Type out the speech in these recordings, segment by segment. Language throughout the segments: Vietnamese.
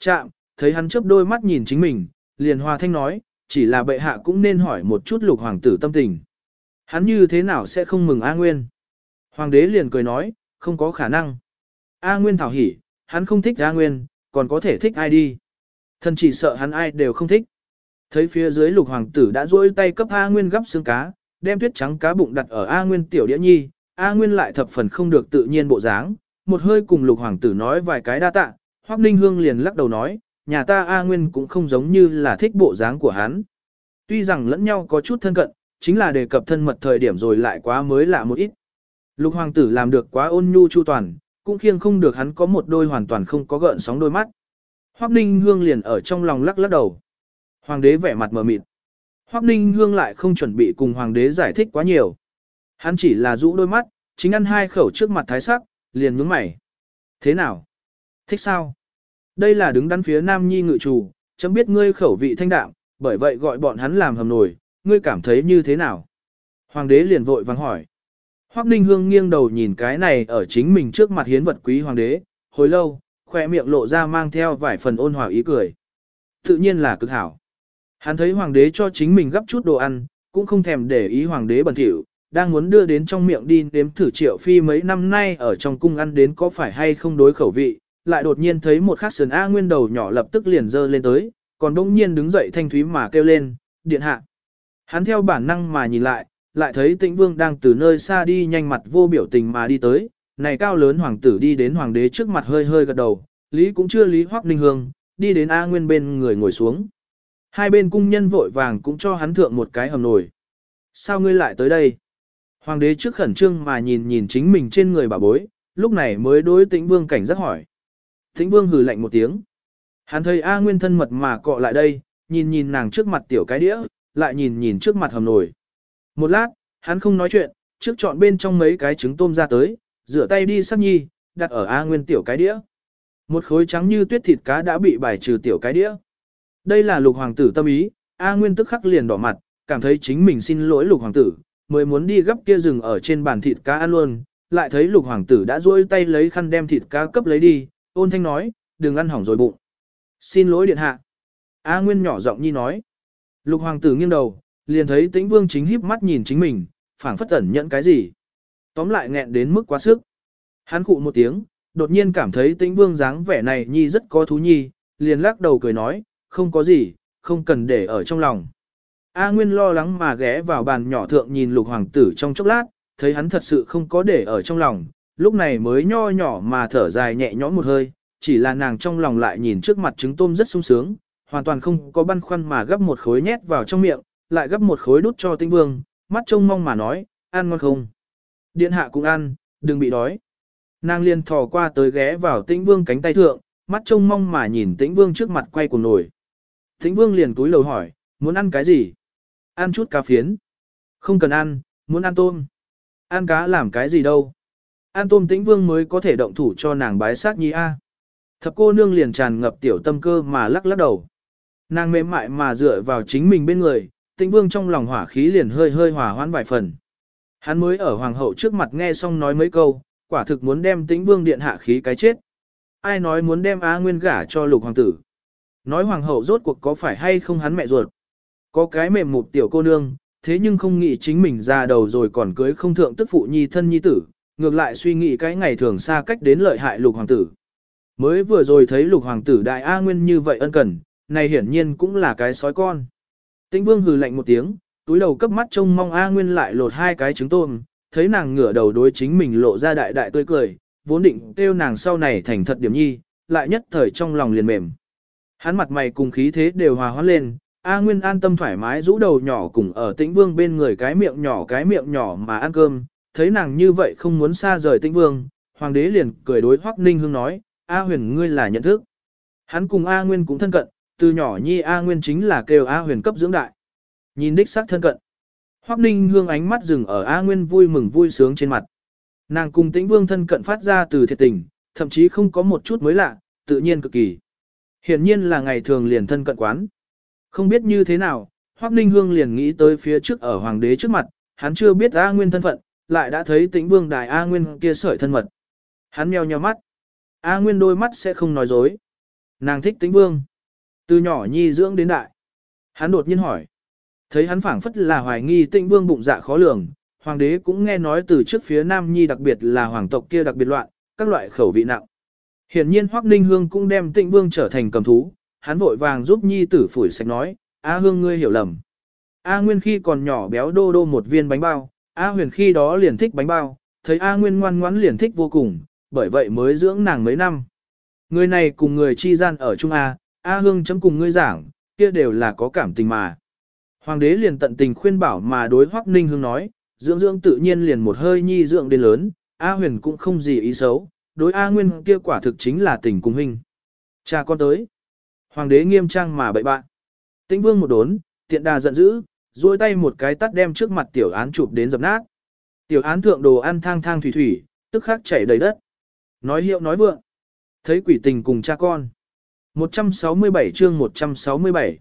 Chạm, thấy hắn chớp đôi mắt nhìn chính mình, liền hòa thanh nói, chỉ là bệ hạ cũng nên hỏi một chút lục hoàng tử tâm tình. Hắn như thế nào sẽ không mừng A Nguyên? Hoàng đế liền cười nói, không có khả năng. A Nguyên thảo hỉ, hắn không thích A Nguyên, còn có thể thích ai đi. Thần chỉ sợ hắn ai đều không thích. Thấy phía dưới lục hoàng tử đã duỗi tay cấp A Nguyên gấp xương cá, đem tuyết trắng cá bụng đặt ở A Nguyên tiểu đĩa nhi, A Nguyên lại thập phần không được tự nhiên bộ dáng, một hơi cùng lục hoàng tử nói vài cái đa tạ, Hoắc Ninh Hương liền lắc đầu nói, nhà ta A Nguyên cũng không giống như là thích bộ dáng của hắn. Tuy rằng lẫn nhau có chút thân cận, chính là đề cập thân mật thời điểm rồi lại quá mới lạ một ít. Lục hoàng tử làm được quá ôn nhu chu toàn, cũng khiêng không được hắn có một đôi hoàn toàn không có gợn sóng đôi mắt. Hoắc Ninh Hương liền ở trong lòng lắc lắc đầu. Hoàng đế vẻ mặt mờ mịt. Hoắc Ninh Hương lại không chuẩn bị cùng hoàng đế giải thích quá nhiều. Hắn chỉ là rũ đôi mắt, chính ăn hai khẩu trước mặt thái sắc, liền nhướng mày. Thế nào? Thích sao? Đây là đứng đắn phía Nam Nhi ngự chủ, chấm biết ngươi khẩu vị thanh đạm, bởi vậy gọi bọn hắn làm hầm nổi, ngươi cảm thấy như thế nào? Hoàng đế liền vội vàng hỏi. Hoắc Ninh Hương nghiêng đầu nhìn cái này ở chính mình trước mặt hiến vật quý hoàng đế, hồi lâu, khoe miệng lộ ra mang theo vài phần ôn hòa ý cười. Tự nhiên là cực hảo. Hắn thấy hoàng đế cho chính mình gấp chút đồ ăn, cũng không thèm để ý hoàng đế bẩn thỉu, đang muốn đưa đến trong miệng đi đếm thử triệu phi mấy năm nay ở trong cung ăn đến có phải hay không đối khẩu vị, lại đột nhiên thấy một khắc sườn A nguyên đầu nhỏ lập tức liền dơ lên tới, còn đông nhiên đứng dậy thanh thúy mà kêu lên, điện hạ. Hắn theo bản năng mà nhìn lại, lại thấy tĩnh vương đang từ nơi xa đi nhanh mặt vô biểu tình mà đi tới, này cao lớn hoàng tử đi đến hoàng đế trước mặt hơi hơi gật đầu, lý cũng chưa lý hoắc ninh hương, đi đến A nguyên bên người ngồi xuống. Hai bên cung nhân vội vàng cũng cho hắn thượng một cái hầm nồi. Sao ngươi lại tới đây? Hoàng đế trước khẩn trương mà nhìn nhìn chính mình trên người bà bối, lúc này mới đối tĩnh vương cảnh giác hỏi. Thịnh vương hừ lạnh một tiếng. Hắn thấy A Nguyên thân mật mà cọ lại đây, nhìn nhìn nàng trước mặt tiểu cái đĩa, lại nhìn nhìn trước mặt hầm nồi. Một lát, hắn không nói chuyện, trước chọn bên trong mấy cái trứng tôm ra tới, rửa tay đi sắc nhi, đặt ở A Nguyên tiểu cái đĩa. Một khối trắng như tuyết thịt cá đã bị bài trừ tiểu cái đĩa. Đây là lục hoàng tử tâm ý, A Nguyên tức khắc liền đỏ mặt, cảm thấy chính mình xin lỗi lục hoàng tử, mới muốn đi gấp kia rừng ở trên bàn thịt cá ăn luôn, lại thấy lục hoàng tử đã duỗi tay lấy khăn đem thịt cá cấp lấy đi, ôn thanh nói, đừng ăn hỏng rồi bụng. Xin lỗi điện hạ. A Nguyên nhỏ giọng nhi nói. Lục hoàng tử nghiêng đầu, liền thấy tĩnh vương chính híp mắt nhìn chính mình, phảng phất ẩn nhận cái gì. Tóm lại nghẹn đến mức quá sức. Hắn cụ một tiếng, đột nhiên cảm thấy tĩnh vương dáng vẻ này nhi rất có thú nhi, liền lắc đầu cười nói, không có gì, không cần để ở trong lòng. A Nguyên lo lắng mà ghé vào bàn nhỏ thượng nhìn lục hoàng tử trong chốc lát, thấy hắn thật sự không có để ở trong lòng, lúc này mới nho nhỏ mà thở dài nhẹ nhõm một hơi, chỉ là nàng trong lòng lại nhìn trước mặt trứng tôm rất sung sướng, hoàn toàn không có băn khoăn mà gấp một khối nhét vào trong miệng, lại gấp một khối đút cho tinh vương, mắt trông mong mà nói, ăn ngon không? Điện hạ cũng ăn, đừng bị đói. Nàng liền thò qua tới ghé vào tĩnh vương cánh tay thượng, mắt trông mong mà nhìn tĩnh vương trước mặt quay cuồng nổi. Tĩnh vương liền túi lầu hỏi, muốn ăn cái gì? Ăn chút cá phiến. Không cần ăn, muốn ăn tôm. Ăn cá làm cái gì đâu. An tôm tĩnh vương mới có thể động thủ cho nàng bái sát nhi A. Thập cô nương liền tràn ngập tiểu tâm cơ mà lắc lắc đầu. Nàng mềm mại mà dựa vào chính mình bên người, tĩnh vương trong lòng hỏa khí liền hơi hơi hỏa hoãn vài phần. Hắn mới ở hoàng hậu trước mặt nghe xong nói mấy câu, quả thực muốn đem tĩnh vương điện hạ khí cái chết. Ai nói muốn đem Á Nguyên gả cho lục hoàng tử. Nói hoàng hậu rốt cuộc có phải hay không hắn mẹ ruột. Có cái mềm mục tiểu cô nương, thế nhưng không nghĩ chính mình ra đầu rồi còn cưới không thượng tức phụ nhi thân nhi tử, ngược lại suy nghĩ cái ngày thường xa cách đến lợi hại lục hoàng tử. Mới vừa rồi thấy lục hoàng tử đại A Nguyên như vậy ân cần, này hiển nhiên cũng là cái sói con. Tĩnh vương hừ lạnh một tiếng, túi đầu cấp mắt trông mong A Nguyên lại lột hai cái trứng tôm, thấy nàng ngửa đầu đối chính mình lộ ra đại đại tươi cười, vốn định kêu nàng sau này thành thật điểm nhi, lại nhất thời trong lòng liền mềm. Hắn mặt mày cùng khí thế đều hòa hoãn lên, A Nguyên an tâm thoải mái rũ đầu nhỏ cùng ở tĩnh vương bên người cái miệng nhỏ cái miệng nhỏ mà ăn cơm, thấy nàng như vậy không muốn xa rời tĩnh vương, hoàng đế liền cười đối Hoắc Ninh Hương nói, A huyền ngươi là nhận thức. Hắn cùng A Nguyên cũng thân cận, từ nhỏ nhi A Nguyên chính là kêu A huyền cấp dưỡng đại. Nhìn đích xác thân cận. Hoắc Ninh Hương ánh mắt dừng ở A Nguyên vui mừng vui sướng trên mặt. Nàng cùng tĩnh vương thân cận phát ra từ thiệt tình, thậm chí không có một chút mới lạ, tự nhiên cực kỳ. Hiển nhiên là ngày thường liền thân cận quán. Không biết như thế nào, Hoắc Ninh Hương liền nghĩ tới phía trước ở hoàng đế trước mặt, hắn chưa biết A Nguyên thân phận, lại đã thấy tĩnh vương đại A Nguyên kia sợi thân mật. Hắn meo nheo mắt. A Nguyên đôi mắt sẽ không nói dối. Nàng thích tĩnh vương. Từ nhỏ nhi dưỡng đến đại. Hắn đột nhiên hỏi. Thấy hắn phảng phất là hoài nghi tĩnh vương bụng dạ khó lường, hoàng đế cũng nghe nói từ trước phía nam nhi đặc biệt là hoàng tộc kia đặc biệt loạn, các loại khẩu vị nặng. Hiển nhiên Hoắc Ninh Hương cũng đem Tịnh vương trở thành cầm thú, hắn vội vàng giúp nhi tử phủi sạch nói, A Hương ngươi hiểu lầm. A Nguyên khi còn nhỏ béo đô đô một viên bánh bao, A Huyền khi đó liền thích bánh bao, thấy A Nguyên ngoan ngoãn liền thích vô cùng, bởi vậy mới dưỡng nàng mấy năm. Người này cùng người chi gian ở Trung A, A Hương chấm cùng ngươi giảng, kia đều là có cảm tình mà. Hoàng đế liền tận tình khuyên bảo mà đối Hoắc Ninh Hương nói, dưỡng dưỡng tự nhiên liền một hơi nhi dưỡng đến lớn, A Huyền cũng không gì ý xấu, đối A Nguyên kia quả thực chính là tình cùng hình. Cha con tới. Hoàng đế nghiêm trang mà bậy bạn. Tĩnh vương một đốn, tiện đà giận dữ, duỗi tay một cái tắt đem trước mặt tiểu án chụp đến dập nát. Tiểu án thượng đồ ăn thang thang thủy thủy, tức khắc chảy đầy đất. Nói hiệu nói vượng. Thấy quỷ tình cùng cha con. 167 chương 167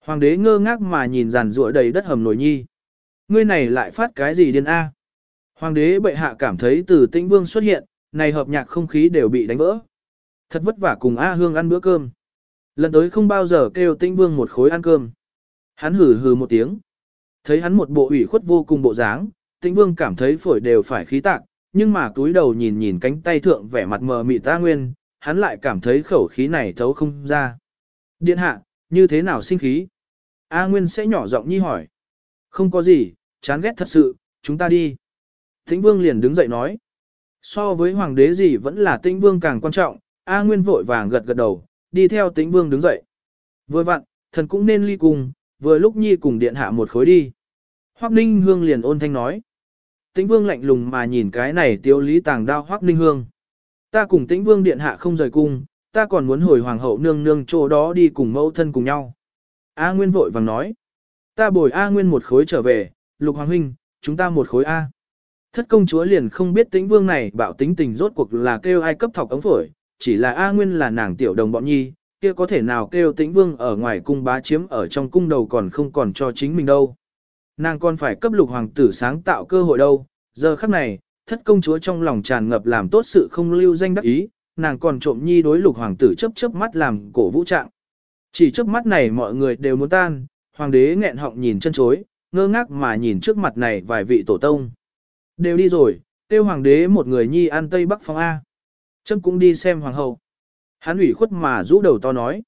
Hoàng đế ngơ ngác mà nhìn giàn ruộng đầy đất hầm nổi nhi. Ngươi này lại phát cái gì điên A? Hoàng đế bệ hạ cảm thấy từ tĩnh vương xuất hiện, này hợp nhạc không khí đều bị đánh vỡ. Thật vất vả cùng A Hương ăn bữa cơm. Lần tới không bao giờ kêu tĩnh vương một khối ăn cơm. Hắn hừ hừ một tiếng. Thấy hắn một bộ ủy khuất vô cùng bộ dáng, tĩnh vương cảm thấy phổi đều phải khí tạc, nhưng mà túi đầu nhìn nhìn cánh tay thượng vẻ mặt mờ mị ta nguyên, hắn lại cảm thấy khẩu khí này thấu không ra. Điện hạ, như thế nào sinh khí? A Nguyên sẽ nhỏ giọng nhi hỏi. Không có gì, chán ghét thật sự, chúng ta đi. Tĩnh Vương liền đứng dậy nói. So với hoàng đế gì vẫn là Tĩnh Vương càng quan trọng, A Nguyên vội vàng gật gật đầu, đi theo Tĩnh Vương đứng dậy. Vừa vặn, thần cũng nên ly cùng, vừa lúc nhi cùng điện hạ một khối đi. Hoắc Ninh Hương liền ôn thanh nói. Tĩnh Vương lạnh lùng mà nhìn cái này tiêu lý tàng đao Hoắc Ninh Hương. Ta cùng Tĩnh Vương điện hạ không rời cung, ta còn muốn hồi hoàng hậu nương nương chỗ đó đi cùng mẫu thân cùng nhau. A Nguyên vội vàng nói. Ta bồi A Nguyên một khối trở về, Lục Hoàng Huynh, chúng ta một khối A. Thất công chúa liền không biết tĩnh vương này bảo tính tình rốt cuộc là kêu ai cấp thọc ống phổi, chỉ là A Nguyên là nàng tiểu đồng bọn nhi, kia có thể nào kêu tĩnh vương ở ngoài cung bá chiếm ở trong cung đầu còn không còn cho chính mình đâu. Nàng còn phải cấp lục hoàng tử sáng tạo cơ hội đâu, giờ khắc này, thất công chúa trong lòng tràn ngập làm tốt sự không lưu danh đắc ý, nàng còn trộm nhi đối lục hoàng tử chấp chớp mắt làm cổ vũ trạng. Chỉ chớp mắt này mọi người đều muốn tan, hoàng đế nghẹn họng nhìn chân chối, ngơ ngác mà nhìn trước mặt này vài vị tổ tông. Đều đi rồi, tiêu hoàng đế một người nhi ăn tây bắc phong A. Chấm cũng đi xem hoàng hậu. Hắn ủy khuất mà rũ đầu to nói.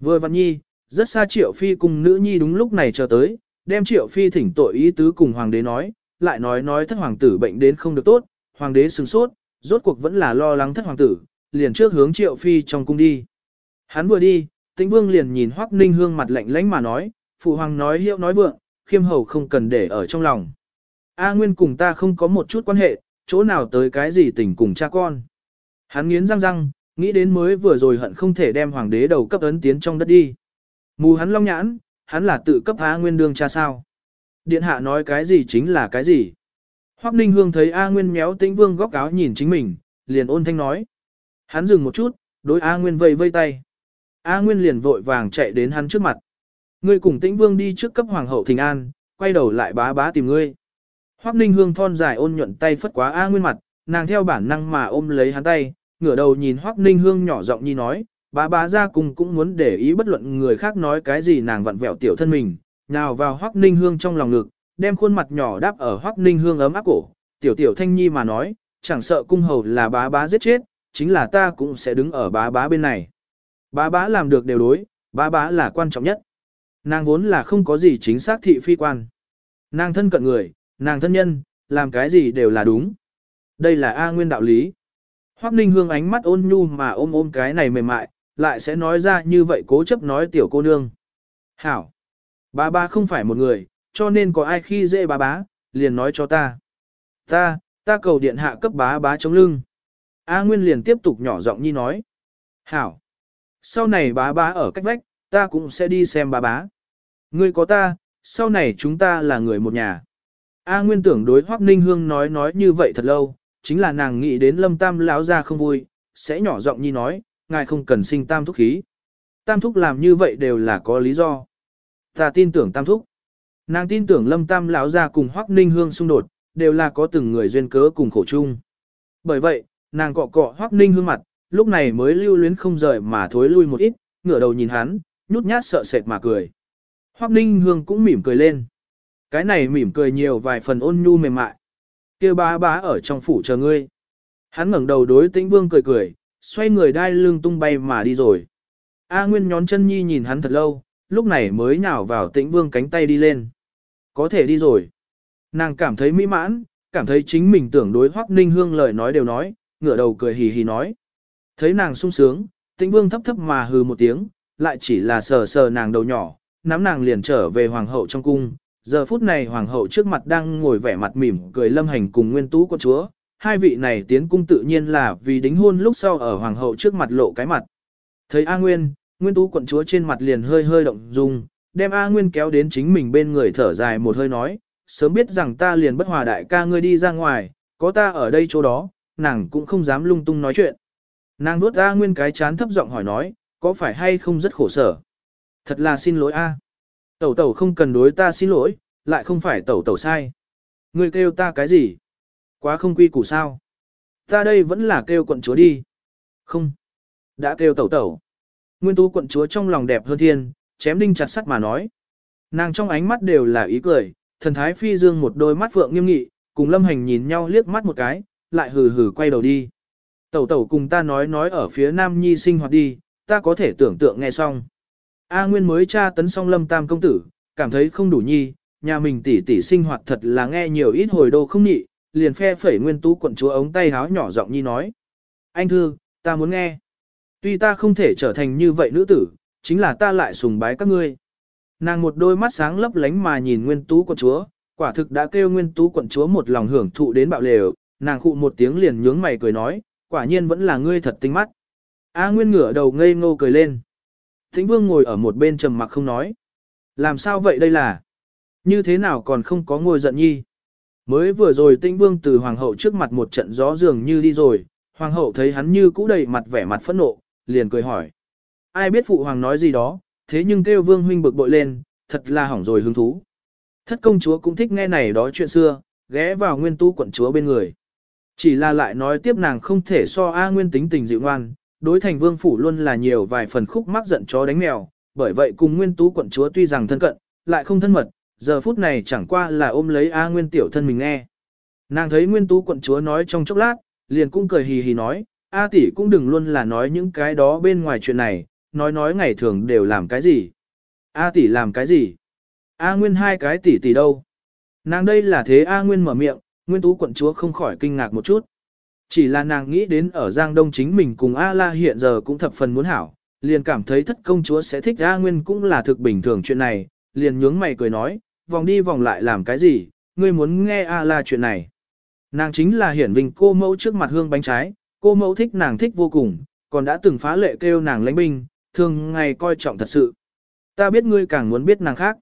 Vừa văn nhi, rất xa triệu phi cùng nữ nhi đúng lúc này chờ tới, đem triệu phi thỉnh tội ý tứ cùng hoàng đế nói, lại nói nói thất hoàng tử bệnh đến không được tốt, hoàng đế sừng sốt, rốt cuộc vẫn là lo lắng thất hoàng tử, liền trước hướng triệu phi trong cung đi. Hắn vừa đi, tĩnh vương liền nhìn hoắc ninh hương mặt lạnh lãnh mà nói, phụ hoàng nói hiệu nói vượng, khiêm hầu không cần để ở trong lòng. A Nguyên cùng ta không có một chút quan hệ, chỗ nào tới cái gì tình cùng cha con. Hắn nghiến răng răng, nghĩ đến mới vừa rồi hận không thể đem hoàng đế đầu cấp ấn tiến trong đất đi. Mù hắn long nhãn, hắn là tự cấp A Nguyên đương cha sao. Điện hạ nói cái gì chính là cái gì. Hoắc Ninh Hương thấy A Nguyên méo tĩnh vương góc áo nhìn chính mình, liền ôn thanh nói. Hắn dừng một chút, đối A Nguyên vây vây tay. A Nguyên liền vội vàng chạy đến hắn trước mặt. Ngươi cùng tĩnh vương đi trước cấp hoàng hậu thình an, quay đầu lại bá bá tìm ngươi. Hoắc Ninh Hương thon dài ôn nhuận tay phất quá A Nguyên mặt, nàng theo bản năng mà ôm lấy hắn tay, ngửa đầu nhìn Hoắc Ninh Hương nhỏ giọng nhi nói, bá bá ra cùng cũng muốn để ý bất luận người khác nói cái gì nàng vặn vẹo tiểu thân mình, nào vào Hoắc Ninh Hương trong lòng ngực, đem khuôn mặt nhỏ đáp ở Hoắc Ninh Hương ấm áp cổ, tiểu tiểu thanh nhi mà nói, chẳng sợ cung hầu là bá bá giết chết, chính là ta cũng sẽ đứng ở bá bá bên này. Bá bá làm được đều đối, bá bá là quan trọng nhất. Nàng vốn là không có gì chính xác thị phi quan. Nàng thân cận người, nàng thân nhân, làm cái gì đều là đúng. Đây là A nguyên đạo lý. Hoắc Ninh Hương ánh mắt ôn nhu mà ôm ôm cái này mềm mại, lại sẽ nói ra như vậy cố chấp nói tiểu cô nương. Hảo! Bá bá không phải một người, cho nên có ai khi dễ bá bá, liền nói cho ta. Ta, ta cầu điện hạ cấp bá bá chống lưng. A Nguyên liền tiếp tục nhỏ giọng nhi nói. Hảo! Sau này bá bá ở cách vách, ta cũng sẽ đi xem bá bá. Ngươi có ta, sau này chúng ta là người một nhà. A Nguyên tưởng đối Hoắc Ninh Hương nói nói như vậy thật lâu, chính là nàng nghĩ đến Lâm Tam lão ra không vui, sẽ nhỏ giọng nhi nói, ngài không cần sinh tam thúc khí. Tam thúc làm như vậy đều là có lý do. Ta tin tưởng tam thúc. Nàng tin tưởng Lâm Tam lão ra cùng Hoắc Ninh Hương xung đột, đều là có từng người duyên cớ cùng khổ chung. Bởi vậy, nàng cọ cọ Hoắc Ninh Hương mặt, lúc này mới lưu luyến không rời mà thối lui một ít, ngửa đầu nhìn hắn, nhút nhát sợ sệt mà cười. Hoắc Ninh Hương cũng mỉm cười lên. Cái này mỉm cười nhiều vài phần ôn nhu mềm mại. Kia bá bá ở trong phủ chờ ngươi. Hắn ngẩng đầu đối Tĩnh Vương cười cười, xoay người đai lưng tung bay mà đi rồi. A Nguyên nhón chân nhi nhìn hắn thật lâu, lúc này mới nhào vào Tĩnh Vương cánh tay đi lên. Có thể đi rồi. Nàng cảm thấy mỹ mãn, cảm thấy chính mình tưởng đối Hoắc Ninh Hương lời nói đều nói, ngửa đầu cười hì hì nói. Thấy nàng sung sướng, Tĩnh Vương thấp thấp mà hừ một tiếng, lại chỉ là sờ sờ nàng đầu nhỏ, nắm nàng liền trở về hoàng hậu trong cung. Giờ phút này hoàng hậu trước mặt đang ngồi vẻ mặt mỉm cười lâm hành cùng nguyên tú con chúa, hai vị này tiến cung tự nhiên là vì đính hôn lúc sau ở hoàng hậu trước mặt lộ cái mặt. Thấy A Nguyên, Nguyên tú quận chúa trên mặt liền hơi hơi động dung, đem A Nguyên kéo đến chính mình bên người thở dài một hơi nói, sớm biết rằng ta liền bất hòa đại ca ngươi đi ra ngoài, có ta ở đây chỗ đó, nàng cũng không dám lung tung nói chuyện. Nàng nuốt A Nguyên cái chán thấp giọng hỏi nói, có phải hay không rất khổ sở? Thật là xin lỗi A. Tẩu tẩu không cần đối ta xin lỗi, lại không phải tẩu tẩu sai. Ngươi kêu ta cái gì? Quá không quy củ sao? Ta đây vẫn là kêu quận chúa đi. Không. Đã kêu tẩu tẩu. Nguyên tú quận chúa trong lòng đẹp hơn thiên, chém đinh chặt sắt mà nói. Nàng trong ánh mắt đều là ý cười, thần thái phi dương một đôi mắt phượng nghiêm nghị, cùng lâm hành nhìn nhau liếc mắt một cái, lại hừ hừ quay đầu đi. Tẩu tẩu cùng ta nói nói ở phía nam nhi sinh hoạt đi, ta có thể tưởng tượng nghe xong. A Nguyên mới tra tấn xong lâm tam công tử, cảm thấy không đủ nhi, nhà mình tỷ tỷ sinh hoạt thật là nghe nhiều ít hồi đô không nhị, liền phe phẩy nguyên tú quận chúa ống tay háo nhỏ giọng nhi nói. Anh thư, ta muốn nghe. Tuy ta không thể trở thành như vậy nữ tử, chính là ta lại sùng bái các ngươi. Nàng một đôi mắt sáng lấp lánh mà nhìn nguyên tú quận chúa, quả thực đã kêu nguyên tú quận chúa một lòng hưởng thụ đến bạo lều, nàng khụ một tiếng liền nhướng mày cười nói, quả nhiên vẫn là ngươi thật tinh mắt. A Nguyên ngửa đầu ngây ngô cười lên. Thính Vương ngồi ở một bên trầm mặc không nói. Làm sao vậy đây là? Như thế nào còn không có ngồi giận nhi? Mới vừa rồi Tĩnh Vương từ hoàng hậu trước mặt một trận gió dường như đi rồi, hoàng hậu thấy hắn như cũ đầy mặt vẻ mặt phẫn nộ, liền cười hỏi. Ai biết phụ hoàng nói gì đó, thế nhưng kêu vương huynh bực bội lên, thật là hỏng rồi hứng thú. Thất công chúa cũng thích nghe này đó chuyện xưa, ghé vào nguyên tu quận chúa bên người. Chỉ là lại nói tiếp nàng không thể so A nguyên tính tình dịu ngoan, đối thành vương phủ luôn là nhiều vài phần khúc mắc giận chó đánh mèo, bởi vậy cùng nguyên tú quận chúa tuy rằng thân cận, lại không thân mật, giờ phút này chẳng qua là ôm lấy A nguyên tiểu thân mình nghe. Nàng thấy nguyên tú quận chúa nói trong chốc lát, liền cũng cười hì hì nói, A tỷ cũng đừng luôn là nói những cái đó bên ngoài chuyện này, nói nói ngày thường đều làm cái gì. A tỷ làm cái gì? A Nguyên hai cái tỷ tỷ đâu? Nàng đây là thế A Nguyên mở miệng, Nguyên Tú quận chúa không khỏi kinh ngạc một chút. Chỉ là nàng nghĩ đến ở Giang Đông chính mình cùng A La hiện giờ cũng thập phần muốn hảo, liền cảm thấy thất công chúa sẽ thích A Nguyên cũng là thực bình thường chuyện này, liền nhướng mày cười nói, vòng đi vòng lại làm cái gì, ngươi muốn nghe A La chuyện này. Nàng chính là hiển vinh cô mẫu trước mặt hương bánh trái, cô mẫu thích nàng thích vô cùng, còn đã từng phá lệ kêu nàng lãnh binh, thường ngày coi trọng thật sự. Ta biết ngươi càng muốn biết nàng khác.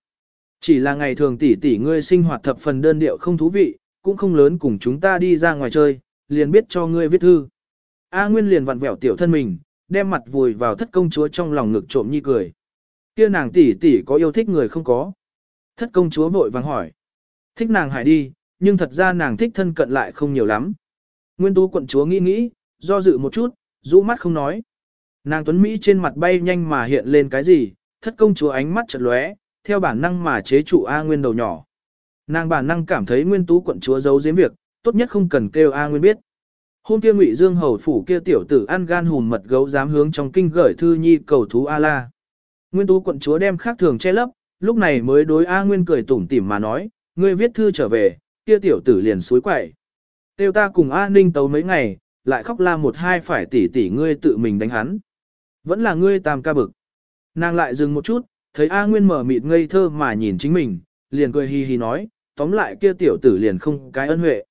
Chỉ là ngày thường tỷ tỷ ngươi sinh hoạt thập phần đơn điệu không thú vị, cũng không lớn cùng chúng ta đi ra ngoài chơi, liền biết cho ngươi viết thư. A Nguyên liền vặn vẹo tiểu thân mình, đem mặt vùi vào thất công chúa trong lòng ngực trộm nhi cười. Kia nàng tỷ tỷ có yêu thích người không có? Thất công chúa vội vàng hỏi. Thích nàng hải đi, nhưng thật ra nàng thích thân cận lại không nhiều lắm. Nguyên tú quận chúa nghĩ nghĩ, do dự một chút, rũ mắt không nói. Nàng tuấn Mỹ trên mặt bay nhanh mà hiện lên cái gì, thất công chúa ánh mắt chật lóe, theo bản năng mà chế trụ A Nguyên đầu nhỏ. Nàng bản năng cảm thấy Nguyên Tú quận chúa giấu giếm việc, tốt nhất không cần kêu A Nguyên biết. Hôm kia Ngụy Dương hầu phủ kia tiểu tử ăn gan hùn mật gấu dám hướng trong kinh gửi thư nhi cầu thú A La. Nguyên Tú quận chúa đem khác thường che lấp, lúc này mới đối A Nguyên cười tủm tỉm mà nói, ngươi viết thư trở về, kia tiểu tử liền suối quậy. Tiêu ta cùng A Ninh tấu mấy ngày, lại khóc la một hai phải tỉ tỉ ngươi tự mình đánh hắn. Vẫn là ngươi tam ca bực. Nàng lại dừng một chút, thấy A Nguyên mở mịt ngây thơ mà nhìn chính mình, liền cười hi hi nói, tóm lại kia tiểu tử liền không cái ân huệ.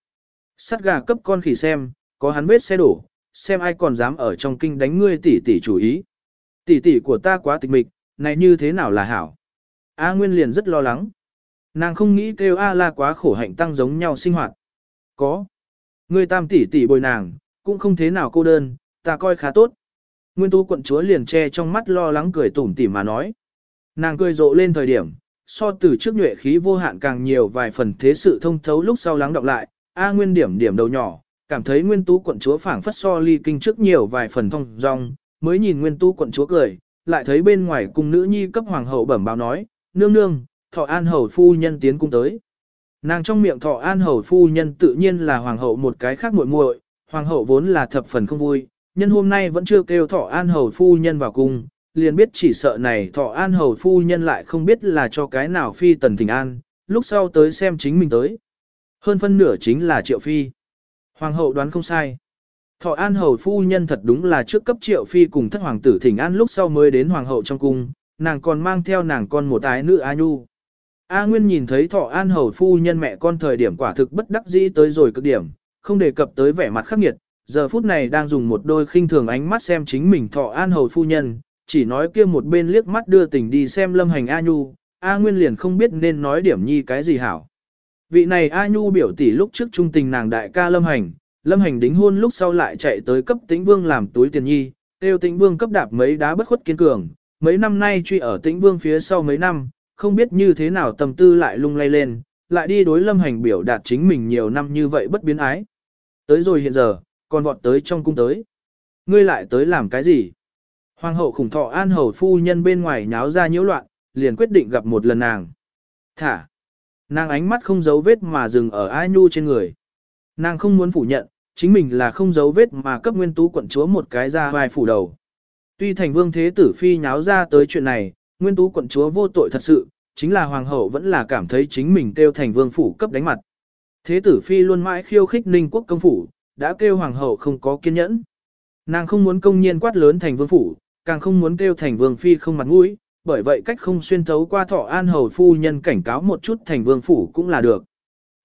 Sắt gà cấp con khỉ xem, có hắn vết xe đổ, xem ai còn dám ở trong kinh đánh ngươi tỷ tỷ chủ ý. Tỷ tỷ của ta quá tịch mịch, này như thế nào là hảo. A Nguyên liền rất lo lắng. Nàng không nghĩ kêu A la quá khổ hạnh tăng giống nhau sinh hoạt. Có. Ngươi tam tỷ tỷ bồi nàng, cũng không thế nào cô đơn, ta coi khá tốt. Nguyên tú quận chúa liền che trong mắt lo lắng cười tủm tỉm mà nói. Nàng cười rộ lên thời điểm, so từ trước nhuệ khí vô hạn càng nhiều vài phần thế sự thông thấu lúc sau lắng đọc lại, A Nguyên điểm điểm đầu nhỏ, cảm thấy nguyên tú quận chúa phảng phất so ly kinh trước nhiều vài phần thông dong, mới nhìn nguyên tú quận chúa cười, lại thấy bên ngoài cung nữ nhi cấp hoàng hậu bẩm báo nói, nương nương, thọ an hầu phu nhân tiến cung tới. Nàng trong miệng thọ an hầu phu nhân tự nhiên là hoàng hậu một cái khác muội muội, hoàng hậu vốn là thập phần không vui, nhân hôm nay vẫn chưa kêu thọ an hầu phu nhân vào cung, liền biết chỉ sợ này thọ an hầu phu nhân lại không biết là cho cái nào phi tần thỉnh an, lúc sau tới xem chính mình tới. Hơn phân nửa chính là triệu phi. Hoàng hậu đoán không sai. Thọ an hầu phu nhân thật đúng là trước cấp triệu phi cùng thất hoàng tử thỉnh an lúc sau mới đến hoàng hậu trong cung, nàng còn mang theo nàng con một ái nữ A Nhu. A Nguyên nhìn thấy thọ an hầu phu nhân mẹ con thời điểm quả thực bất đắc dĩ tới rồi cực điểm, không đề cập tới vẻ mặt khắc nghiệt, giờ phút này đang dùng một đôi khinh thường ánh mắt xem chính mình thọ an hầu phu nhân, chỉ nói kia một bên liếc mắt đưa tình đi xem lâm hành A Nhu, A Nguyên liền không biết nên nói điểm nhi cái gì hảo. Vị này A Nhu biểu tỷ lúc trước trung tình nàng đại ca lâm hành, lâm hành đính hôn lúc sau lại chạy tới cấp tĩnh vương làm túi tiền nhi, tiêu tĩnh vương cấp đạp mấy đá bất khuất kiên cường, mấy năm nay truy ở tĩnh vương phía sau mấy năm, không biết như thế nào tâm tư lại lung lay lên, lại đi đối lâm hành biểu đạt chính mình nhiều năm như vậy bất biến ái. Tới rồi hiện giờ, còn vọt tới trong cung tới. Ngươi lại tới làm cái gì? Hoàng hậu khủng thọ an hầu phu nhân bên ngoài nháo ra nhiễu loạn, liền quyết định gặp một lần nàng. Thả. Nàng ánh mắt không giấu vết mà dừng ở ai nhu trên người. Nàng không muốn phủ nhận, chính mình là không giấu vết mà cấp nguyên tú quận chúa một cái ra vai phủ đầu. Tuy thành vương thế tử phi nháo ra tới chuyện này, nguyên tú quận chúa vô tội thật sự, chính là hoàng hậu vẫn là cảm thấy chính mình kêu thành vương phủ cấp đánh mặt. Thế tử phi luôn mãi khiêu khích ninh quốc công phủ, đã kêu hoàng hậu không có kiên nhẫn. Nàng không muốn công nhiên quát lớn thành vương phủ, càng không muốn kêu thành vương phi không mặt mũi, bởi vậy cách không xuyên thấu qua thọ an hầu phu nhân cảnh cáo một chút thành vương phủ cũng là được.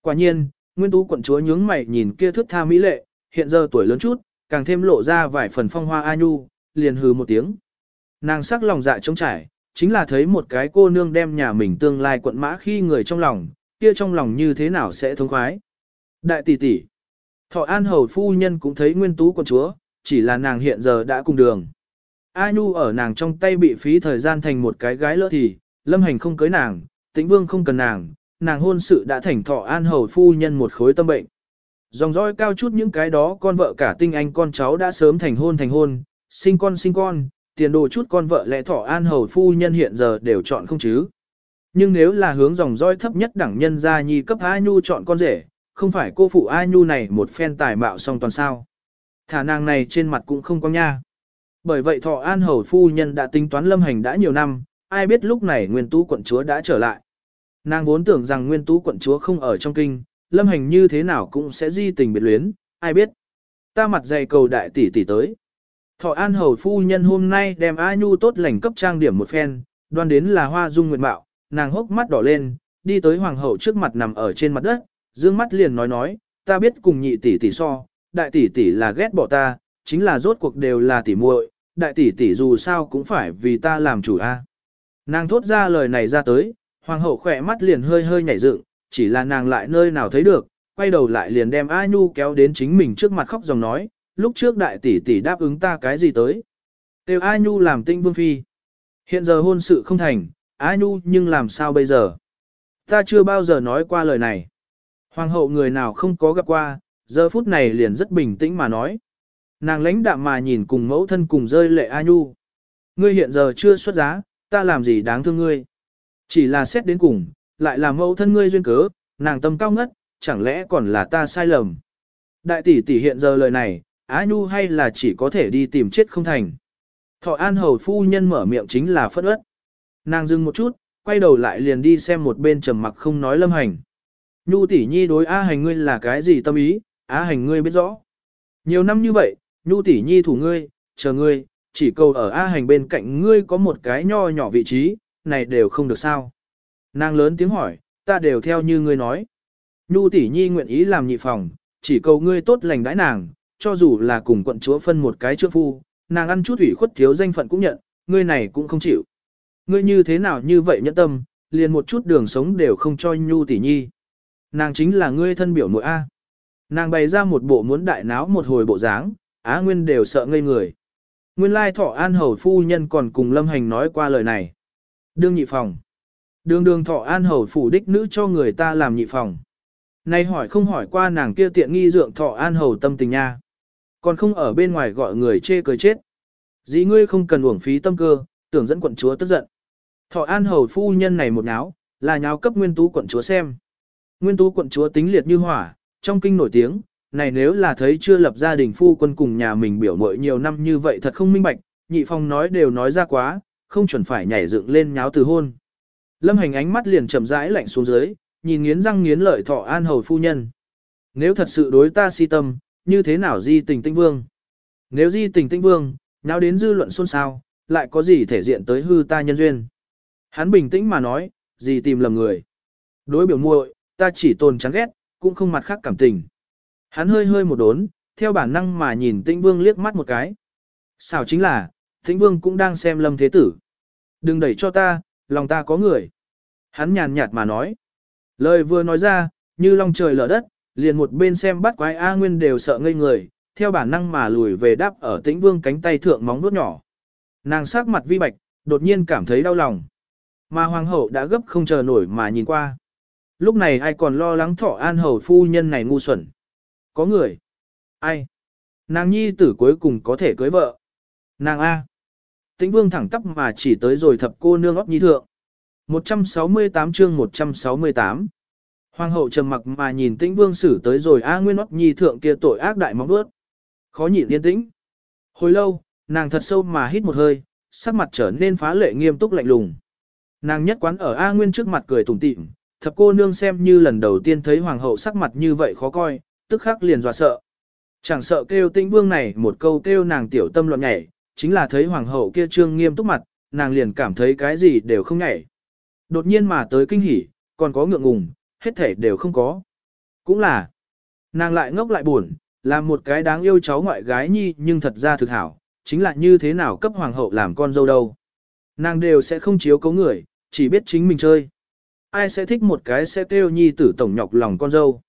Quả nhiên, nguyên tú quận chúa nhướng mày nhìn kia thước tha mỹ lệ, hiện giờ tuổi lớn chút, càng thêm lộ ra vài phần phong hoa a nhu, liền hừ một tiếng. Nàng sắc lòng dạ trống trải, chính là thấy một cái cô nương đem nhà mình tương lai quận mã khi người trong lòng, kia trong lòng như thế nào sẽ thông khoái. Đại tỷ tỷ, thọ an hầu phu nhân cũng thấy nguyên tú quận chúa, chỉ là nàng hiện giờ đã cùng đường. A Nhu ở nàng trong tay bị phí thời gian thành một cái gái lỡ thì, lâm hành không cưới nàng, tĩnh vương không cần nàng, nàng hôn sự đã thành thọ an hầu phu nhân một khối tâm bệnh. Dòng dõi cao chút những cái đó con vợ cả tinh anh con cháu đã sớm thành hôn thành hôn, sinh con sinh con, tiền đồ chút con vợ lẽ thọ an hầu phu nhân hiện giờ đều chọn không chứ. Nhưng nếu là hướng dòng dõi thấp nhất đẳng nhân gia nhi cấp A Nhu chọn con rể, không phải cô phụ A Nhu này một phen tài mạo song toàn sao. Thả nàng này trên mặt cũng không có nha. Bởi vậy thọ an hầu phu nhân đã tính toán lâm hành đã nhiều năm, ai biết lúc này nguyên tú quận chúa đã trở lại. Nàng vốn tưởng rằng nguyên tú quận chúa không ở trong kinh, lâm hành như thế nào cũng sẽ di tình biệt luyến, ai biết. Ta mặt dày cầu đại tỷ tỷ tới. Thọ an hầu phu nhân hôm nay đem A Nhu tốt lành cấp trang điểm một phen, đoan đến là hoa dung nguyệt mạo, nàng hốc mắt đỏ lên, đi tới hoàng hậu trước mặt nằm ở trên mặt đất, dương mắt liền nói nói, ta biết cùng nhị tỷ tỷ so, đại tỷ tỷ là ghét bỏ ta, chính là rốt cuộc đều là tỷ muội, đại tỷ tỷ dù sao cũng phải vì ta làm chủ a. Nàng thốt ra lời này ra tới, hoàng hậu khỏe mắt liền hơi hơi nhảy dựng, chỉ là nàng lại nơi nào thấy được, quay đầu lại liền đem A Nhu kéo đến chính mình trước mặt khóc dòng nói, lúc trước đại tỷ tỷ đáp ứng ta cái gì tới. Tiêu A Nhu làm tinh vương phi. Hiện giờ hôn sự không thành, A Nhu nhưng làm sao bây giờ? Ta chưa bao giờ nói qua lời này. Hoàng hậu người nào không có gặp qua, giờ phút này liền rất bình tĩnh mà nói. Nàng lãnh đạm mà nhìn cùng mẫu thân cùng rơi lệ A Nhu. Ngươi hiện giờ chưa xuất giá, ta làm gì đáng thương ngươi. Chỉ là xét đến cùng, lại là mẫu thân ngươi duyên cớ, nàng tâm cao ngất, chẳng lẽ còn là ta sai lầm. Đại tỷ tỷ hiện giờ lời này, Á Nhu hay là chỉ có thể đi tìm chết không thành. Thọ An Hầu phu nhân mở miệng chính là phất ớt. Nàng dừng một chút, quay đầu lại liền đi xem một bên trầm mặc không nói lâm hành. Nhu tỷ nhi đối A hành ngươi là cái gì tâm ý, a hành ngươi biết rõ. Nhiều năm như vậy, Nhu tỷ nhi thủ ngươi, chờ ngươi, chỉ cầu ở A hành bên cạnh ngươi có một cái nho nhỏ vị trí, này đều không được sao. Nàng lớn tiếng hỏi, ta đều theo như ngươi nói. Nhu tỷ nhi nguyện ý làm nhị phòng, chỉ cầu ngươi tốt lành đãi nàng, cho dù là cùng quận chúa phân một cái trượng phu, nàng ăn chút ủy khuất thiếu danh phận cũng nhận, ngươi này cũng không chịu. Ngươi như thế nào như vậy nhẫn tâm, liền một chút đường sống đều không cho Nhu tỷ nhi. Nàng chính là ngươi thân biểu nội A. Nàng bày ra một bộ muốn đại náo một hồi bộ dáng, Á Nguyên đều sợ ngây người. Nguyên lai thọ an hầu phu nhân còn cùng lâm hành nói qua lời này. Đương nhị phòng. Đường đường thọ an hầu phủ đích nữ cho người ta làm nhị phòng. Này hỏi không hỏi qua nàng kia tiện nghi dượng thọ an hầu tâm tình nha. Còn không ở bên ngoài gọi người chê cười chết. Dĩ ngươi không cần uổng phí tâm cơ, tưởng dẫn quận chúa tức giận. Thọ an hầu phu nhân này một náo, là nháo cấp nguyên tú quận chúa xem. Nguyên tú quận chúa tính liệt như hỏa, trong kinh nổi tiếng, này nếu là thấy chưa lập gia đình phu quân cùng nhà mình biểu mội nhiều năm như vậy thật không minh bạch, nhị phong nói đều nói ra quá, không chuẩn phải nhảy dựng lên nháo từ hôn. Lâm hành ánh mắt liền chậm rãi lạnh xuống dưới, nhìn nghiến răng nghiến lợi thọ an hầu phu nhân. Nếu thật sự đối ta si tâm, như thế nào di tình tinh vương? Nếu di tình tinh vương, nháo đến dư luận xôn xao, lại có gì thể diện tới hư ta nhân duyên? Hắn bình tĩnh mà nói, gì tìm lầm người. Đối biểu muội, ta chỉ tồn chán ghét, cũng không mặt khác cảm tình. Hắn hơi hơi một đốn, theo bản năng mà nhìn tĩnh vương liếc mắt một cái. Sao chính là, tĩnh vương cũng đang xem lâm thế tử. Đừng đẩy cho ta, lòng ta có người. Hắn nhàn nhạt mà nói. Lời vừa nói ra, như long trời lở đất, liền một bên xem bắt quái A Nguyên đều sợ ngây người, theo bản năng mà lùi về đáp ở tĩnh vương cánh tay thượng móng nuốt nhỏ. Nàng sắc mặt vi bạch, đột nhiên cảm thấy đau lòng. Mà hoàng hậu đã gấp không chờ nổi mà nhìn qua. Lúc này ai còn lo lắng thọ an hầu phu nhân này ngu xuẩn. Có người. Ai? Nàng nhi tử cuối cùng có thể cưới vợ. Nàng A. Tĩnh vương thẳng tắp mà chỉ tới rồi thập cô nương óc nhi thượng. 168 chương 168 Hoàng hậu trầm mặc mà nhìn tĩnh vương xử tới rồi A Nguyên óc nhi thượng kia tội ác đại móng bước. Khó nhịn yên tĩnh. Hồi lâu, nàng thật sâu mà hít một hơi, sắc mặt trở nên phá lệ nghiêm túc lạnh lùng. Nàng nhất quán ở A Nguyên trước mặt cười tủm tỉm, thập cô nương xem như lần đầu tiên thấy hoàng hậu sắc mặt như vậy khó coi, tức khắc liền dọa sợ. Chẳng sợ kêu tĩnh vương này một câu kêu nàng tiểu tâm loạn nhảy, chính là thấy hoàng hậu kia trương nghiêm túc mặt, nàng liền cảm thấy cái gì đều không nhảy. Đột nhiên mà tới kinh hỉ, còn có ngượng ngùng, hết thể đều không có. Cũng là, nàng lại ngốc lại buồn, là một cái đáng yêu cháu ngoại gái nhi nhưng thật ra thực hảo, chính là như thế nào cấp hoàng hậu làm con dâu đâu. Nàng đều sẽ không chiếu cấu người, chỉ biết chính mình chơi. Ai sẽ thích một cái sẽ kêu nhi tử tổng nhọc lòng con dâu.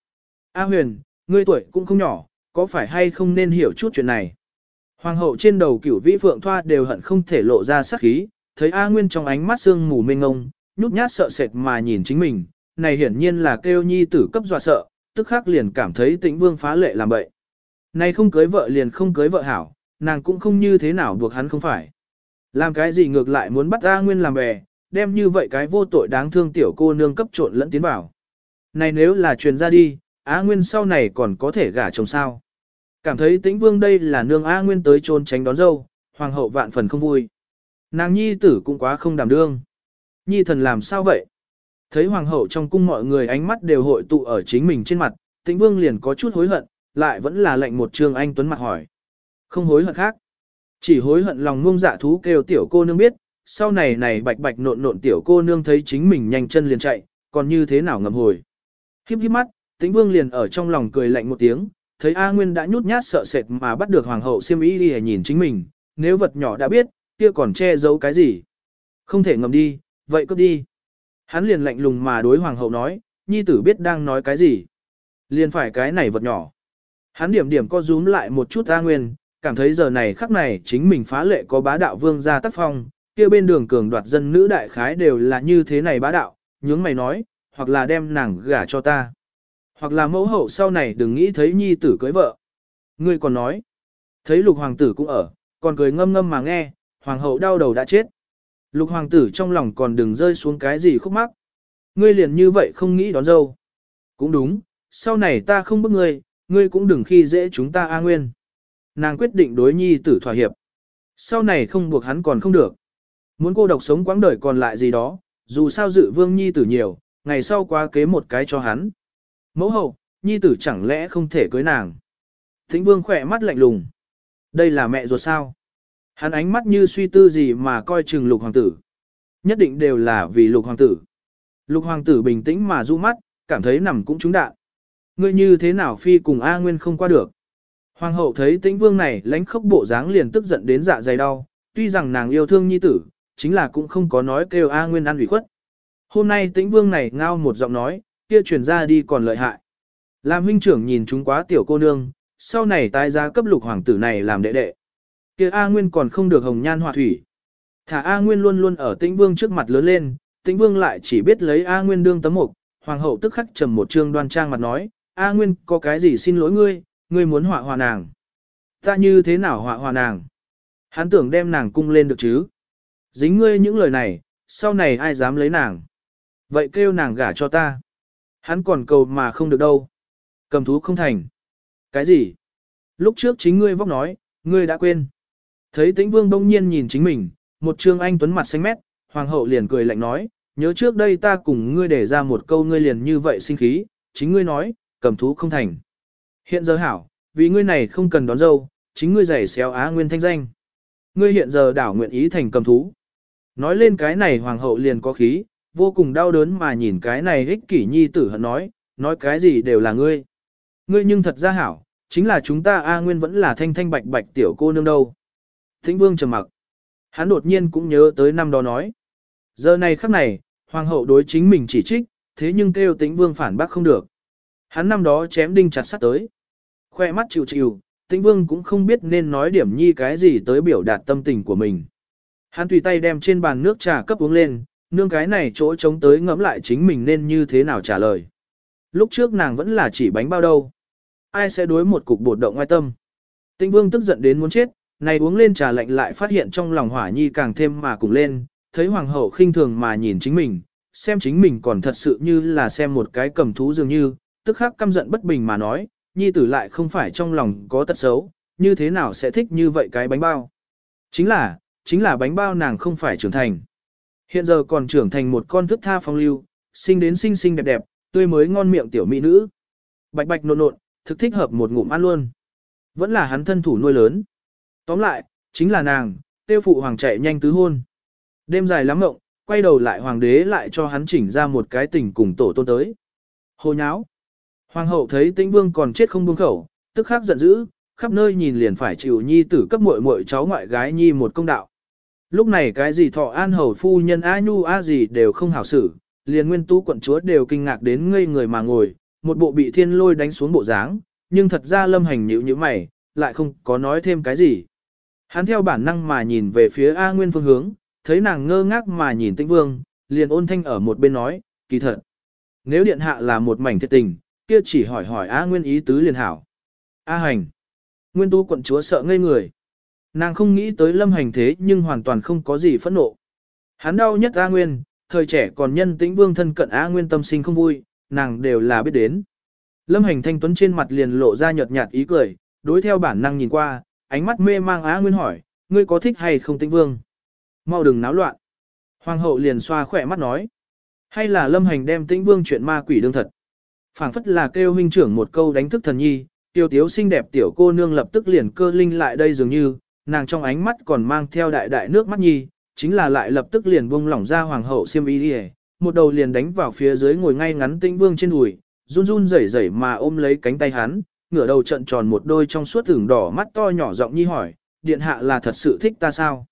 A huyền, ngươi tuổi cũng không nhỏ, có phải hay không nên hiểu chút chuyện này. Hoàng hậu trên đầu cửu vĩ phượng thoa đều hận không thể lộ ra sắc khí, thấy A Nguyên trong ánh mắt sương mù mênh ngông, nhút nhát sợ sệt mà nhìn chính mình, này hiển nhiên là kêu nhi tử cấp dọa sợ, tức khắc liền cảm thấy tĩnh vương phá lệ làm bậy. Này không cưới vợ liền không cưới vợ hảo, nàng cũng không như thế nào buộc hắn không phải. Làm cái gì ngược lại muốn bắt A Nguyên làm bè, đem như vậy cái vô tội đáng thương tiểu cô nương cấp trộn lẫn tiến vào. Này nếu là truyền ra đi, A Nguyên sau này còn có thể gả chồng sao. Cảm thấy tĩnh vương đây là nương A Nguyên tới trôn tránh đón dâu, hoàng hậu vạn phần không vui. Nàng nhi tử cũng quá không đảm đương. Nhi thần làm sao vậy? Thấy hoàng hậu trong cung mọi người ánh mắt đều hội tụ ở chính mình trên mặt, tĩnh vương liền có chút hối hận, lại vẫn là lệnh một trường anh tuấn mặt hỏi. Không hối hận khác. Chỉ hối hận lòng ngông dạ thú kêu tiểu cô nương biết, sau này này bạch bạch nộn nộn tiểu cô nương thấy chính mình nhanh chân liền chạy, còn như thế nào ngầm hồi. Khiếp khiếp mắt, tĩnh vương liền ở trong lòng cười lạnh một tiếng, thấy A Nguyên đã nhút nhát sợ sệt mà bắt được hoàng hậu siêm ý đi nhìn chính mình, nếu vật nhỏ đã biết, kia còn che giấu cái gì. Không thể ngầm đi, vậy cướp đi. Hắn liền lạnh lùng mà đối hoàng hậu nói, nhi tử biết đang nói cái gì. Liền phải cái này vật nhỏ. Hắn điểm điểm co rúm lại một chút A Nguyên, cảm thấy giờ này khắc này chính mình phá lệ có bá đạo vương gia tác phong, kia bên đường cường đoạt dân nữ đại khái đều là như thế này bá đạo, nhướng mày nói, hoặc là đem nàng gả cho ta. Hoặc là mẫu hậu sau này đừng nghĩ thấy nhi tử cưới vợ. Ngươi còn nói, thấy lục hoàng tử cũng ở, còn cười ngâm ngâm mà nghe, hoàng hậu đau đầu đã chết. Lục hoàng tử trong lòng còn đừng rơi xuống cái gì khúc mắc. Ngươi liền như vậy không nghĩ đón dâu. Cũng đúng, sau này ta không bức ngươi, ngươi cũng đừng khi dễ chúng ta A Nguyên. Nàng quyết định đối nhi tử thỏa hiệp. Sau này không buộc hắn còn không được. Muốn cô độc sống quãng đời còn lại gì đó, dù sao dự vương nhi tử nhiều, ngày sau quá kế một cái cho hắn. Mẫu hậu, nhi tử chẳng lẽ không thể cưới nàng. Thính vương khỏe mắt lạnh lùng. Đây là mẹ ruột sao? Hắn ánh mắt như suy tư gì mà coi chừng lục hoàng tử. Nhất định đều là vì lục hoàng tử. Lục hoàng tử bình tĩnh mà du mắt, cảm thấy nằm cũng trúng đạn. Ngươi như thế nào phi cùng A Nguyên không qua được. Hoàng hậu thấy tĩnh vương này lánh khốc bộ dáng liền tức giận đến dạ dày đau, tuy rằng nàng yêu thương nhi tử, chính là cũng không có nói kêu A Nguyên ăn ủy khuất. Hôm nay tĩnh vương này ngao một giọng nói, kia truyền ra đi còn lợi hại. Làm huynh trưởng nhìn chúng quá tiểu cô nương, sau này tái giá cấp lục hoàng tử này làm đệ đệ. Kia A Nguyên còn không được hồng nhan họa thủy. Thả A Nguyên luôn luôn ở tĩnh vương trước mặt lớn lên, tĩnh vương lại chỉ biết lấy A Nguyên đương tấm mục, hoàng hậu tức khắc trầm một trương đoan trang mặt nói, A Nguyên có cái gì xin lỗi ngươi, ngươi muốn họa hòa nàng. Ta như thế nào họa hòa nàng? Hắn tưởng đem nàng cung lên được chứ? Dính ngươi những lời này, sau này ai dám lấy nàng? Vậy kêu nàng gả cho ta. Hắn còn cầu mà không được đâu. Cầm thú không thành. Cái gì? Lúc trước chính ngươi vóc nói, ngươi đã quên. Thấy tĩnh vương đông nhiên nhìn chính mình, một trương anh tuấn mặt xanh mét, hoàng hậu liền cười lạnh nói, nhớ trước đây ta cùng ngươi để ra một câu ngươi liền như vậy sinh khí, chính ngươi nói, cầm thú không thành. Hiện giờ hảo, vì ngươi này không cần đón dâu, chính ngươi giày xéo á nguyên thanh danh. Ngươi hiện giờ đảo nguyện ý thành cầm thú. Nói lên cái này hoàng hậu liền có khí, vô cùng đau đớn mà nhìn cái này ích kỷ nhi tử hận nói, nói cái gì đều là ngươi. Ngươi nhưng thật ra hảo, chính là chúng ta A Nguyên vẫn là thanh thanh bạch bạch tiểu cô nương đâu. Thính vương trầm mặc. Hắn đột nhiên cũng nhớ tới năm đó nói. Giờ này khắc này, hoàng hậu đối chính mình chỉ trích, thế nhưng kêu tĩnh vương phản bác không được. Hắn năm đó chém đinh chặt sắt tới. Khoe mắt chịu chịu, tĩnh vương cũng không biết nên nói điểm nhi cái gì tới biểu đạt tâm tình của mình. Hắn tùy tay đem trên bàn nước trà cấp uống lên, nương cái này chỗ trống tới ngẫm lại chính mình nên như thế nào trả lời. Lúc trước nàng vẫn là chỉ bánh bao đâu. Ai sẽ đối một cục bột động ngoại tâm. Tĩnh vương tức giận đến muốn chết, này uống lên trà lạnh lại phát hiện trong lòng hỏa nhi càng thêm mà cùng lên, thấy hoàng hậu khinh thường mà nhìn chính mình, xem chính mình còn thật sự như là xem một cái cầm thú dường như, tức khắc căm giận bất bình mà nói, nhi tử lại không phải trong lòng có tật xấu, như thế nào sẽ thích như vậy cái bánh bao. Chính là, chính là bánh bao nàng không phải trưởng thành. Hiện giờ còn trưởng thành một con thức tha phong lưu, sinh đến xinh xinh đẹp đẹp, tươi mới ngon miệng tiểu mỹ nữ. Bạch bạch nộn nộn, thực thích hợp một ngụm ăn luôn. Vẫn là hắn thân thủ nuôi lớn. Tóm lại, chính là nàng, tiêu phụ hoàng chạy nhanh tứ hôn. Đêm dài lắm mộng, quay đầu lại hoàng đế lại cho hắn chỉnh ra một cái tình cùng tổ tôn tới. Hồ nháo. Hoàng hậu thấy tĩnh vương còn chết không buông khẩu, tức khắc giận dữ, khắp nơi nhìn liền phải chịu nhi tử cấp muội muội cháu ngoại gái nhi một công đạo. Lúc này cái gì thọ an hầu phu nhân a nhu a gì đều không hảo xử, liền nguyên tú quận chúa đều kinh ngạc đến ngây người mà ngồi, một bộ bị thiên lôi đánh xuống bộ dáng, nhưng thật ra lâm hành nhữ như mày, lại không có nói thêm cái gì. Hắn theo bản năng mà nhìn về phía A Nguyên phương hướng, thấy nàng ngơ ngác mà nhìn tĩnh vương, liền ôn thanh ở một bên nói, kỳ thật. Nếu điện hạ là một mảnh thiệt tình, kia chỉ hỏi hỏi A Nguyên ý tứ liền hảo. A hành. Nguyên tu quận chúa sợ ngây người. Nàng không nghĩ tới lâm hành thế nhưng hoàn toàn không có gì phẫn nộ. Hắn đau nhất A Nguyên, thời trẻ còn nhân tĩnh vương thân cận A Nguyên tâm sinh không vui, nàng đều là biết đến. Lâm hành thanh tuấn trên mặt liền lộ ra nhợt nhạt ý cười, đối theo bản năng nhìn qua, ánh mắt mê mang A Nguyên hỏi, ngươi có thích hay không tĩnh vương? Mau đừng náo loạn. Hoàng hậu liền xoa khỏe mắt nói. Hay là lâm hành đem tĩnh vương chuyện ma quỷ đương thật? phảng phất là kêu huynh trưởng một câu đánh thức thần nhi, tiêu tiếu xinh đẹp tiểu cô nương lập tức liền cơ linh lại đây dường như, nàng trong ánh mắt còn mang theo đại đại nước mắt nhi, chính là lại lập tức liền buông lỏng ra hoàng hậu xiêm y đi một đầu liền đánh vào phía dưới ngồi ngay ngắn tĩnh vương trên đùi, run run rẩy rẩy mà ôm lấy cánh tay hắn, ngửa đầu trận tròn một đôi trong suốt thửng đỏ mắt to nhỏ giọng nhi hỏi, điện hạ là thật sự thích ta sao?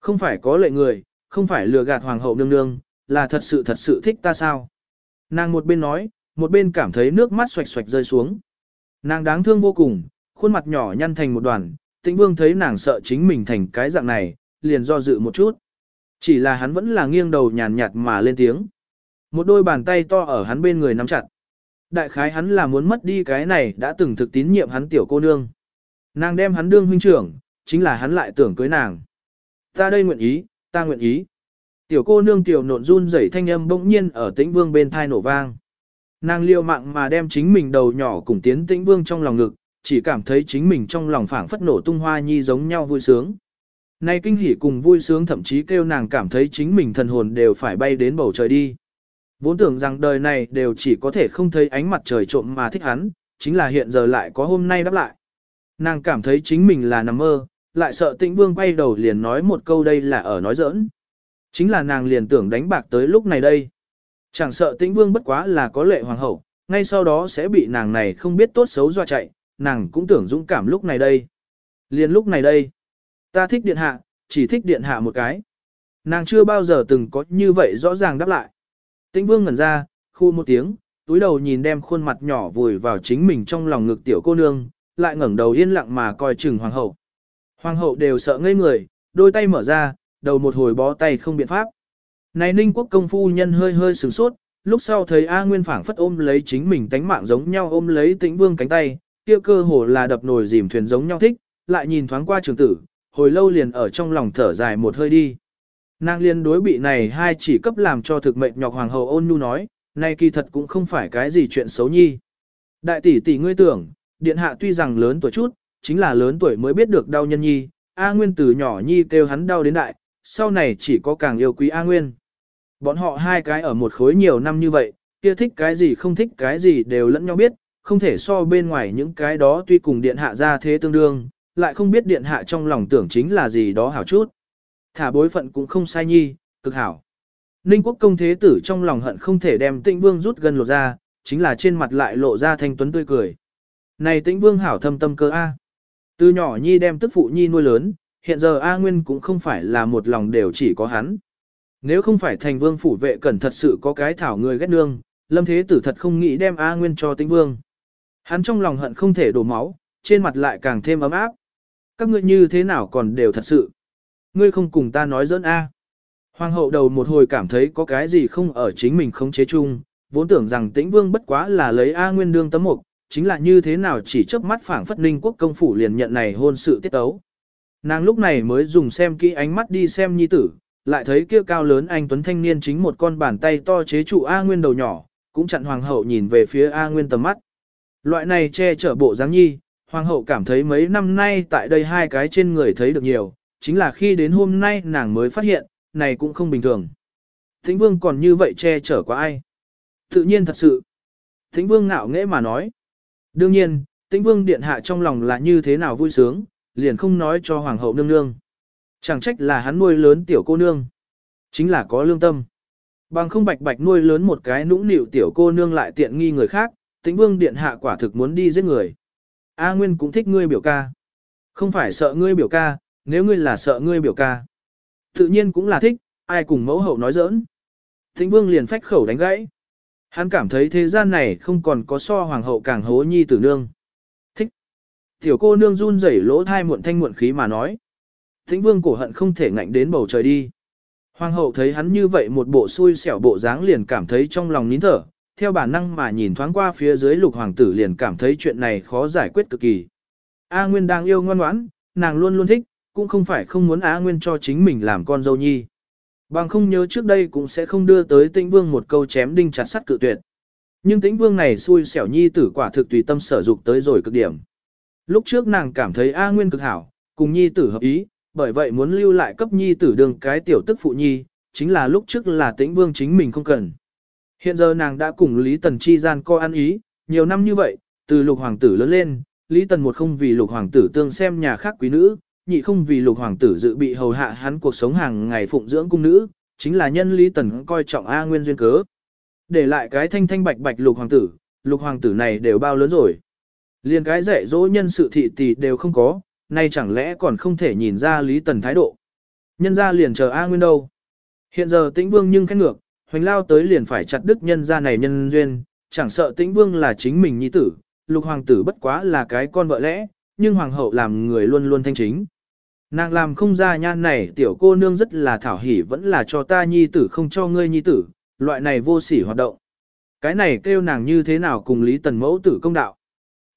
Không phải có lệ người, không phải lừa gạt hoàng hậu nương nương, là thật sự thật sự thích ta sao? Nàng một bên nói, một bên cảm thấy nước mắt xoạch xoạch rơi xuống. Nàng đáng thương vô cùng, khuôn mặt nhỏ nhăn thành một đoàn, tĩnh vương thấy nàng sợ chính mình thành cái dạng này, liền do dự một chút. Chỉ là hắn vẫn là nghiêng đầu nhàn nhạt mà lên tiếng. Một đôi bàn tay to ở hắn bên người nắm chặt. Đại khái hắn là muốn mất đi cái này đã từng thực tín nhiệm hắn tiểu cô nương. Nàng đem hắn đương huynh trưởng, chính là hắn lại tưởng cưới nàng. Ta đây nguyện ý, ta nguyện ý. Tiểu cô nương tiểu nộn run rẩy thanh âm bỗng nhiên ở tĩnh vương bên thai nổ vang. Nàng liều mạng mà đem chính mình đầu nhỏ cùng tiến tĩnh vương trong lòng ngực, chỉ cảm thấy chính mình trong lòng phảng phất nổ tung hoa nhi giống nhau vui sướng. Nay kinh hỉ cùng vui sướng thậm chí kêu nàng cảm thấy chính mình thần hồn đều phải bay đến bầu trời đi. Vốn tưởng rằng đời này đều chỉ có thể không thấy ánh mặt trời trộm mà thích hắn, chính là hiện giờ lại có hôm nay đáp lại. Nàng cảm thấy chính mình là nằm mơ, lại sợ tĩnh vương quay đầu liền nói một câu đây là ở nói giỡn. Chính là nàng liền tưởng đánh bạc tới lúc này đây. Chẳng sợ tĩnh vương bất quá là có lệ hoàng hậu, ngay sau đó sẽ bị nàng này không biết tốt xấu dọa chạy, nàng cũng tưởng dũng cảm lúc này đây. Liền lúc này đây, ta thích điện hạ, chỉ thích điện hạ một cái. Nàng chưa bao giờ từng có như vậy rõ ràng đáp lại. Tĩnh vương ngẩn ra, khu một tiếng, túi đầu nhìn đem khuôn mặt nhỏ vùi vào chính mình trong lòng ngực tiểu cô nương, lại ngẩng đầu yên lặng mà coi chừng hoàng hậu. Hoàng hậu đều sợ ngây người, đôi tay mở ra, đầu một hồi bó tay không biện pháp. Này ninh quốc công phu nhân hơi hơi sửng sốt, lúc sau thấy A Nguyên phảng phất ôm lấy chính mình tánh mạng giống nhau ôm lấy tĩnh vương cánh tay, kia cơ hồ là đập nồi dìm thuyền giống nhau thích, lại nhìn thoáng qua trường tử, hồi lâu liền ở trong lòng thở dài một hơi đi. Nàng liên đối bị này hai chỉ cấp làm cho thực mệnh nhọc hoàng hậu ôn nhu nói, nay kỳ thật cũng không phải cái gì chuyện xấu nhi. Đại tỷ tỷ ngươi tưởng, điện hạ tuy rằng lớn tuổi chút, chính là lớn tuổi mới biết được đau nhân nhi, A Nguyên từ nhỏ nhi kêu hắn đau đến đại, sau này chỉ có càng yêu quý A Nguyên. Bọn họ hai cái ở một khối nhiều năm như vậy, kia thích cái gì không thích cái gì đều lẫn nhau biết, không thể so bên ngoài những cái đó tuy cùng điện hạ ra thế tương đương, lại không biết điện hạ trong lòng tưởng chính là gì đó hảo chút. Thả bối phận cũng không sai nhi, cực hảo. Ninh quốc công thế tử trong lòng hận không thể đem tĩnh vương rút gần lột ra, chính là trên mặt lại lộ ra thanh tuấn tươi cười. Này tĩnh vương hảo thâm tâm cơ A. Từ nhỏ nhi đem tức phụ nhi nuôi lớn, hiện giờ A Nguyên cũng không phải là một lòng đều chỉ có hắn. Nếu không phải thành vương phủ vệ cần thật sự có cái thảo người ghét nương, lâm thế tử thật không nghĩ đem A Nguyên cho tĩnh vương. Hắn trong lòng hận không thể đổ máu, trên mặt lại càng thêm ấm áp. Các ngươi như thế nào còn đều thật sự. Ngươi không cùng ta nói dẫn A. Hoàng hậu đầu một hồi cảm thấy có cái gì không ở chính mình không chế chung, vốn tưởng rằng tĩnh vương bất quá là lấy A Nguyên đương tấm mục, chính là như thế nào chỉ chớp mắt phảng phất ninh quốc công phủ liền nhận này hôn sự tiết tấu. Nàng lúc này mới dùng xem kỹ ánh mắt đi xem nhi tử, lại thấy kia cao lớn anh Tuấn Thanh niên chính một con bàn tay to chế trụ A Nguyên đầu nhỏ, cũng chặn hoàng hậu nhìn về phía A Nguyên tầm mắt. Loại này che chở bộ dáng nhi, hoàng hậu cảm thấy mấy năm nay tại đây hai cái trên người thấy được nhiều, chính là khi đến hôm nay nàng mới phát hiện, này cũng không bình thường. Thính vương còn như vậy che chở qua ai? Tự nhiên thật sự. Thính vương ngạo nghễ mà nói. Đương nhiên, tĩnh vương điện hạ trong lòng là như thế nào vui sướng, liền không nói cho hoàng hậu nương nương. Chẳng trách là hắn nuôi lớn tiểu cô nương. Chính là có lương tâm. Bằng không bạch bạch nuôi lớn một cái nũng nịu tiểu cô nương lại tiện nghi người khác, tĩnh vương điện hạ quả thực muốn đi giết người. A Nguyên cũng thích ngươi biểu ca. Không phải sợ ngươi biểu ca, nếu ngươi là sợ ngươi biểu ca. Tự nhiên cũng là thích, ai cùng mẫu hậu nói giỡn. Tĩnh vương liền phách khẩu đánh gãy. Hắn cảm thấy thế gian này không còn có so hoàng hậu càng hố nhi tử nương. Thích. Tiểu cô nương run rẩy lỗ thai muộn thanh muộn khí mà nói. Tĩnh vương cổ hận không thể ngạnh đến bầu trời đi. Hoàng hậu thấy hắn như vậy một bộ xui xẻo bộ dáng liền cảm thấy trong lòng nín thở, theo bản năng mà nhìn thoáng qua phía dưới lục hoàng tử liền cảm thấy chuyện này khó giải quyết cực kỳ. A Nguyên đang yêu ngoan ngoãn, nàng luôn luôn thích, cũng không phải không muốn A Nguyên cho chính mình làm con dâu nhi. Bằng không nhớ trước đây cũng sẽ không đưa tới tĩnh vương một câu chém đinh chặt sắt cự tuyệt. Nhưng tĩnh vương này xui xẻo nhi tử quả thực tùy tâm sở dục tới rồi cực điểm. Lúc trước nàng cảm thấy A Nguyên cực hảo, cùng nhi tử hợp ý, bởi vậy muốn lưu lại cấp nhi tử đường cái tiểu tức phụ nhi, chính là lúc trước là tĩnh vương chính mình không cần. Hiện giờ nàng đã cùng Lý Tần chi gian co ăn ý, nhiều năm như vậy, từ lục hoàng tử lớn lên, Lý Tần một không vì lục hoàng tử tương xem nhà khác quý nữ, nhị không vì lục hoàng tử dự bị hầu hạ hắn cuộc sống hàng ngày phụng dưỡng cung nữ, chính là nhân Lý Tần coi trọng A Nguyên duyên cớ. Để lại cái thanh thanh bạch bạch lục hoàng tử, lục hoàng tử này đều bao lớn rồi. Liên cái dạy dỗ nhân sự thị tỷ đều không có, nay chẳng lẽ còn không thể nhìn ra Lý Tần thái độ. Nhân ra liền chờ A Nguyên đâu. Hiện giờ tĩnh vương nhưng khét ngược, hoành lao tới liền phải chặt đức nhân ra này nhân duyên, chẳng sợ tĩnh vương là chính mình nhi tử, lục hoàng tử bất quá là cái con vợ lẽ, nhưng hoàng hậu làm người luôn luôn thanh chính. Nàng làm không ra nhan này tiểu cô nương rất là thảo hỉ vẫn là cho ta nhi tử không cho ngươi nhi tử, loại này vô sỉ hoạt động. Cái này kêu nàng như thế nào cùng Lý Tần mẫu tử công đạo.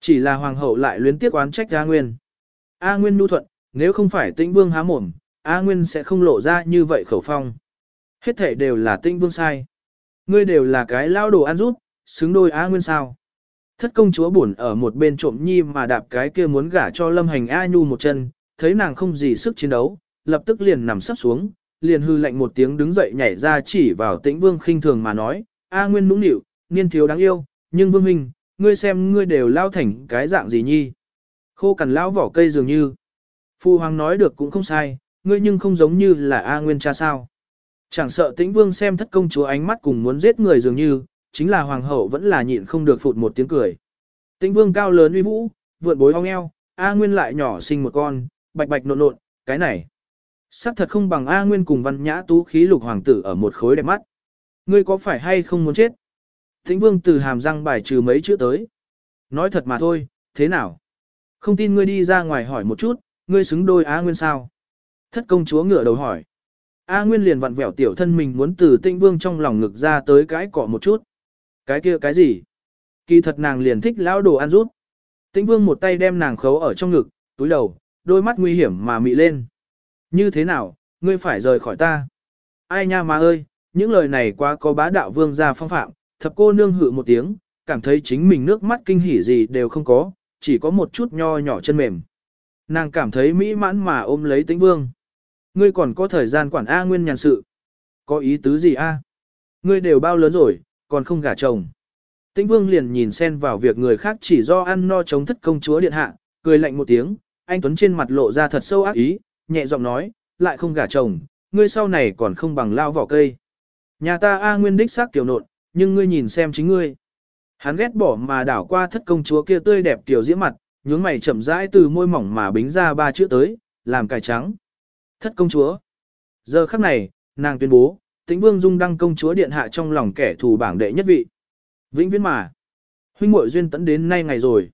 Chỉ là hoàng hậu lại luyến tiếc oán trách A Nguyên. A Nguyên nu thuận, nếu không phải tĩnh vương há mồm, A Nguyên sẽ không lộ ra như vậy khẩu phong. Hết thể đều là tĩnh vương sai. Ngươi đều là cái lao đồ ăn rút, xứng đôi Á Nguyên sao. Thất công chúa buồn ở một bên trộm nhi mà đạp cái kia muốn gả cho lâm hành A Nhu một chân, thấy nàng không gì sức chiến đấu, lập tức liền nằm sắp xuống, liền hư lạnh một tiếng đứng dậy nhảy ra chỉ vào tĩnh vương khinh thường mà nói, A Nguyên nũng nịu, niên thiếu đáng yêu, nhưng vương minh, ngươi xem ngươi đều lao thành cái dạng gì nhi. Khô cằn lão vỏ cây dường như. Phu hoàng nói được cũng không sai, ngươi nhưng không giống như là A Nguyên cha sao. Chẳng sợ tĩnh vương xem thất công chúa ánh mắt cùng muốn giết người dường như, chính là hoàng hậu vẫn là nhịn không được phụt một tiếng cười. Tĩnh vương cao lớn uy vũ, vượn bối ong eo, A Nguyên lại nhỏ sinh một con, bạch bạch nộn nộn, cái này. Sắc thật không bằng A Nguyên cùng văn nhã tú khí lục hoàng tử ở một khối đẹp mắt. Ngươi có phải hay không muốn chết? Tĩnh vương từ hàm răng bài trừ mấy chữ tới. Nói thật mà thôi, thế nào? Không tin ngươi đi ra ngoài hỏi một chút, ngươi xứng đôi A Nguyên sao? Thất công chúa ngửa đầu hỏi. A Nguyên liền vặn vẹo tiểu thân mình muốn từ tinh Vương trong lòng ngực ra tới cái cọ một chút. Cái kia cái gì? Kỳ thật nàng liền thích lão đồ ăn rút. Tinh Vương một tay đem nàng khấu ở trong ngực, túi đầu, đôi mắt nguy hiểm mà mị lên. Như thế nào, ngươi phải rời khỏi ta? Ai nha má ơi, những lời này quá có bá đạo vương gia phong phạm, thập cô nương hự một tiếng, cảm thấy chính mình nước mắt kinh hỉ gì đều không có, chỉ có một chút nho nhỏ chân mềm. Nàng cảm thấy mỹ mãn mà ôm lấy tĩnh vương. Ngươi còn có thời gian quản A nguyên nhàn sự. Có ý tứ gì A? Ngươi đều bao lớn rồi, còn không gả chồng. Tĩnh vương liền nhìn xen vào việc người khác chỉ do ăn no chống thất công chúa điện hạ, cười lạnh một tiếng, anh Tuấn trên mặt lộ ra thật sâu ác ý, nhẹ giọng nói, lại không gả chồng, ngươi sau này còn không bằng lao vỏ cây. Nhà ta A nguyên đích xác kiểu nộn, nhưng ngươi nhìn xem chính ngươi. Hắn ghét bỏ mà đảo qua thất công chúa kia tươi đẹp tiểu diễm mặt, nhướng mày chậm rãi từ môi mỏng mà bính ra ba chữ tới, làm cải trắng. Thất công chúa. Giờ khắc này, nàng tuyên bố, tĩnh vương dung đăng công chúa điện hạ trong lòng kẻ thù bảng đệ nhất vị. Vĩnh viễn mà. Huynh muội duyên tấn đến nay ngày rồi.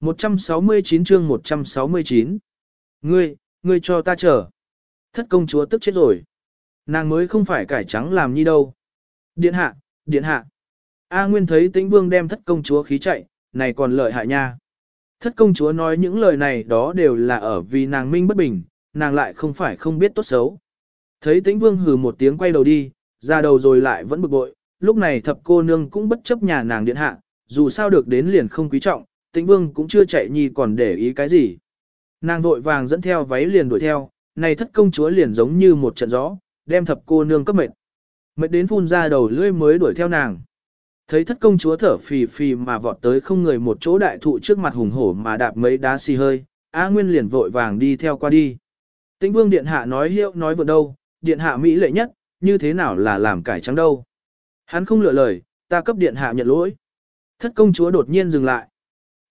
169 chương 169. Ngươi, ngươi cho ta chờ. Thất công chúa tức chết rồi. Nàng mới không phải cải trắng làm như đâu. Điện hạ, điện hạ. A Nguyên thấy tĩnh vương đem thất công chúa khí chạy, này còn lợi hại nha. Thất công chúa nói những lời này đó đều là ở vì nàng minh bất bình, nàng lại không phải không biết tốt xấu. Thấy tĩnh vương hừ một tiếng quay đầu đi, ra đầu rồi lại vẫn bực bội, lúc này thập cô nương cũng bất chấp nhà nàng điện hạ, dù sao được đến liền không quý trọng, tĩnh vương cũng chưa chạy nhi còn để ý cái gì. Nàng vội vàng dẫn theo váy liền đuổi theo, này thất công chúa liền giống như một trận gió, đem thập cô nương cấp mệt. Mệt đến phun ra đầu lưỡi mới đuổi theo nàng. Thấy thất công chúa thở phì phì mà vọt tới không người một chỗ đại thụ trước mặt hùng hổ mà đạp mấy đá xì hơi, A Nguyên liền vội vàng đi theo qua đi. Tĩnh vương điện hạ nói hiệu nói vừa đâu, điện hạ mỹ lệ nhất, như thế nào là làm cải trắng đâu. Hắn không lựa lời, ta cấp điện hạ nhận lỗi. Thất công chúa đột nhiên dừng lại.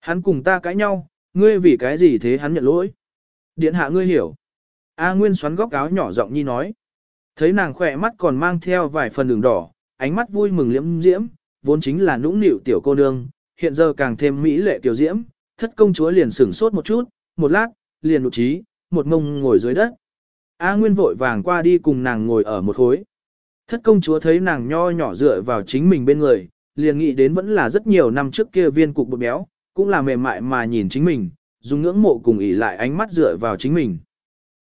Hắn cùng ta cãi nhau, ngươi vì cái gì thế hắn nhận lỗi. Điện hạ ngươi hiểu. A Nguyên xoắn góc áo nhỏ giọng nhi nói. Thấy nàng khỏe mắt còn mang theo vài phần đường đỏ, ánh mắt vui mừng liễm diễm, vốn chính là nũng nịu tiểu cô nương, hiện giờ càng thêm mỹ lệ tiểu diễm, thất công chúa liền sửng sốt một chút, một lát, liền nụ trí, một mông ngồi dưới đất. A Nguyên vội vàng qua đi cùng nàng ngồi ở một khối. Thất công chúa thấy nàng nho nhỏ dựa vào chính mình bên người, liền nghĩ đến vẫn là rất nhiều năm trước kia viên cục bột béo, cũng là mềm mại mà nhìn chính mình, dùng ngưỡng mộ cùng ỉ lại ánh mắt dựa vào chính mình.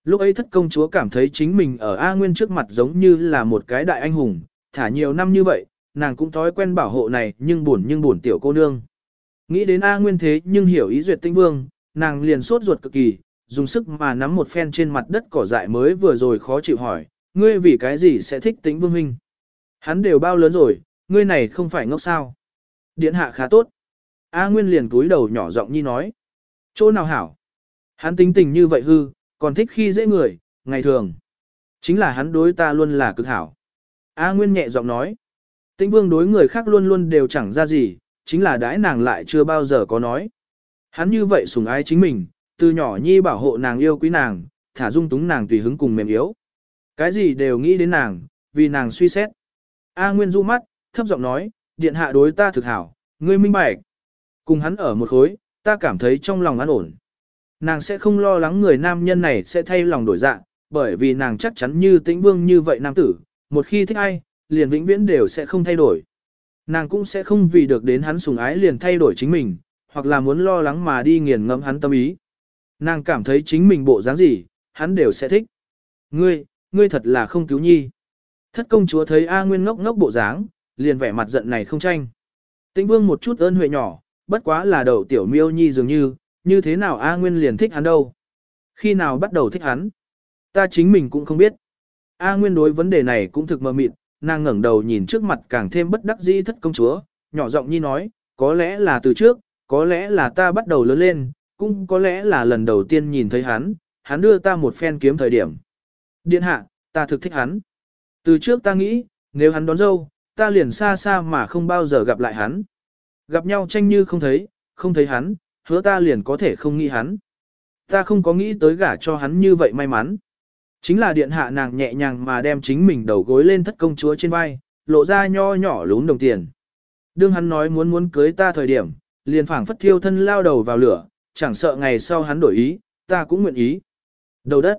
Lúc ấy thất công chúa cảm thấy chính mình ở A Nguyên trước mặt giống như là một cái đại anh hùng, thả nhiều năm như vậy, nàng cũng thói quen bảo hộ này nhưng buồn nhưng buồn tiểu cô nương. Nghĩ đến A Nguyên thế nhưng hiểu ý duyệt tinh vương, nàng liền sốt ruột cực kỳ, dùng sức mà nắm một phen trên mặt đất cỏ dại mới vừa rồi khó chịu hỏi, ngươi vì cái gì sẽ thích tính vương huynh? Hắn đều bao lớn rồi, ngươi này không phải ngốc sao? Điện hạ khá tốt. A Nguyên liền túi đầu nhỏ giọng nhi nói. Chỗ nào hảo? Hắn tính tình như vậy hư, còn thích khi dễ người, ngày thường. Chính là hắn đối ta luôn là cực hảo. A Nguyên nhẹ giọng nói. Tĩnh vương đối người khác luôn luôn đều chẳng ra gì, chính là đãi nàng lại chưa bao giờ có nói. Hắn như vậy sùng ái chính mình, từ nhỏ nhi bảo hộ nàng yêu quý nàng, thả dung túng nàng tùy hứng cùng mềm yếu. Cái gì đều nghĩ đến nàng, vì nàng suy xét. A Nguyên du mắt, thấp giọng nói, điện hạ đối ta thực hảo, ngươi minh bạch. Cùng hắn ở một khối, ta cảm thấy trong lòng an ổn. Nàng sẽ không lo lắng người nam nhân này sẽ thay lòng đổi dạng, bởi vì nàng chắc chắn như tĩnh vương như vậy nam tử, một khi thích ai, liền vĩnh viễn đều sẽ không thay đổi. Nàng cũng sẽ không vì được đến hắn sùng ái liền thay đổi chính mình, hoặc là muốn lo lắng mà đi nghiền ngẫm hắn tâm ý. Nàng cảm thấy chính mình bộ dáng gì, hắn đều sẽ thích. Ngươi, ngươi thật là không cứu nhi. Thất công chúa thấy A Nguyên ngốc ngốc bộ dáng, liền vẻ mặt giận này không tranh. Tĩnh vương một chút ơn huệ nhỏ, bất quá là đầu tiểu miêu nhi dường như, như thế nào A Nguyên liền thích hắn đâu. Khi nào bắt đầu thích hắn? Ta chính mình cũng không biết. A Nguyên đối vấn đề này cũng thực mơ mịt, nàng ngẩng đầu nhìn trước mặt càng thêm bất đắc dĩ thất công chúa, nhỏ giọng nhi nói, có lẽ là từ trước, có lẽ là ta bắt đầu lớn lên, cũng có lẽ là lần đầu tiên nhìn thấy hắn, hắn đưa ta một phen kiếm thời điểm. Điện hạ, ta thực thích hắn. Từ trước ta nghĩ, nếu hắn đón dâu, ta liền xa xa mà không bao giờ gặp lại hắn. Gặp nhau tranh như không thấy, không thấy hắn, hứa ta liền có thể không nghĩ hắn. Ta không có nghĩ tới gả cho hắn như vậy may mắn. Chính là điện hạ nàng nhẹ nhàng mà đem chính mình đầu gối lên thất công chúa trên vai, lộ ra nho nhỏ lún đồng tiền. Đương hắn nói muốn muốn cưới ta thời điểm, liền phảng phất thiêu thân lao đầu vào lửa, chẳng sợ ngày sau hắn đổi ý, ta cũng nguyện ý. Đầu đất.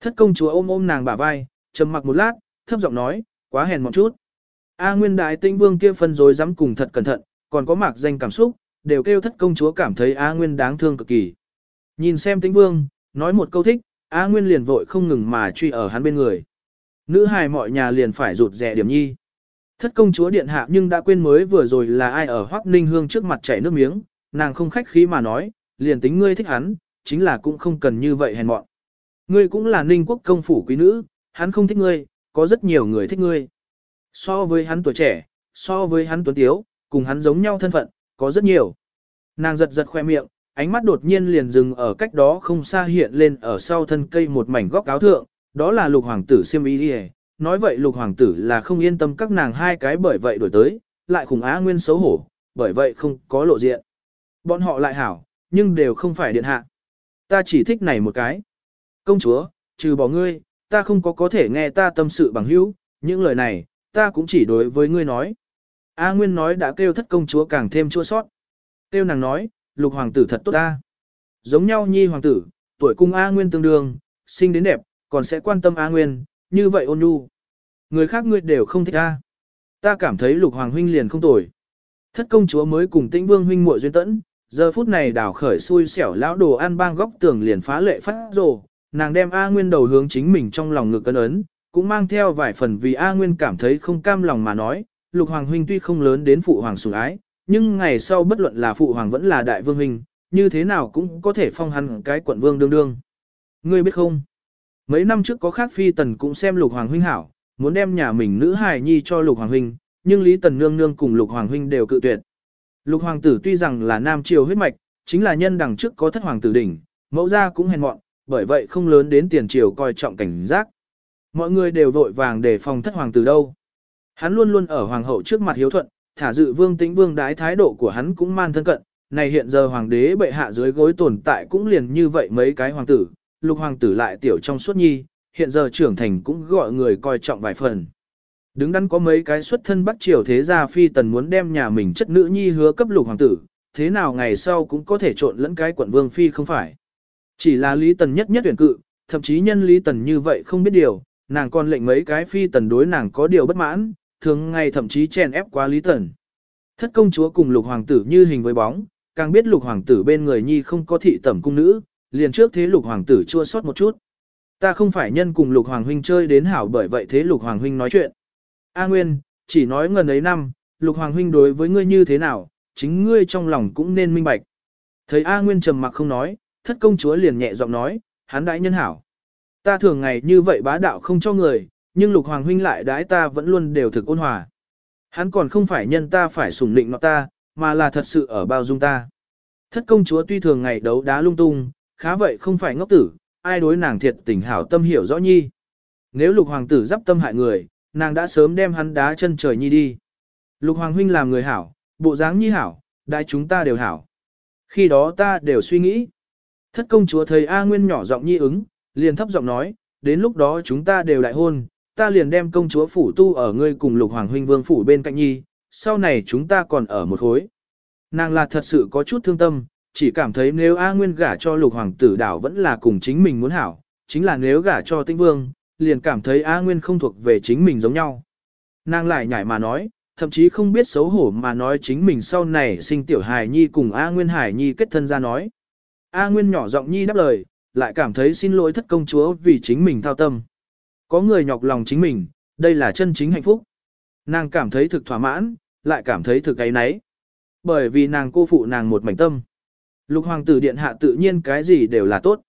Thất công chúa ôm ôm nàng bả vai, trầm mặc một lát, thấp giọng nói, quá hèn một chút. A Nguyên Đại Tinh Vương kia phân rối dám cùng thật cẩn thận, còn có mạc danh cảm xúc, đều kêu thất công chúa cảm thấy A Nguyên đáng thương cực kỳ. Nhìn xem tinh Vương, nói một câu thích, A Nguyên liền vội không ngừng mà truy ở hắn bên người. Nữ hài mọi nhà liền phải rụt rẻ điểm nhi. Thất công chúa điện hạ nhưng đã quên mới vừa rồi là ai ở Hoắc Ninh Hương trước mặt chảy nước miếng, nàng không khách khí mà nói, liền tính ngươi thích hắn, chính là cũng không cần như vậy hèn mọn. Ngươi cũng là Ninh quốc công phủ quý nữ, hắn không thích ngươi, có rất nhiều người thích ngươi. So với hắn tuổi trẻ, so với hắn tuấn tiếu, cùng hắn giống nhau thân phận, có rất nhiều. Nàng giật giật khoe miệng, ánh mắt đột nhiên liền dừng ở cách đó không xa hiện lên ở sau thân cây một mảnh góc áo thượng, đó là lục hoàng tử siêm ý đi nói vậy lục hoàng tử là không yên tâm các nàng hai cái bởi vậy đổi tới, lại khủng á nguyên xấu hổ, bởi vậy không có lộ diện. Bọn họ lại hảo, nhưng đều không phải điện hạ. Ta chỉ thích này một cái. Công chúa, trừ bỏ ngươi, ta không có có thể nghe ta tâm sự bằng hữu, những lời này, ta cũng chỉ đối với ngươi nói. A Nguyên nói đã kêu thất công chúa càng thêm chua sót. tiêu nàng nói, lục hoàng tử thật tốt ta. Giống nhau nhi hoàng tử, tuổi cung A Nguyên tương đương, sinh đến đẹp, còn sẽ quan tâm A Nguyên, như vậy ôn nhu. Người khác ngươi đều không thích ta, Ta cảm thấy lục hoàng huynh liền không tồi. Thất công chúa mới cùng tĩnh vương huynh muội duyên tẫn, giờ phút này đảo khởi xui xẻo lão đồ ăn bang góc tường liền phá lệ phát rồ, nàng đem A Nguyên đầu hướng chính mình trong lòng ngực cân ấn, cũng mang theo vài phần vì A Nguyên cảm thấy không cam lòng mà nói, lục hoàng huynh tuy không lớn đến phụ hoàng sủng ái, nhưng ngày sau bất luận là phụ hoàng vẫn là đại vương huynh, như thế nào cũng có thể phong hắn cái quận vương đương đương. Ngươi biết không? Mấy năm trước có khác phi tần cũng xem lục hoàng huynh hảo, muốn đem nhà mình nữ hài nhi cho lục hoàng huynh, nhưng Lý Tần Nương Nương cùng lục hoàng huynh đều cự tuyệt. Lục hoàng tử tuy rằng là nam triều huyết mạch, chính là nhân đằng trước có thất hoàng tử đỉnh, mẫu gia cũng hèn mọn, bởi vậy không lớn đến tiền triều coi trọng cảnh giác. Mọi người đều vội vàng để phòng thất hoàng tử đâu. Hắn luôn luôn ở hoàng hậu trước mặt hiếu thuận, thả dự vương tĩnh vương đái thái độ của hắn cũng man thân cận, này hiện giờ hoàng đế bệ hạ dưới gối tồn tại cũng liền như vậy mấy cái hoàng tử, lục hoàng tử lại tiểu trong suốt nhi, hiện giờ trưởng thành cũng gọi người coi trọng vài phần. Đứng đắn có mấy cái xuất thân bắt triều thế gia phi tần muốn đem nhà mình chất nữ nhi hứa cấp lục hoàng tử, thế nào ngày sau cũng có thể trộn lẫn cái quận vương phi không phải. Chỉ là Lý Tần nhất nhất tuyển cự, thậm chí nhân Lý Tần như vậy không biết điều, nàng còn lệnh mấy cái phi tần đối nàng có điều bất mãn, thường ngày thậm chí chèn ép quá Lý Tần. Thất công chúa cùng lục hoàng tử như hình với bóng, càng biết lục hoàng tử bên người nhi không có thị tẩm cung nữ, liền trước thế lục hoàng tử chua sót một chút. Ta không phải nhân cùng lục hoàng huynh chơi đến hảo bởi vậy thế lục hoàng huynh nói chuyện. A Nguyên, chỉ nói ngần ấy năm, lục hoàng huynh đối với ngươi như thế nào, chính ngươi trong lòng cũng nên minh bạch. Thấy A Nguyên trầm mặc không nói, thất công chúa liền nhẹ giọng nói, hắn đãi nhân hảo. Ta thường ngày như vậy bá đạo không cho người, nhưng lục hoàng huynh lại đãi ta vẫn luôn đều thực ôn hòa. Hắn còn không phải nhân ta phải sủng định nó ta, mà là thật sự ở bao dung ta. Thất công chúa tuy thường ngày đấu đá lung tung, khá vậy không phải ngốc tử, ai đối nàng thiệt tình hảo tâm hiểu rõ nhi. Nếu lục hoàng tử giáp tâm hại người, nàng đã sớm đem hắn đá chân trời nhi đi. Lục hoàng huynh làm người hảo, bộ dáng nhi hảo, đại chúng ta đều hảo. Khi đó ta đều suy nghĩ. Thất công chúa thấy A Nguyên nhỏ giọng nhi ứng, liền thấp giọng nói, đến lúc đó chúng ta đều đại hôn, ta liền đem công chúa phủ tu ở ngươi cùng lục hoàng huynh vương phủ bên cạnh nhi, sau này chúng ta còn ở một khối. Nàng là thật sự có chút thương tâm, chỉ cảm thấy nếu A Nguyên gả cho lục hoàng tử đảo vẫn là cùng chính mình muốn hảo, chính là nếu gả cho tinh vương, liền cảm thấy A Nguyên không thuộc về chính mình giống nhau. Nàng lại nhảy mà nói, thậm chí không biết xấu hổ mà nói chính mình sau này sinh tiểu hài nhi cùng A Nguyên Hải nhi kết thân ra nói. A Nguyên nhỏ giọng nhi đáp lời, lại cảm thấy xin lỗi thất công chúa vì chính mình thao tâm. Có người nhọc lòng chính mình, đây là chân chính hạnh phúc. Nàng cảm thấy thực thỏa mãn, lại cảm thấy thực ấy nấy. Bởi vì nàng cô phụ nàng một mảnh tâm. Lục hoàng tử điện hạ tự nhiên cái gì đều là tốt.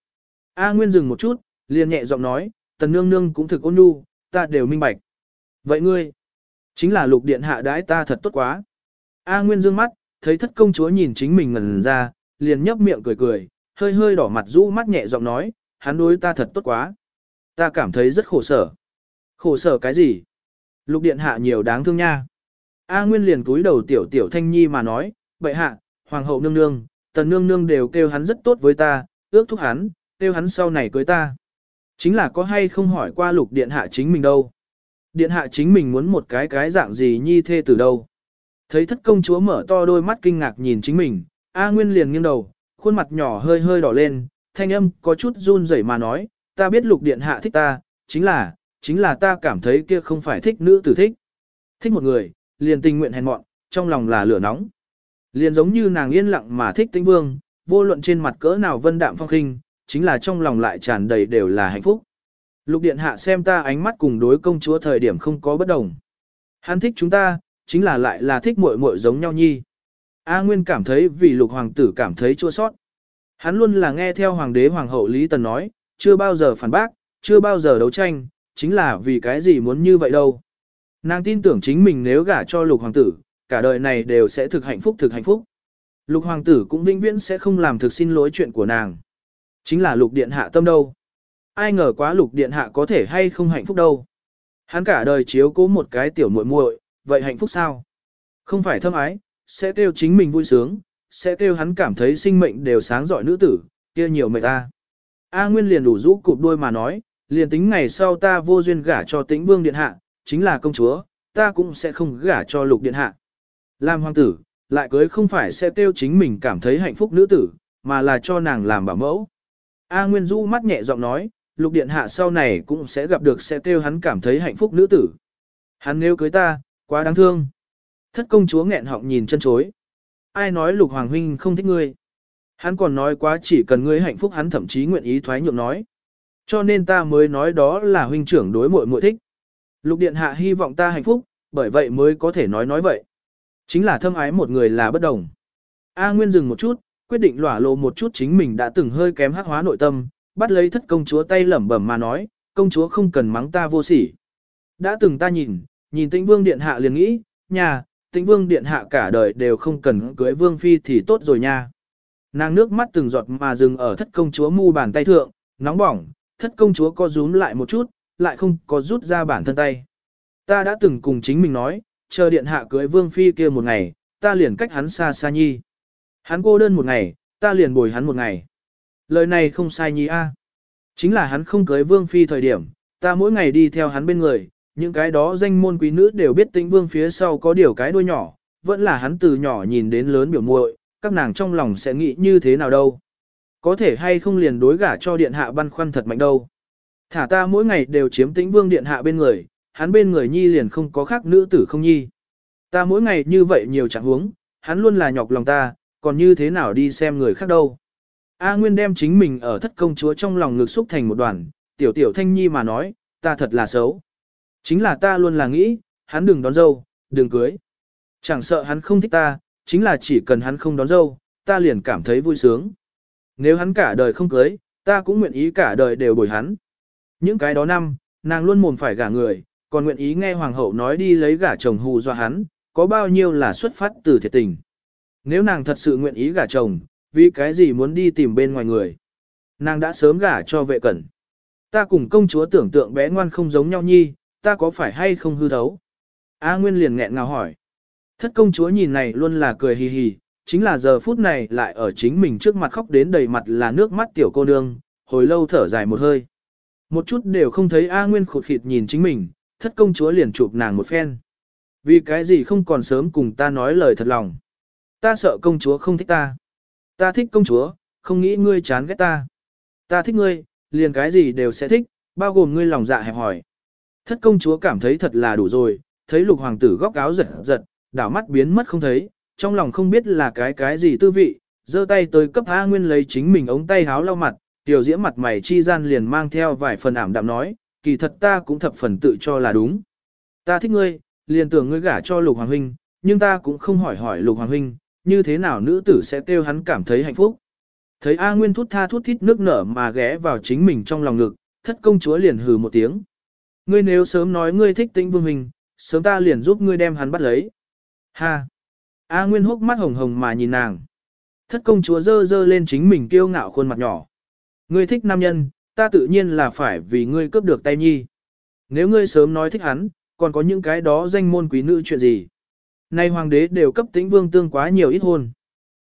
A Nguyên dừng một chút, liền nhẹ giọng nói, tần nương nương cũng thực ôn nhu, ta đều minh bạch. Vậy ngươi, chính là lục điện hạ đãi ta thật tốt quá. A Nguyên dương mắt, thấy thất công chúa nhìn chính mình ngần ra, liền nhấp miệng cười cười, hơi hơi đỏ mặt rũ mắt nhẹ giọng nói, hắn đối ta thật tốt quá. Ta cảm thấy rất khổ sở. Khổ sở cái gì? Lục điện hạ nhiều đáng thương nha. A Nguyên liền cúi đầu tiểu tiểu thanh nhi mà nói, bệ hạ, hoàng hậu nương nương, tần nương nương đều kêu hắn rất tốt với ta, ước thúc hắn, kêu hắn sau này cưới ta. Chính là có hay không hỏi qua lục điện hạ chính mình đâu. Điện hạ chính mình muốn một cái cái dạng gì nhi thê từ đâu. Thấy thất công chúa mở to đôi mắt kinh ngạc nhìn chính mình, A Nguyên liền nghiêng đầu, khuôn mặt nhỏ hơi hơi đỏ lên, thanh âm có chút run rẩy mà nói, ta biết lục điện hạ thích ta, chính là, chính là ta cảm thấy kia không phải thích nữ tử thích. Thích một người, liền tình nguyện hèn mọn, trong lòng là lửa nóng. Liền giống như nàng yên lặng mà thích tĩnh vương, vô luận trên mặt cỡ nào vân đạm phong khinh, chính là trong lòng lại tràn đầy đều là hạnh phúc. Lục điện hạ xem ta ánh mắt cùng đối công chúa thời điểm không có bất đồng. Hắn thích chúng ta, chính là lại là thích muội muội giống nhau nhi. A Nguyên cảm thấy vì lục hoàng tử cảm thấy chua sót. Hắn luôn là nghe theo hoàng đế hoàng hậu Lý Tần nói, chưa bao giờ phản bác, chưa bao giờ đấu tranh, chính là vì cái gì muốn như vậy đâu. Nàng tin tưởng chính mình nếu gả cho lục hoàng tử, cả đời này đều sẽ thực hạnh phúc thực hạnh phúc. Lục hoàng tử cũng vĩnh viễn sẽ không làm thực xin lỗi chuyện của nàng. Chính là lục điện hạ tâm đâu. Ai ngờ quá lục điện hạ có thể hay không hạnh phúc đâu. Hắn cả đời chiếu cố một cái tiểu muội muội, vậy hạnh phúc sao? Không phải thâm ái, sẽ kêu chính mình vui sướng, sẽ kêu hắn cảm thấy sinh mệnh đều sáng giỏi nữ tử, kia nhiều mệt ta. A Nguyên liền đủ rũ cụp đôi mà nói, liền tính ngày sau ta vô duyên gả cho tĩnh vương điện hạ, chính là công chúa, ta cũng sẽ không gả cho lục điện hạ. Làm hoàng tử, lại cưới không phải sẽ tiêu chính mình cảm thấy hạnh phúc nữ tử, mà là cho nàng làm bảo mẫu. A Nguyên Du mắt nhẹ giọng nói, lục điện hạ sau này cũng sẽ gặp được sẽ tiêu hắn cảm thấy hạnh phúc nữ tử. Hắn nếu cưới ta, quá đáng thương. Thất công chúa nghẹn họng nhìn chân chối. Ai nói lục hoàng huynh không thích ngươi. Hắn còn nói quá chỉ cần ngươi hạnh phúc hắn thậm chí nguyện ý thoái nhượng nói. Cho nên ta mới nói đó là huynh trưởng đối muội muội thích. Lục điện hạ hy vọng ta hạnh phúc, bởi vậy mới có thể nói nói vậy. Chính là thâm ái một người là bất đồng. A Nguyên dừng một chút, quyết định lỏa lộ một chút chính mình đã từng hơi kém hắc hóa nội tâm, bắt lấy thất công chúa tay lẩm bẩm mà nói, công chúa không cần mắng ta vô sỉ. Đã từng ta nhìn, nhìn tĩnh vương điện hạ liền nghĩ, nhà, tĩnh vương điện hạ cả đời đều không cần cưới vương phi thì tốt rồi nha. Nàng nước mắt từng giọt mà dừng ở thất công chúa mu bàn tay thượng, nóng bỏng, thất công chúa có rúm lại một chút, lại không có rút ra bản thân tay. Ta đã từng cùng chính mình nói, chờ điện hạ cưới vương phi kia một ngày, ta liền cách hắn xa xa nhi. Hắn cô đơn một ngày, ta liền bồi hắn một ngày. Lời này không sai nhí a. Chính là hắn không cưới vương phi thời điểm, ta mỗi ngày đi theo hắn bên người, những cái đó danh môn quý nữ đều biết tĩnh vương phía sau có điều cái đuôi nhỏ, vẫn là hắn từ nhỏ nhìn đến lớn biểu muội, các nàng trong lòng sẽ nghĩ như thế nào đâu. Có thể hay không liền đối gả cho điện hạ băn khoăn thật mạnh đâu. Thả ta mỗi ngày đều chiếm tĩnh vương điện hạ bên người, hắn bên người nhi liền không có khác nữ tử không nhi. Ta mỗi ngày như vậy nhiều chẳng huống, hắn luôn là nhọc lòng ta, còn như thế nào đi xem người khác đâu. A Nguyên đem chính mình ở thất công chúa trong lòng ngực xúc thành một đoàn, tiểu tiểu thanh nhi mà nói, ta thật là xấu. Chính là ta luôn là nghĩ, hắn đừng đón dâu, đừng cưới. Chẳng sợ hắn không thích ta, chính là chỉ cần hắn không đón dâu, ta liền cảm thấy vui sướng. Nếu hắn cả đời không cưới, ta cũng nguyện ý cả đời đều bồi hắn. Những cái đó năm, nàng luôn mồm phải gả người, còn nguyện ý nghe hoàng hậu nói đi lấy gả chồng hù dọa hắn, có bao nhiêu là xuất phát từ thiệt tình. Nếu nàng thật sự nguyện ý gả chồng, vì cái gì muốn đi tìm bên ngoài người. Nàng đã sớm gả cho vệ cẩn. Ta cùng công chúa tưởng tượng bé ngoan không giống nhau nhi, ta có phải hay không hư thấu? A Nguyên liền nghẹn ngào hỏi. Thất công chúa nhìn này luôn là cười hì hì, chính là giờ phút này lại ở chính mình trước mặt khóc đến đầy mặt là nước mắt tiểu cô nương, hồi lâu thở dài một hơi. Một chút đều không thấy A Nguyên khụt khịt nhìn chính mình, thất công chúa liền chụp nàng một phen. Vì cái gì không còn sớm cùng ta nói lời thật lòng. Ta sợ công chúa không thích ta. Ta thích công chúa, không nghĩ ngươi chán ghét ta. Ta thích ngươi, liền cái gì đều sẽ thích, bao gồm ngươi lòng dạ hẹp hỏi. Thất công chúa cảm thấy thật là đủ rồi, thấy lục hoàng tử góc áo giật giật, đảo mắt biến mất không thấy, trong lòng không biết là cái cái gì tư vị, giơ tay tới cấp A Nguyên lấy chính mình ống tay háo lau mặt, tiểu diễm mặt mày chi gian liền mang theo vài phần ảm đạm nói, kỳ thật ta cũng thập phần tự cho là đúng. Ta thích ngươi, liền tưởng ngươi gả cho lục hoàng huynh, nhưng ta cũng không hỏi hỏi lục hoàng huynh, như thế nào nữ tử sẽ kêu hắn cảm thấy hạnh phúc. Thấy A Nguyên thút tha thút thít nước nở mà ghé vào chính mình trong lòng ngực, thất công chúa liền hừ một tiếng. Ngươi nếu sớm nói ngươi thích tĩnh vương hình, sớm ta liền giúp ngươi đem hắn bắt lấy. Ha! A Nguyên hốc mắt hồng hồng mà nhìn nàng. Thất công chúa dơ dơ lên chính mình kiêu ngạo khuôn mặt nhỏ. Ngươi thích nam nhân, ta tự nhiên là phải vì ngươi cướp được tay nhi. Nếu ngươi sớm nói thích hắn, còn có những cái đó danh môn quý nữ chuyện gì. Nay hoàng đế đều cấp tĩnh vương tương quá nhiều ít hôn.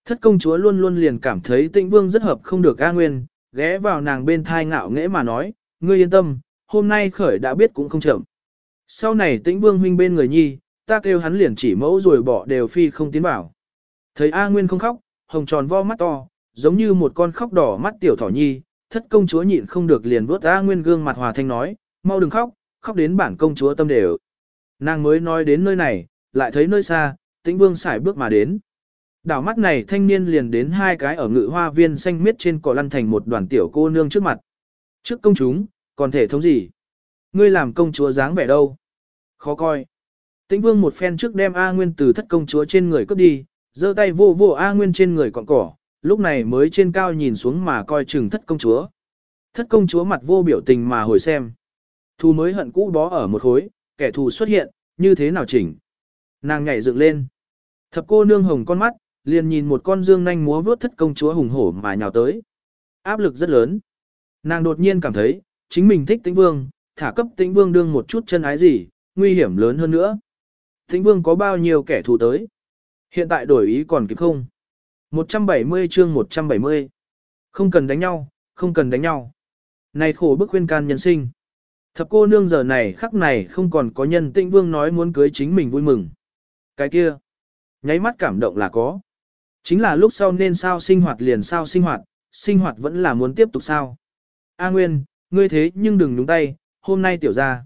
Thất công chúa luôn luôn liền cảm thấy tĩnh vương rất hợp không được A Nguyên, ghé vào nàng bên thai ngạo nghễ mà nói, ngươi yên tâm, hôm nay khởi đã biết cũng không chậm. Sau này tĩnh vương huynh bên người nhi, ta kêu hắn liền chỉ mẫu rồi bỏ đều phi không tiến bảo. Thấy A Nguyên không khóc, hồng tròn vo mắt to, giống như một con khóc đỏ mắt tiểu thỏ nhi, thất công chúa nhịn không được liền vuốt A Nguyên gương mặt hòa thanh nói, mau đừng khóc, khóc đến bản công chúa tâm đều. Nàng mới nói đến nơi này, lại thấy nơi xa, tĩnh vương xài bước mà đến. Đảo mắt này thanh niên liền đến hai cái ở ngự hoa viên xanh miết trên cỏ lăn thành một đoàn tiểu cô nương trước mặt. Trước công chúng, còn thể thống gì? Ngươi làm công chúa dáng vẻ đâu? Khó coi. Tĩnh vương một phen trước đem A Nguyên từ thất công chúa trên người cướp đi, giơ tay vô vô A Nguyên trên người cọn cỏ, lúc này mới trên cao nhìn xuống mà coi chừng thất công chúa. Thất công chúa mặt vô biểu tình mà hồi xem. Thù mới hận cũ bó ở một khối, kẻ thù xuất hiện, như thế nào chỉnh. Nàng nhảy dựng lên. Thập cô nương hồng con mắt, liền nhìn một con dương nhanh múa vướt thất công chúa hùng hổ mà nhào tới. Áp lực rất lớn. Nàng đột nhiên cảm thấy, chính mình thích tĩnh vương, thả cấp tĩnh vương đương một chút chân ái gì, nguy hiểm lớn hơn nữa. Tĩnh vương có bao nhiêu kẻ thù tới? Hiện tại đổi ý còn kịp không? 170 chương 170. Không cần đánh nhau, không cần đánh nhau. Này khổ bức khuyên can nhân sinh. Thập cô nương giờ này khắc này không còn có nhân tĩnh vương nói muốn cưới chính mình vui mừng. Cái kia, nháy mắt cảm động là có. Chính là lúc sau nên sao sinh hoạt liền sao sinh hoạt, sinh hoạt vẫn là muốn tiếp tục sao. A Nguyên, ngươi thế nhưng đừng đúng tay, hôm nay tiểu ra.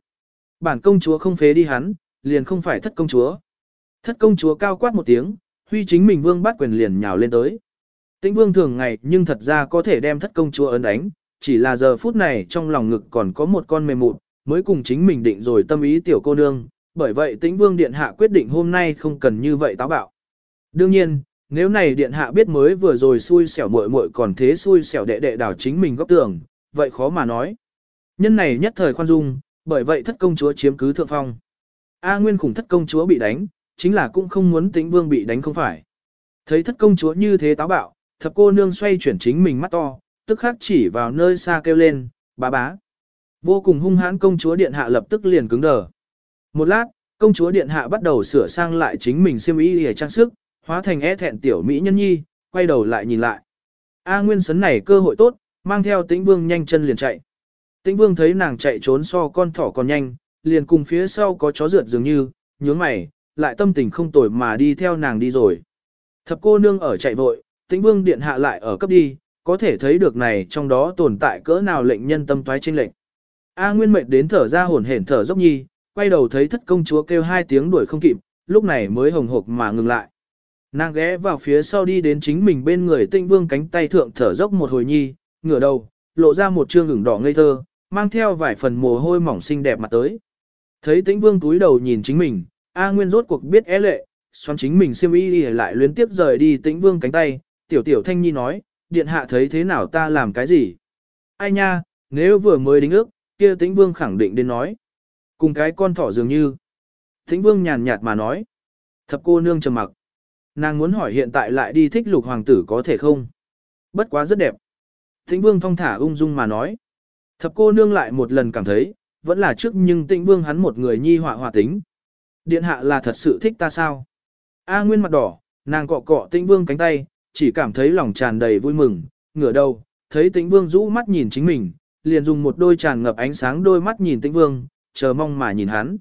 Bản công chúa không phế đi hắn, liền không phải thất công chúa. Thất công chúa cao quát một tiếng, huy chính mình vương bắt quyền liền nhào lên tới. Tĩnh vương thường ngày nhưng thật ra có thể đem thất công chúa ấn đánh, chỉ là giờ phút này trong lòng ngực còn có một con mềm mụn, mới cùng chính mình định rồi tâm ý tiểu cô nương, bởi vậy tĩnh vương điện hạ quyết định hôm nay không cần như vậy táo bạo. Đương nhiên, nếu này điện hạ biết mới vừa rồi xui xẻo muội muội còn thế xui xẻo đệ đệ đảo chính mình góc tường, vậy khó mà nói. Nhân này nhất thời khoan dung, bởi vậy thất công chúa chiếm cứ thượng phong. A Nguyên khủng thất công chúa bị đánh, chính là cũng không muốn tĩnh vương bị đánh không phải. Thấy thất công chúa như thế táo bạo, thập cô nương xoay chuyển chính mình mắt to, tức khắc chỉ vào nơi xa kêu lên, bá bá. Vô cùng hung hãn công chúa điện hạ lập tức liền cứng đờ. Một lát, công chúa điện hạ bắt đầu sửa sang lại chính mình xiêm y để trang sức, hóa thành e thẹn tiểu mỹ nhân nhi, quay đầu lại nhìn lại. A Nguyên sấn này cơ hội tốt, mang theo Tĩnh Vương nhanh chân liền chạy. Tĩnh Vương thấy nàng chạy trốn so con thỏ còn nhanh, liền cùng phía sau có chó rượt dường như, nhướng mày, lại tâm tình không tồi mà đi theo nàng đi rồi. Thập cô nương ở chạy vội, Tĩnh Vương điện hạ lại ở cấp đi, có thể thấy được này trong đó tồn tại cỡ nào lệnh nhân tâm toái trên lệnh. A Nguyên mệt đến thở ra hổn hển thở dốc nhi, quay đầu thấy thất công chúa kêu hai tiếng đuổi không kịp, lúc này mới hồng hộc mà ngừng lại. Nàng ghé vào phía sau đi đến chính mình bên người tinh vương cánh tay thượng thở dốc một hồi nhi, ngửa đầu, lộ ra một trương ửng đỏ ngây thơ, mang theo vài phần mồ hôi mỏng xinh đẹp mặt tới. Thấy tĩnh vương túi đầu nhìn chính mình, A Nguyên rốt cuộc biết é lệ, xoắn chính mình xiêm y lại luyến tiếp rời đi tĩnh vương cánh tay, tiểu tiểu thanh nhi nói, điện hạ thấy thế nào ta làm cái gì? Ai nha, nếu vừa mới đính ước, kia tĩnh vương khẳng định đến nói. Cùng cái con thỏ dường như. Thính vương nhàn nhạt mà nói. Thập cô nương trầm mặc. Nàng muốn hỏi hiện tại lại đi thích lục hoàng tử có thể không? Bất quá rất đẹp. Thính vương thong thả ung dung mà nói. Thập cô nương lại một lần cảm thấy, vẫn là trước nhưng tĩnh vương hắn một người nhi họa hòa tính. Điện hạ là thật sự thích ta sao? A nguyên mặt đỏ, nàng cọ cọ tĩnh vương cánh tay, chỉ cảm thấy lòng tràn đầy vui mừng, ngửa đầu, thấy tĩnh vương rũ mắt nhìn chính mình, liền dùng một đôi tràn ngập ánh sáng đôi mắt nhìn tĩnh vương, chờ mong mà nhìn hắn.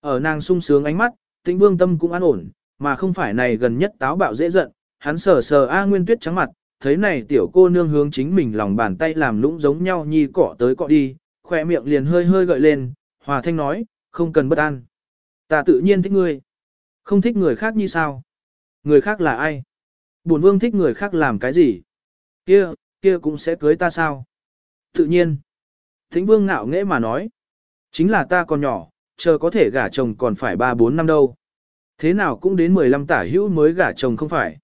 Ở nàng sung sướng ánh mắt, tĩnh vương tâm cũng an ổn, mà không phải này gần nhất táo bạo dễ giận, hắn sờ sờ A Nguyên Tuyết trắng mặt, thấy này tiểu cô nương hướng chính mình lòng bàn tay làm lũng giống nhau nhi cọ tới cọ đi, khỏe miệng liền hơi hơi gợi lên, hòa thanh nói, không cần bất an. Ta tự nhiên thích ngươi. Không thích người khác như sao? Người khác là ai? Bổn vương thích người khác làm cái gì? Kia, kia cũng sẽ cưới ta sao? Tự nhiên. Thính vương ngạo nghễ mà nói. Chính là ta còn nhỏ, chờ có thể gả chồng còn phải 3-4 năm đâu. Thế nào cũng đến 15 tả hữu mới gả chồng không phải.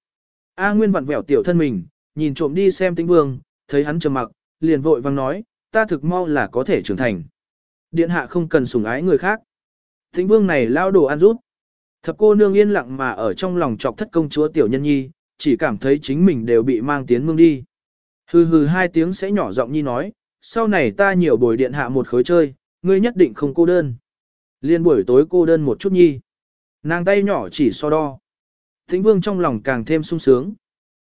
A Nguyên vặn vẹo tiểu thân mình, nhìn trộm đi xem tĩnh vương, thấy hắn trầm mặc, liền vội vang nói, ta thực mau là có thể trưởng thành. Điện hạ không cần sủng ái người khác. Tĩnh vương này lao đồ ăn rút. Thập cô nương yên lặng mà ở trong lòng chọc thất công chúa tiểu nhân nhi, chỉ cảm thấy chính mình đều bị mang tiến mương đi. Hừ hừ hai tiếng sẽ nhỏ giọng nhi nói, sau này ta nhiều bồi điện hạ một khối chơi, ngươi nhất định không cô đơn. Liên buổi tối cô đơn một chút nhi. Nàng tay nhỏ chỉ so đo. Thính vương trong lòng càng thêm sung sướng.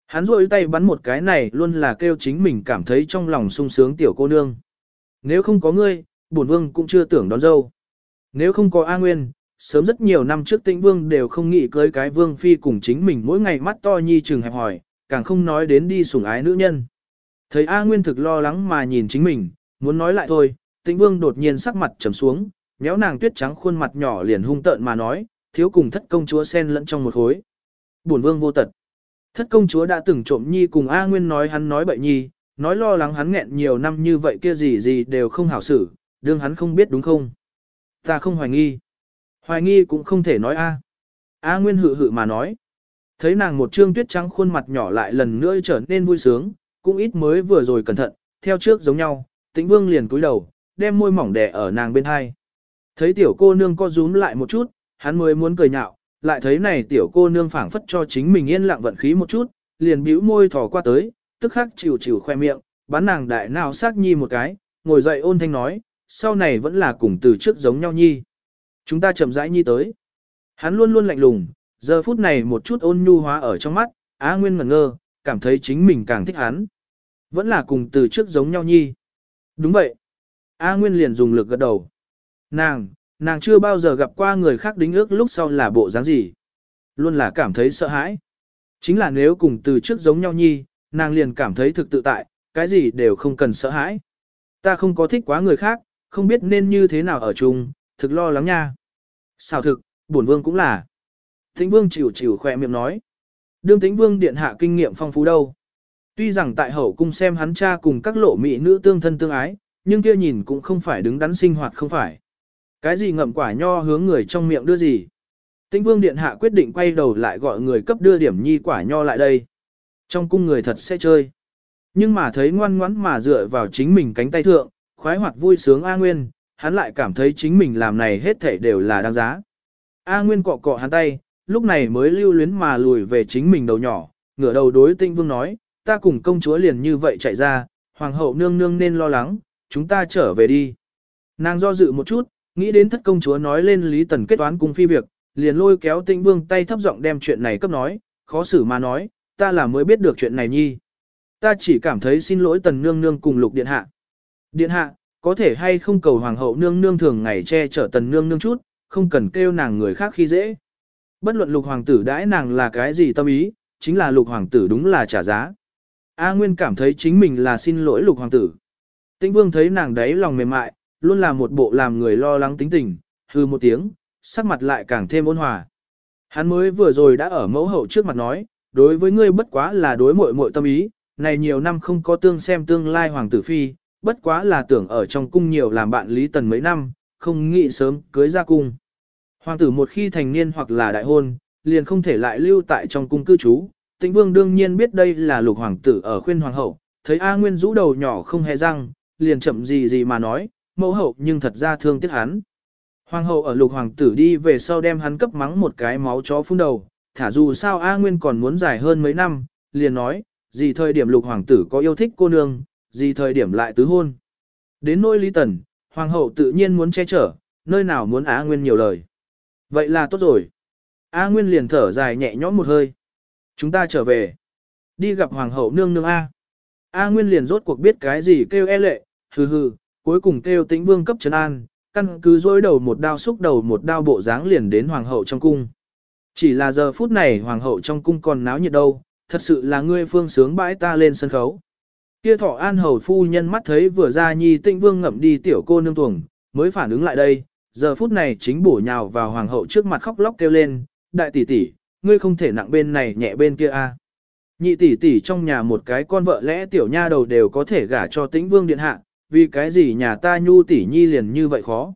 Hắn rôi tay bắn một cái này luôn là kêu chính mình cảm thấy trong lòng sung sướng tiểu cô nương. Nếu không có ngươi, bổn vương cũng chưa tưởng đón dâu. Nếu không có A Nguyên, sớm rất nhiều năm trước tĩnh vương đều không nghĩ cưới cái vương phi cùng chính mình mỗi ngày mắt to nhi chừng hẹp hỏi, càng không nói đến đi sủng ái nữ nhân. Thấy A Nguyên thực lo lắng mà nhìn chính mình, muốn nói lại thôi, tĩnh vương đột nhiên sắc mặt trầm xuống, méo nàng tuyết trắng khuôn mặt nhỏ liền hung tợn mà nói, thiếu cùng thất công chúa xen lẫn trong một khối. buồn vương vô tật. Thất công chúa đã từng trộm nhi cùng A Nguyên nói hắn nói bậy nhi, nói lo lắng hắn nghẹn nhiều năm như vậy kia gì gì đều không hảo xử, đương hắn không biết đúng không? Ta không hoài nghi. Hoài nghi cũng không thể nói A. A Nguyên hự hự mà nói. Thấy nàng một trương tuyết trắng khuôn mặt nhỏ lại lần nữa trở nên vui sướng, cũng ít mới vừa rồi cẩn thận, theo trước giống nhau, tĩnh vương liền cúi đầu, đem môi mỏng đè ở nàng bên hai. Thấy tiểu cô nương co rúm lại một chút, hắn mới muốn cười nhạo, lại thấy này tiểu cô nương phảng phất cho chính mình yên lặng vận khí một chút, liền bĩu môi thò qua tới, tức khắc chịu chịu khoe miệng, bắn nàng đại nào sắc nhi một cái, ngồi dậy ôn thanh nói, sau này vẫn là cùng từ trước giống nhau nhi. Chúng ta chậm rãi nhi tới. Hắn luôn luôn lạnh lùng, giờ phút này một chút ôn nhu hóa ở trong mắt, Á Nguyên ngẩn ngơ, cảm thấy chính mình càng thích hắn. Vẫn là cùng từ trước giống nhau nhi. Đúng vậy. A Nguyên liền dùng lực gật đầu. Nàng, nàng chưa bao giờ gặp qua người khác đính ước lúc sau là bộ dáng gì. Luôn là cảm thấy sợ hãi. Chính là nếu cùng từ trước giống nhau nhi, nàng liền cảm thấy thực tự tại, cái gì đều không cần sợ hãi. Ta không có thích quá người khác, không biết nên như thế nào ở chung, thực lo lắng nha. Sao thực, bổn vương cũng là. Tĩnh vương chịu chịu khỏe miệng nói. Đương tĩnh vương điện hạ kinh nghiệm phong phú đâu. Tuy rằng tại hậu cung xem hắn cha cùng các lộ mỹ nữ tương thân tương ái, nhưng kia nhìn cũng không phải đứng đắn sinh hoạt không phải. Cái gì ngậm quả nho hướng người trong miệng đưa gì. Tĩnh vương điện hạ quyết định quay đầu lại gọi người cấp đưa điểm nhi quả nho lại đây. Trong cung người thật sẽ chơi. Nhưng mà thấy ngoan ngoãn mà dựa vào chính mình cánh tay thượng, khoái hoạt vui sướng A Nguyên, hắn lại cảm thấy chính mình làm này hết thảy đều là đáng giá. A Nguyên cọ cọ hắn tay, lúc này mới lưu luyến mà lùi về chính mình đầu nhỏ, ngửa đầu đối Tĩnh Vương nói, ta cùng công chúa liền như vậy chạy ra, hoàng hậu nương nương nên lo lắng, chúng ta trở về đi. Nàng do dự một chút, nghĩ đến thất công chúa nói lên Lý Tần kết toán cùng phi việc, liền lôi kéo Tĩnh Vương tay thấp giọng đem chuyện này cấp nói, khó xử mà nói, ta là mới biết được chuyện này nhi. Ta chỉ cảm thấy xin lỗi Tần nương nương cùng Lục điện hạ. Điện hạ, có thể hay không cầu hoàng hậu nương nương thường ngày che chở Tần nương nương chút, không cần kêu nàng người khác khi dễ. Bất luận Lục hoàng tử đãi nàng là cái gì tâm ý, chính là Lục hoàng tử đúng là trả giá. A Nguyên cảm thấy chính mình là xin lỗi Lục hoàng tử. Tĩnh Vương thấy nàng đấy lòng mềm mại, luôn là một bộ làm người lo lắng tính tình, hư một tiếng, sắc mặt lại càng thêm ôn hòa. Hắn mới vừa rồi đã ở mẫu hậu trước mặt nói, đối với ngươi bất quá là đối muội muội tâm ý, này nhiều năm không có tương xem tương lai hoàng tử phi, bất quá là tưởng ở trong cung nhiều làm bạn Lý Tần mấy năm, không nghĩ sớm cưới ra cung. Hoàng tử một khi thành niên hoặc là đại hôn, liền không thể lại lưu tại trong cung cư trú. Tĩnh Vương đương nhiên biết đây là lục hoàng tử ở khuyên hoàng hậu, thấy A Nguyên rũ đầu nhỏ không hề răng, liền chậm gì gì mà nói, mẫu hậu nhưng thật ra thương tiếc hắn. Hoàng hậu ở lục hoàng tử đi về sau đem hắn cấp mắng một cái máu chó phun đầu, thả dù sao A Nguyên còn muốn dài hơn mấy năm, liền nói, gì thời điểm lục hoàng tử có yêu thích cô nương, gì thời điểm lại tứ hôn. Đến nỗi Lý Tần, hoàng hậu tự nhiên muốn che chở, nơi nào muốn A Nguyên nhiều lời. Vậy là tốt rồi. A Nguyên liền thở dài nhẹ nhõm một hơi. Chúng ta trở về. Đi gặp hoàng hậu nương nương A. A Nguyên liền rốt cuộc biết cái gì kêu e lệ, hừ hừ, cuối cùng kêu tĩnh vương cấp trấn an, căn cứ dối đầu một đao xúc đầu một đao bộ dáng liền đến hoàng hậu trong cung. Chỉ là giờ phút này hoàng hậu trong cung còn náo nhiệt đâu, thật sự là ngươi phương sướng bãi ta lên sân khấu. Kia thọ an hầu phu nhân mắt thấy vừa ra nhi tĩnh vương ngậm đi tiểu cô nương tuồng, mới phản ứng lại đây, giờ phút này chính bổ nhào vào hoàng hậu trước mặt khóc lóc kêu lên, đại tỷ tỷ, ngươi không thể nặng bên này nhẹ bên kia a. Nhị tỷ tỷ trong nhà một cái con vợ lẽ tiểu nha đầu đều có thể gả cho tĩnh vương điện hạ, vì cái gì nhà ta nhu tỷ nhi liền như vậy khó.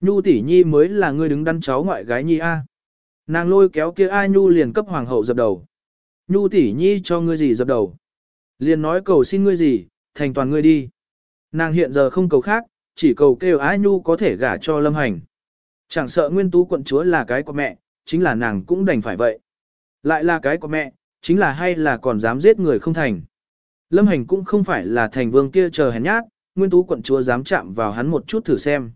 Nhu tỷ nhi mới là ngươi đứng đắn cháu ngoại gái nhi a. Nàng lôi kéo kia A Nhu liền cấp hoàng hậu dập đầu. Nhu tỷ nhi cho ngươi gì dập đầu. Liền nói cầu xin ngươi gì, thành toàn ngươi đi. Nàng hiện giờ không cầu khác, chỉ cầu kêu A Nhu có thể gả cho lâm hành. Chẳng sợ nguyên tú quận chúa là cái của mẹ, chính là nàng cũng đành phải vậy. Lại là cái của mẹ, chính là hay là còn dám giết người không thành. Lâm hành cũng không phải là thành vương kia chờ hèn nhát, nguyên tú quận chúa dám chạm vào hắn một chút thử xem.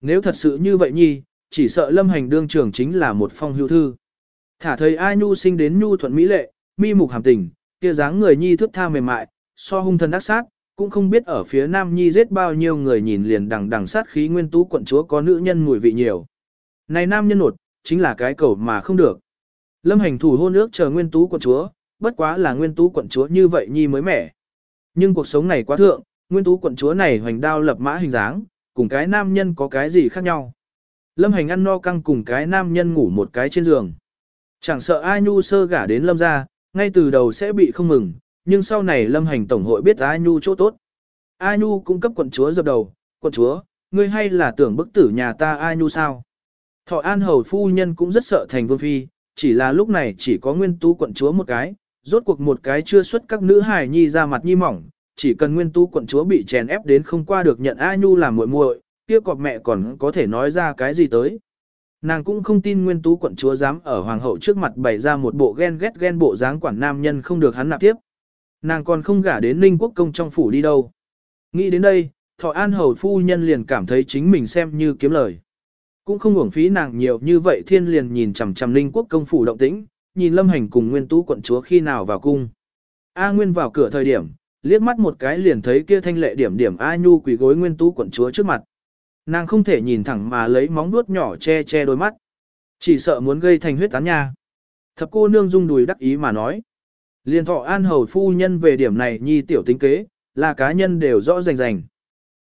Nếu thật sự như vậy nhi, chỉ sợ lâm hành đương trưởng chính là một phong hưu thư. Thả thầy ai nhu sinh đến nhu thuận mỹ lệ, mi mục hàm tình, kia dáng người nhi thước tha mềm mại, so hung thần ác sát, cũng không biết ở phía nam nhi giết bao nhiêu người nhìn liền đằng đằng sát khí nguyên tú quận chúa có nữ nhân mùi vị nhiều. Này nam nhân nột, chính là cái cầu mà không được. Lâm hành thủ hôn ước chờ nguyên tú quận chúa, bất quá là nguyên tú quận chúa như vậy nhi mới mẻ. Nhưng cuộc sống này quá thượng, nguyên tú quận chúa này hoành đao lập mã hình dáng, cùng cái nam nhân có cái gì khác nhau. Lâm Hành ăn no căng cùng cái nam nhân ngủ một cái trên giường. Chẳng sợ A Nhu sơ gả đến Lâm gia, ngay từ đầu sẽ bị không mừng, nhưng sau này Lâm Hành tổng hội biết A Nhu chỗ tốt. A Nhu cung cấp quận chúa dập đầu, quận chúa, ngươi hay là tưởng bức tử nhà ta A Nhu sao? Thọ An Hầu phu nhân cũng rất sợ thành vương phi, chỉ là lúc này chỉ có nguyên tú quận chúa một cái, rốt cuộc một cái chưa xuất các nữ hài nhi ra mặt nhi mỏng, chỉ cần nguyên tú quận chúa bị chèn ép đến không qua được nhận A Nhu làm muội muội, kia cọp mẹ còn có thể nói ra cái gì tới. Nàng cũng không tin nguyên tú quận chúa dám ở hoàng hậu trước mặt bày ra một bộ ghen ghét ghen bộ dáng quản nam nhân không được hắn nạp tiếp. Nàng còn không gả đến ninh quốc công trong phủ đi đâu. Nghĩ đến đây, thọ an hầu phu nhân liền cảm thấy chính mình xem như kiếm lời. Cũng không uổng phí nàng nhiều như vậy thiên liền nhìn chằm chằm ninh quốc công phủ động tĩnh, nhìn lâm hành cùng nguyên tú quận chúa khi nào vào cung. A Nguyên vào cửa thời điểm, liếc mắt một cái liền thấy kia thanh lệ điểm điểm A Nhu quỳ gối nguyên tú quận chúa trước mặt. Nàng không thể nhìn thẳng mà lấy móng vuốt nhỏ che che đôi mắt. Chỉ sợ muốn gây thành huyết tán nha. Thập cô nương rung đùi đắc ý mà nói. Liên thọ an hầu phu nhân về điểm này nhi tiểu tính kế, là cá nhân đều rõ rành rành.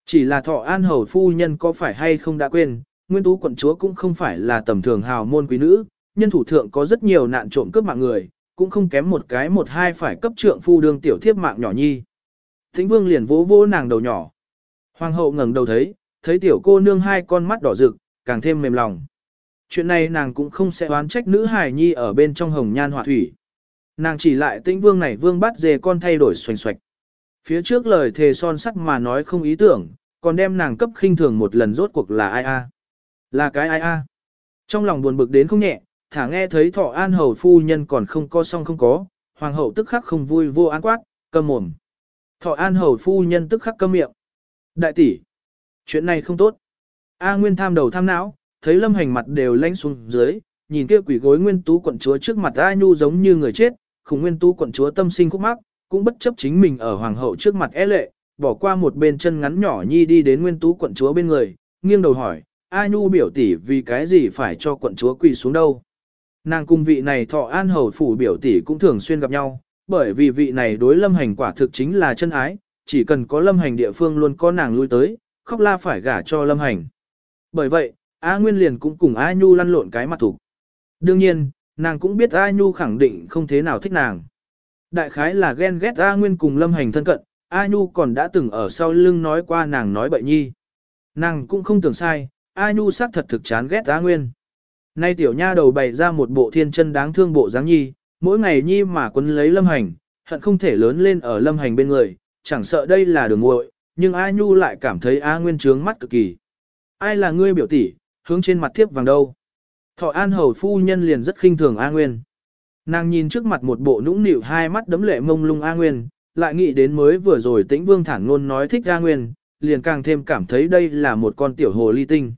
Chỉ là thọ an hầu phu nhân có phải hay không đã quên, nguyên tú quận chúa cũng không phải là tầm thường hào môn quý nữ, nhân thủ thượng có rất nhiều nạn trộm cướp mạng người, cũng không kém một cái một hai phải cấp trượng phu đương tiểu thiếp mạng nhỏ nhi. Thính vương liền vỗ vỗ nàng đầu nhỏ. Hoàng hậu ngẩng đầu thấy, thấy tiểu cô nương hai con mắt đỏ rực, càng thêm mềm lòng. Chuyện này nàng cũng không sẽ oán trách nữ hài nhi ở bên trong hồng nhan họa thủy. Nàng chỉ lại tĩnh vương này vương bắt dề con thay đổi xoành xoạch. Phía trước lời thề son sắt mà nói không ý tưởng, còn đem nàng cấp khinh thường một lần rốt cuộc là ai a? Là cái ai a? Trong lòng buồn bực đến không nhẹ, thả nghe thấy thọ an hầu phu nhân còn không co xong không có, hoàng hậu tức khắc không vui vô án quát, cầm mồm. Thọ an hầu phu nhân tức khắc câm miệng. Đại tỷ, chuyện này không tốt. A Nguyên tham đầu tham não, thấy lâm hành mặt đều lanh xuống dưới, nhìn kia quỷ gối nguyên tú quận chúa trước mặt A Nhu giống như người chết, khủng nguyên tú quận chúa tâm sinh khúc mắc, cũng bất chấp chính mình ở hoàng hậu trước mặt é lệ, bỏ qua một bên chân ngắn nhỏ nhi đi đến nguyên tú quận chúa bên người, nghiêng đầu hỏi, A Nhu biểu tỷ vì cái gì phải cho quận chúa quỳ xuống đâu. Nàng cung vị này thọ an hầu phủ biểu tỷ cũng thường xuyên gặp nhau, bởi vì vị này đối lâm hành quả thực chính là chân ái, chỉ cần có lâm hành địa phương luôn có nàng lui tới, khóc la phải gả cho lâm hành. Bởi vậy, A Nguyên liền cũng cùng A Nhu lăn lộn cái mặt thủ. Đương nhiên, nàng cũng biết A Nhu khẳng định không thế nào thích nàng. Đại khái là ghen ghét A Nguyên cùng lâm hành thân cận, A Nhu còn đã từng ở sau lưng nói qua nàng nói bậy nhi. Nàng cũng không tưởng sai, A Nhu xác thật thực chán ghét A Nguyên. Nay tiểu nha đầu bày ra một bộ thiên chân đáng thương bộ dáng nhi, mỗi ngày nhi mà quấn lấy lâm hành, hận không thể lớn lên ở lâm hành bên người, chẳng sợ đây là đường muội, nhưng A Nhu lại cảm thấy A Nguyên trướng mắt cực kỳ. Ai là ngươi biểu tỷ, hướng trên mặt thiếp vàng đâu? Thọ An Hầu phu nhân liền rất khinh thường A Nguyên. Nàng nhìn trước mặt một bộ nũng nịu hai mắt đấm lệ mông lung A Nguyên, lại nghĩ đến mới vừa rồi tĩnh vương thản ngôn nói thích A Nguyên, liền càng thêm cảm thấy đây là một con tiểu hồ ly tinh.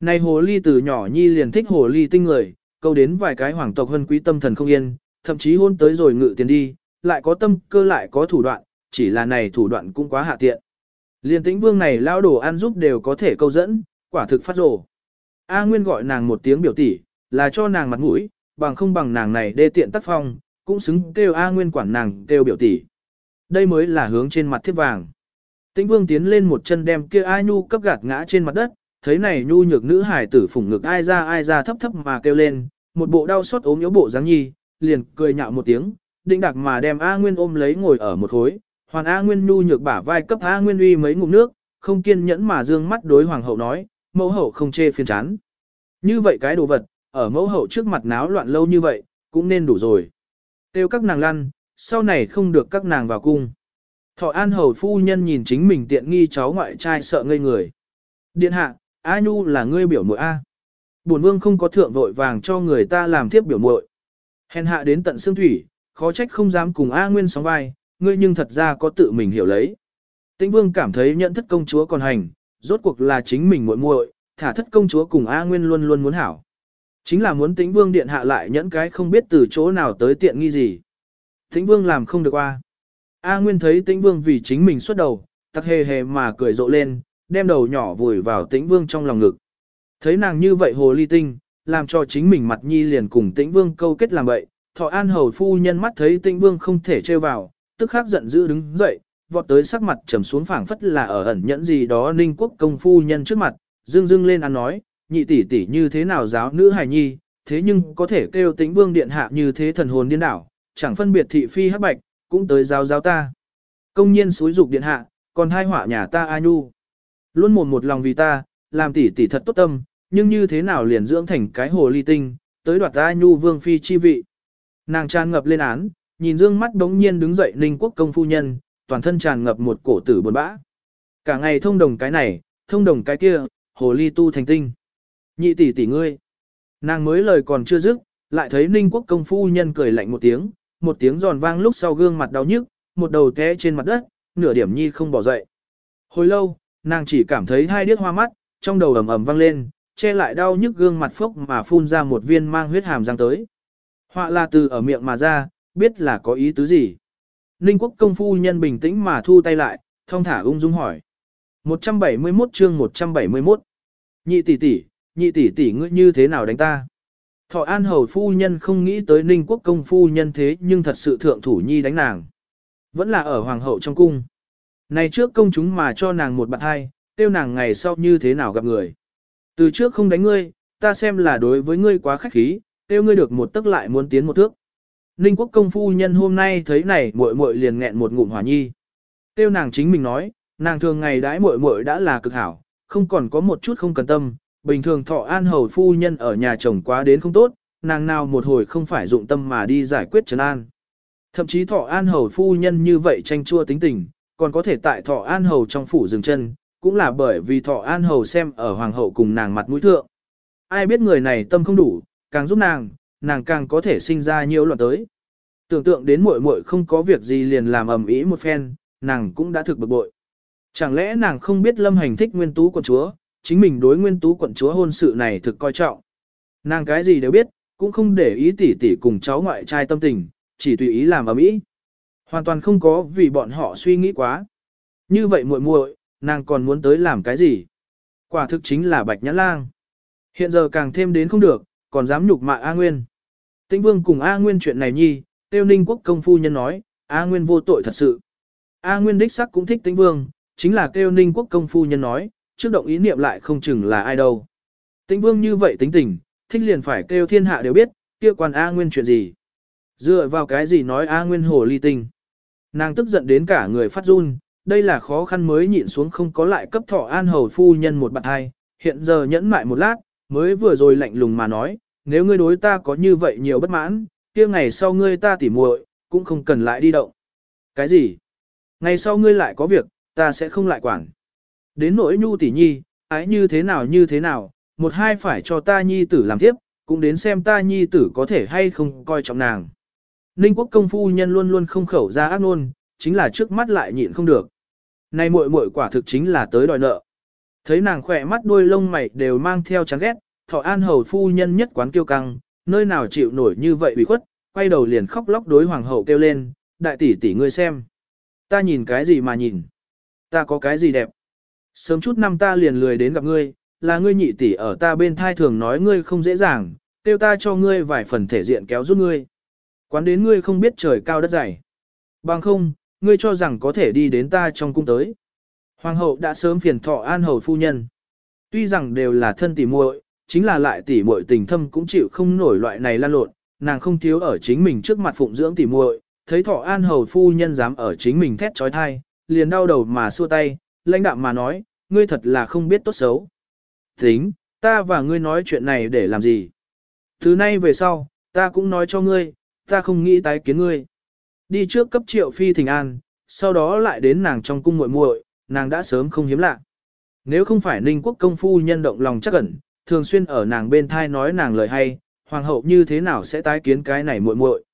Này hồ ly từ nhỏ nhi liền thích hồ ly tinh người, câu đến vài cái hoàng tộc hân quý tâm thần không yên, thậm chí hôn tới rồi ngự tiền đi, lại có tâm cơ lại có thủ đoạn, chỉ là này thủ đoạn cũng quá hạ tiện. Liên tĩnh vương này lao đồ ăn giúp đều có thể câu dẫn, quả thực phát rồ. A Nguyên gọi nàng một tiếng biểu tỷ, là cho nàng mặt mũi, bằng không bằng nàng này đê tiện tác phong, cũng xứng kêu A Nguyên quản nàng kêu biểu tỷ. Đây mới là hướng trên mặt thiếp vàng. Tĩnh vương tiến lên một chân đem kia ai Nhu cấp gạt ngã trên mặt đất, thấy này Nhu nhược nữ hải tử phủng ngực ai ra ai ra thấp thấp mà kêu lên, một bộ đau xót ốm yếu bộ dáng nhi, liền cười nhạo một tiếng, định đặc mà đem A Nguyên ôm lấy ngồi ở một khối, hoàn A Nguyên Nhu nhược bả vai cấp A Nguyên uy mấy ngụm nước, không kiên nhẫn mà dương mắt đối hoàng hậu nói, mẫu hậu không chê phiền chán. Như vậy cái đồ vật, ở mẫu hậu trước mặt náo loạn lâu như vậy, cũng nên đủ rồi. Tiêu các nàng lăn, sau này không được các nàng vào cung. Thọ An Hầu phu nhân nhìn chính mình tiện nghi cháu ngoại trai sợ ngây người. Điện hạ, A Nhu là ngươi biểu muội A. Bổn vương không có thượng vội vàng cho người ta làm thiếp biểu muội. Hèn hạ đến tận xương thủy, khó trách không dám cùng A Nguyên sóng vai, ngươi nhưng thật ra có tự mình hiểu lấy. Tĩnh vương cảm thấy nhận thất công chúa còn hành, rốt cuộc là chính mình muội muội, thả thất công chúa cùng A Nguyên luôn luôn muốn hảo. Chính là muốn tĩnh vương điện hạ lại nhẫn cái không biết từ chỗ nào tới tiện nghi gì. Tĩnh vương làm không được qua. A Nguyên thấy tĩnh vương vì chính mình xuất đầu, tắc hề hề mà cười rộ lên, đem đầu nhỏ vùi vào tĩnh vương trong lòng ngực. Thấy nàng như vậy hồ ly tinh, làm cho chính mình mặt nhi liền cùng tĩnh vương câu kết làm bậy. Thọ an hầu phu nhân mắt thấy tĩnh vương không thể trêu vào, tức khắc giận dữ đứng dậy, vọt tới sắc mặt trầm xuống phảng phất là ở ẩn nhẫn gì đó ninh quốc công phu nhân trước mặt, dương dương lên ăn nói, nhị tỷ tỷ như thế nào giáo nữ hài nhi, thế nhưng có thể kêu tĩnh vương điện hạ như thế thần hồn điên đảo, chẳng phân biệt thị phi hắc bạch, cũng tới giáo giáo ta. Công nhiên xúi dục điện hạ, còn hai họa nhà ta A Nhu. Luôn mồm một lòng vì ta, làm tỷ tỷ thật tốt tâm, nhưng như thế nào liền dưỡng thành cái hồ ly tinh, tới đoạt ta Nhu vương phi chi vị. Nàng tràn ngập lên án, nhìn dương mắt đống nhiên đứng dậy ninh quốc công phu nhân, toàn thân tràn ngập một cổ tử buồn bã. Cả ngày thông đồng cái này, thông đồng cái kia, hồ ly tu thành tinh. Nhị tỷ tỷ ngươi. Nàng mới lời còn chưa dứt, lại thấy ninh quốc công phu nhân cười lạnh một tiếng, một tiếng giòn vang lúc sau gương mặt đau nhức, một đầu té trên mặt đất, nửa điểm nhi không bỏ dậy. Hồi lâu, nàng chỉ cảm thấy hai điếc hoa mắt, trong đầu ầm ầm vang lên, che lại đau nhức gương mặt phốc mà phun ra một viên mang huyết hàm răng tới. Họa là từ ở miệng mà ra, biết là có ý tứ gì. Ninh quốc công phu nhân bình tĩnh mà thu tay lại, thong thả ung dung hỏi. 171 chương 171 Nhị tỷ tỷ, nhị tỷ tỷ ngươi như thế nào đánh ta? Thọ An Hầu phu nhân không nghĩ tới Ninh Quốc công phu nhân thế nhưng thật sự thượng thủ nhi đánh nàng. Vẫn là ở hoàng hậu trong cung. Này trước công chúng mà cho nàng một bạn hai, tiêu nàng ngày sau như thế nào gặp người. Từ trước không đánh ngươi, ta xem là đối với ngươi quá khách khí, tiêu ngươi được một tức lại muốn tiến một thước. Ninh quốc công phu nhân hôm nay thấy này muội muội liền nghẹn một ngụm hỏa nhi. Tiêu nàng chính mình nói, nàng thường ngày đãi muội muội đã là cực hảo, không còn có một chút không cần tâm, bình thường thọ an hầu phu nhân ở nhà chồng quá đến không tốt, nàng nào một hồi không phải dụng tâm mà đi giải quyết trấn an. Thậm chí thọ an hầu phu nhân như vậy tranh chua tính tình, còn có thể tại thọ an hầu trong phủ dừng chân, cũng là bởi vì thọ an hầu xem ở hoàng hậu cùng nàng mặt mũi thượng. Ai biết người này tâm không đủ, càng giúp nàng, nàng càng có thể sinh ra nhiều loạn tới. Tưởng tượng đến muội muội không có việc gì liền làm ầm ĩ một phen, nàng cũng đã thực bực bội. Chẳng lẽ nàng không biết lâm hành thích nguyên tú quận chúa, chính mình đối nguyên tú quận chúa hôn sự này thực coi trọng. Nàng cái gì đều biết, cũng không để ý tỉ tỉ cùng cháu ngoại trai tâm tình, chỉ tùy ý làm ầm ĩ. Hoàn toàn không có vì bọn họ suy nghĩ quá. Như vậy muội muội, nàng còn muốn tới làm cái gì? Quả thực chính là bạch nhãn lang. Hiện giờ càng thêm đến không được, còn dám nhục mạ A Nguyên. Tĩnh Vương cùng A Nguyên chuyện này nhi, Tiêu Ninh Quốc công phu nhân nói, A Nguyên vô tội thật sự. A Nguyên đích sắc cũng thích Tĩnh Vương, chính là Tiêu Ninh Quốc công phu nhân nói, trước động ý niệm lại không chừng là ai đâu. Tĩnh Vương như vậy tính tình, thích liền phải kêu thiên hạ đều biết, kia quan A Nguyên chuyện gì. Dựa vào cái gì nói A Nguyên hồ ly tinh. Nàng tức giận đến cả người phát run, đây là khó khăn mới nhịn xuống không có lại cấp thọ an hầu phu nhân một bạn hai, hiện giờ nhẫn mại một lát, mới vừa rồi lạnh lùng mà nói, nếu ngươi đối ta có như vậy nhiều bất mãn, kia ngày sau ngươi ta tỉ muội cũng không cần lại đi động. Cái gì? Ngày sau ngươi lại có việc, ta sẽ không lại quản. Đến nỗi nhu tỷ nhi, ái như thế nào như thế nào, một hai phải cho ta nhi tử làm tiếp, cũng đến xem ta nhi tử có thể hay không coi trọng nàng. Ninh quốc công phu nhân luôn luôn không khẩu ra ác nôn, chính là trước mắt lại nhịn không được. Này muội muội quả thực chính là tới đòi nợ. Thấy nàng khỏe mắt đuôi lông mày đều mang theo chán ghét, thọ an hầu phu nhân nhất quán kiêu căng, nơi nào chịu nổi như vậy bị khuất, quay đầu liền khóc lóc đối hoàng hậu kêu lên, đại tỷ tỷ ngươi xem. Ta nhìn cái gì mà nhìn? Ta có cái gì đẹp? Sớm chút năm ta liền lười đến gặp ngươi, là ngươi nhị tỷ ở ta bên thai thường nói ngươi không dễ dàng, tiêu ta cho ngươi vài phần thể diện kéo giúp ngươi. Quán đến ngươi không biết trời cao đất dày. Bằng không, ngươi cho rằng có thể đi đến ta trong cung tới. Hoàng hậu đã sớm phiền thọ an hầu phu nhân. Tuy rằng đều là thân tỷ muội, chính là lại tỷ muội tình thâm cũng chịu không nổi loại này lan lộn, nàng không thiếu ở chính mình trước mặt phụng dưỡng tỷ muội, thấy thọ an hầu phu nhân dám ở chính mình thét trói thai, liền đau đầu mà xua tay, lãnh đạm mà nói, ngươi thật là không biết tốt xấu. Tính, ta và ngươi nói chuyện này để làm gì? Từ nay về sau, ta cũng nói cho ngươi, ta không nghĩ tái kiến ngươi. Đi trước cấp triệu phi thỉnh an, sau đó lại đến nàng trong cung muội muội, nàng đã sớm không hiếm lạ. Nếu không phải ninh quốc công phu nhân động lòng chắc ẩn, thường xuyên ở nàng bên thai nói nàng lời hay, hoàng hậu như thế nào sẽ tái kiến cái này muội muội.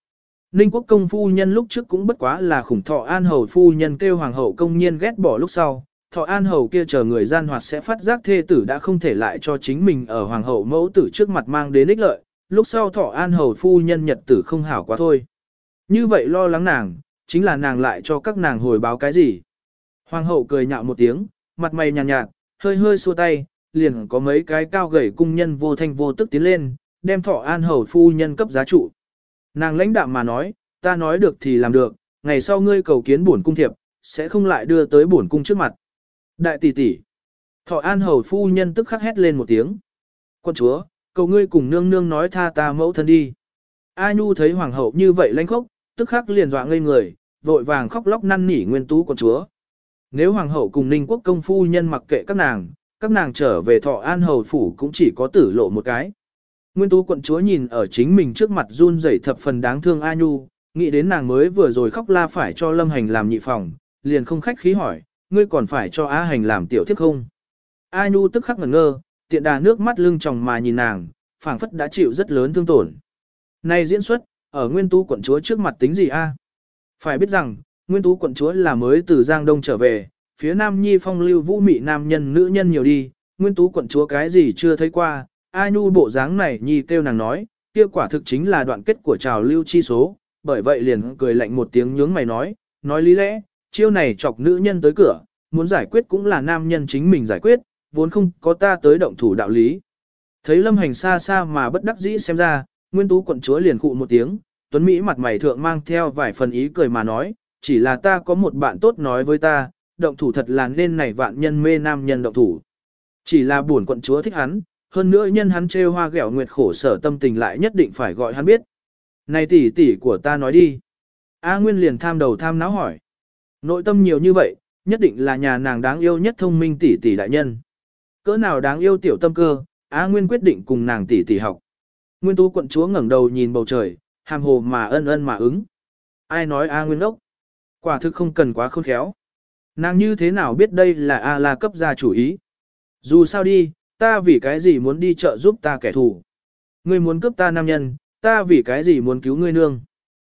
Ninh quốc công phu nhân lúc trước cũng bất quá là khủng thọ an hầu phu nhân kêu hoàng hậu công nhiên ghét bỏ lúc sau, thọ an hầu kia chờ người gian hoạt sẽ phát giác thê tử đã không thể lại cho chính mình ở hoàng hậu mẫu tử trước mặt mang đến ích lợi, lúc sau thọ an hầu phu nhân nhật tử không hảo quá thôi. Như vậy lo lắng nàng, chính là nàng lại cho các nàng hồi báo cái gì. Hoàng hậu cười nhạo một tiếng, mặt mày nhàn nhạt, nhạt, hơi hơi xua tay, liền có mấy cái cao gầy cung nhân vô thanh vô tức tiến lên, đem thọ an hầu phu nhân cấp giá trụ. Nàng lãnh đạm mà nói, ta nói được thì làm được, ngày sau ngươi cầu kiến bổn cung thiệp, sẽ không lại đưa tới bổn cung trước mặt. Đại tỷ tỷ. Thọ an hầu phu nhân tức khắc hét lên một tiếng. Quân chúa, cầu ngươi cùng nương nương nói tha ta mẫu thân đi. A Nhu thấy hoàng hậu như vậy lãnh khốc, tức khắc liền dọa ngây người, vội vàng khóc lóc năn nỉ nguyên tú quân chúa. Nếu hoàng hậu cùng ninh quốc công phu nhân mặc kệ các nàng, các nàng trở về thọ an hầu phủ cũng chỉ có tử lộ một cái. Nguyên tú quận chúa nhìn ở chính mình trước mặt run rẩy thập phần đáng thương A Nhu, nghĩ đến nàng mới vừa rồi khóc la phải cho lâm hành làm nhị phòng, liền không khách khí hỏi, ngươi còn phải cho A hành làm tiểu thiếp không? A Nhu tức khắc ngẩn ngơ, tiện đà nước mắt lưng tròng mà nhìn nàng, phảng phất đã chịu rất lớn thương tổn. Nay diễn xuất, ở nguyên tú quận chúa trước mặt tính gì a? Phải biết rằng, nguyên tú quận chúa là mới từ Giang Đông trở về, phía Nam Nhi phong lưu vũ mị nam nhân nữ nhân nhiều đi, nguyên tú quận chúa cái gì chưa thấy qua, ai Nhu bộ dáng này Nhi kêu nàng nói, kia quả thực chính là đoạn kết của trào lưu chi số, bởi vậy liền cười lạnh một tiếng nhướng mày nói, nói lý lẽ, chiêu này chọc nữ nhân tới cửa, muốn giải quyết cũng là nam nhân chính mình giải quyết, vốn không có ta tới động thủ đạo lý. Thấy lâm hành xa xa mà bất đắc dĩ xem ra, nguyên tú quận chúa liền khụ một tiếng, tuấn Mỹ mặt mày thượng mang theo vài phần ý cười mà nói, chỉ là ta có một bạn tốt nói với ta, động thủ thật là nên này vạn nhân mê nam nhân động thủ. Chỉ là buồn quận chúa thích hắn, hơn nữa nhân hắn trêu hoa ghẹo nguyệt khổ sở tâm tình lại nhất định phải gọi hắn biết. Này tỷ tỷ của ta nói đi. A Nguyên liền tham đầu tham náo hỏi. Nội tâm nhiều như vậy, nhất định là nhà nàng đáng yêu nhất thông minh tỷ tỷ đại nhân. Cỡ nào đáng yêu tiểu tâm cơ, A Nguyên quyết định cùng nàng tỷ tỷ học. Nguyên tú quận chúa ngẩng đầu nhìn bầu trời, hàm hồ mà ân ân mà ứng. Ai nói A Nguyên ốc? Quả thực không cần quá khôn khéo. Nàng như thế nào biết đây là A la cấp gia chủ ý? Dù sao đi, ta vì cái gì muốn đi chợ giúp ta kẻ thù? Ngươi muốn cướp ta nam nhân, ta vì cái gì muốn cứu ngươi nương?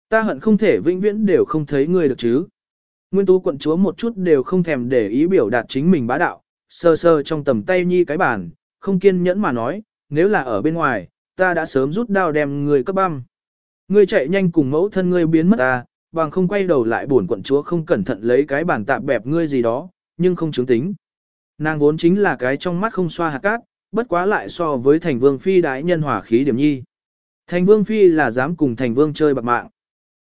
Ta hận không thể vĩnh viễn đều không thấy ngươi được chứ. Nguyên tú quận chúa một chút đều không thèm để ý biểu đạt chính mình bá đạo, sơ sơ trong tầm tay nhi cái bàn, không kiên nhẫn mà nói, nếu là ở bên ngoài, ta đã sớm rút đao đem người cấp băm. Ngươi chạy nhanh cùng mẫu thân ngươi biến mất ta, bằng không quay đầu lại buồn quận chúa không cẩn thận lấy cái bàn tạp bẹp ngươi gì đó, nhưng không chứng tính. Nàng vốn chính là cái trong mắt không xoa hạt cát, bất quá lại so với thành vương phi đái nhân hỏa khí điểm nhi. Thành vương phi là dám cùng thành vương chơi bạc mạng.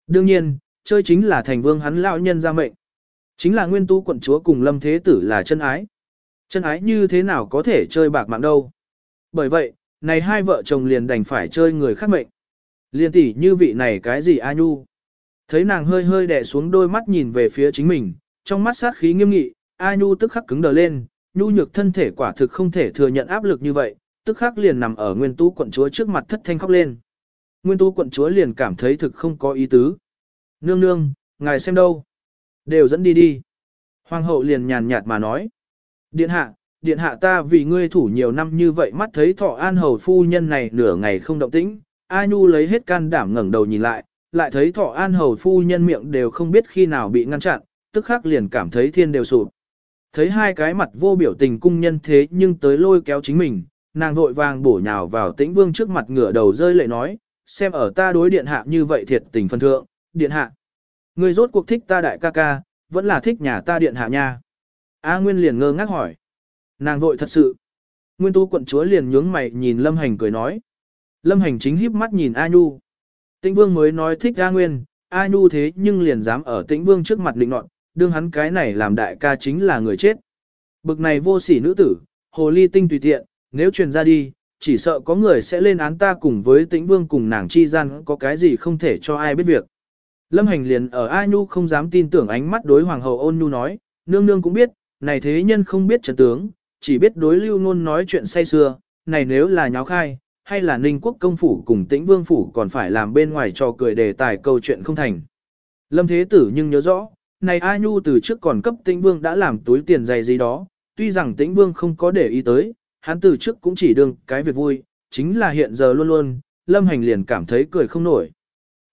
Đương nhiên, chơi chính là thành vương hắn lão nhân ra mệnh. Chính là nguyên tu quận chúa cùng lâm thế tử là chân ái. Chân ái như thế nào có thể chơi bạc mạng đâu. Bởi vậy, này hai vợ chồng liền đành phải chơi người khác mệnh. Liên tỷ như vị này cái gì A Nhu. Thấy nàng hơi hơi đè xuống đôi mắt nhìn về phía chính mình, trong mắt sát khí nghiêm nghị, A Nhu tức khắc cứng đờ lên, Nhu nhược thân thể quả thực không thể thừa nhận áp lực như vậy, tức khắc liền nằm ở nguyên tú quận chúa trước mặt thất thanh khóc lên. Nguyên tú quận chúa liền cảm thấy thực không có ý tứ. Nương nương, ngài xem đâu. Đều dẫn đi đi. Hoàng hậu liền nhàn nhạt mà nói. Điện hạ, điện hạ ta vì ngươi thủ nhiều năm như vậy mắt thấy thọ an hầu phu nhân này nửa ngày không động tĩnh. A Nhu lấy hết can đảm ngẩng đầu nhìn lại, lại thấy thọ an hầu phu nhân miệng đều không biết khi nào bị ngăn chặn, tức khắc liền cảm thấy thiên đều sụp. Thấy hai cái mặt vô biểu tình cung nhân thế nhưng tới lôi kéo chính mình, nàng vội vàng bổ nhào vào tĩnh vương trước mặt ngửa đầu rơi lệ nói, xem ở ta đối điện hạ như vậy thiệt tình phân thượng, điện hạ. Ngươi rốt cuộc thích ta đại ca ca, vẫn là thích nhà ta điện hạ nha. A Nguyên liền ngơ ngác hỏi. Nàng vội thật sự. Nguyên tu quận chúa liền nhướng mày nhìn Lâm Hành cười nói. Lâm Hành chính híp mắt nhìn A Nhu. Tĩnh Vương mới nói thích A Nguyên, A Nhu thế nhưng liền dám ở Tĩnh Vương trước mặt định nọt, đương hắn cái này làm đại ca chính là người chết. Bực này vô sỉ nữ tử, hồ ly tinh tùy tiện, nếu truyền ra đi, chỉ sợ có người sẽ lên án ta cùng với Tĩnh Vương cùng nàng chi gian có cái gì không thể cho ai biết việc. Lâm Hành liền ở A Nhu không dám tin tưởng ánh mắt đối hoàng hậu ôn nhu nói, nương nương cũng biết, này thế nhân không biết trận tướng, chỉ biết đối lưu ngôn nói chuyện say xưa, này nếu là nháo khai, hay là ninh quốc công phủ cùng tĩnh vương phủ còn phải làm bên ngoài trò cười đề tài câu chuyện không thành. Lâm Thế Tử nhưng nhớ rõ, này A Nhu từ trước còn cấp tĩnh vương đã làm túi tiền dày gì đó, tuy rằng tĩnh vương không có để ý tới, hắn từ trước cũng chỉ đương cái việc vui, chính là hiện giờ luôn luôn, Lâm Hành liền cảm thấy cười không nổi.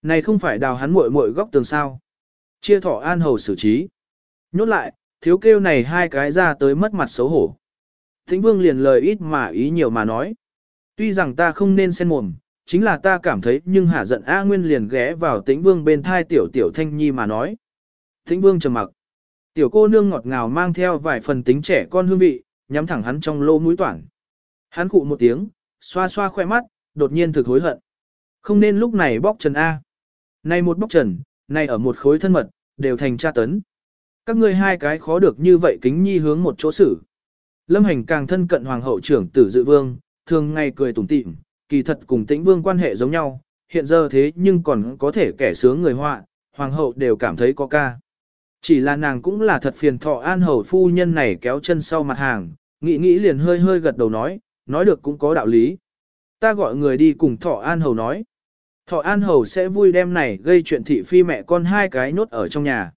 Này không phải đào hắn muội muội góc tường sao. Chia thọ an hầu xử trí. Nhốt lại, thiếu kêu này hai cái ra tới mất mặt xấu hổ. Thính vương liền lời ít mà ý nhiều mà nói. Tuy rằng ta không nên xen mồm, chính là ta cảm thấy nhưng hả giận A Nguyên liền ghé vào tĩnh vương bên thai tiểu tiểu thanh nhi mà nói. Tĩnh vương trầm mặc. Tiểu cô nương ngọt ngào mang theo vài phần tính trẻ con hương vị, nhắm thẳng hắn trong lô mũi toản. Hắn cụ một tiếng, xoa xoa khoe mắt, đột nhiên thực hối hận. Không nên lúc này bóc trần A. Này một bóc trần, này ở một khối thân mật, đều thành tra tấn. Các ngươi hai cái khó được như vậy kính nhi hướng một chỗ xử. Lâm hành càng thân cận hoàng hậu trưởng tử dự vương, thường ngày cười tủm tỉm, kỳ thật cùng tĩnh vương quan hệ giống nhau, hiện giờ thế nhưng còn có thể kẻ sướng người họa, hoàng hậu đều cảm thấy có ca. Chỉ là nàng cũng là thật phiền thọ an hầu phu nhân này kéo chân sau mặt hàng, nghĩ nghĩ liền hơi hơi gật đầu nói, nói được cũng có đạo lý. Ta gọi người đi cùng thọ an hầu nói. Thọ an hầu sẽ vui đem này gây chuyện thị phi mẹ con hai cái nốt ở trong nhà.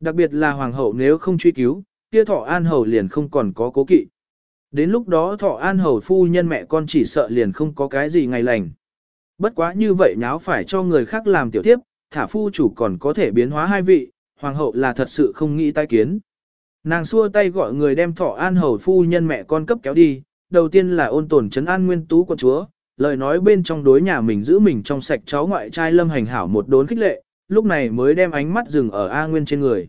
Đặc biệt là hoàng hậu nếu không truy cứu, kia thọ an hầu liền không còn có cố kỵ. Đến lúc đó thọ an hầu phu nhân mẹ con chỉ sợ liền không có cái gì ngày lành. Bất quá như vậy nháo phải cho người khác làm tiểu tiếp, thả phu chủ còn có thể biến hóa hai vị, hoàng hậu là thật sự không nghĩ tai kiến. Nàng xua tay gọi người đem thọ an hầu phu nhân mẹ con cấp kéo đi, đầu tiên là ôn tồn trấn an nguyên tú quân chúa, lời nói bên trong đối nhà mình giữ mình trong sạch cháu ngoại trai lâm hành hảo một đốn khích lệ, lúc này mới đem ánh mắt dừng ở A Nguyên trên người.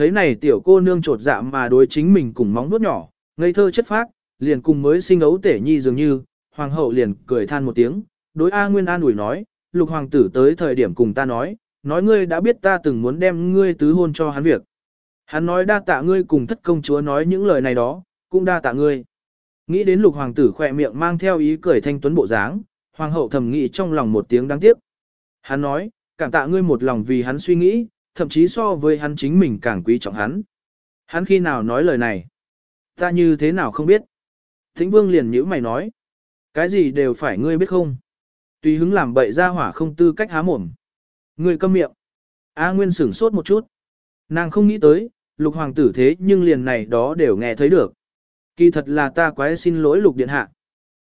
Thấy này tiểu cô nương trột dạ mà đối chính mình cùng móng nuốt nhỏ, ngây thơ chất phác, liền cùng mới sinh ấu tể nhi dường như, hoàng hậu liền cười than một tiếng, đối A Nguyên an ủi nói, lục hoàng tử tới thời điểm cùng ta nói, nói ngươi đã biết ta từng muốn đem ngươi tứ hôn cho hắn việc. Hắn nói đa tạ ngươi cùng thất công chúa nói những lời này đó, cũng đa tạ ngươi. Nghĩ đến lục hoàng tử khỏe miệng mang theo ý cười thanh tuấn bộ dáng, hoàng hậu thầm nghĩ trong lòng một tiếng đáng tiếc. Hắn nói, cảm tạ ngươi một lòng vì hắn suy nghĩ, thậm chí so với hắn chính mình càng quý trọng hắn. Hắn khi nào nói lời này? Ta như thế nào không biết? Thính vương liền nhữ mày nói. Cái gì đều phải ngươi biết không? Tùy hứng làm bậy ra hỏa không tư cách há mồm. Ngươi câm miệng. A Nguyên sửng sốt một chút. Nàng không nghĩ tới, lục hoàng tử thế nhưng liền này đó đều nghe thấy được. Kỳ thật là ta quái xin lỗi lục điện hạ.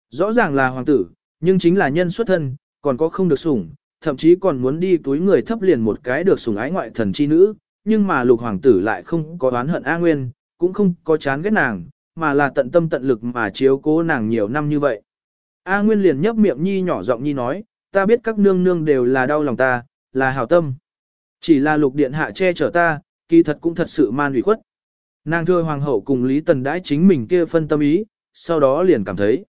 Rõ ràng là hoàng tử, nhưng chính là nhân xuất thân, còn có không được sủng, thậm chí còn muốn đi túi người thấp liền một cái được sủng ái ngoại thần chi nữ, nhưng mà lục hoàng tử lại không có oán hận A Nguyên, cũng không có chán ghét nàng, mà là tận tâm tận lực mà chiếu cố nàng nhiều năm như vậy. A Nguyên liền nhấp miệng nhi nhỏ giọng nhi nói, ta biết các nương nương đều là đau lòng ta, là hảo tâm. Chỉ là lục điện hạ che chở ta, kỳ thật cũng thật sự man ủy khuất. Nàng thưa hoàng hậu cùng Lý Tần đãi chính mình kia phân tâm ý, sau đó liền cảm thấy.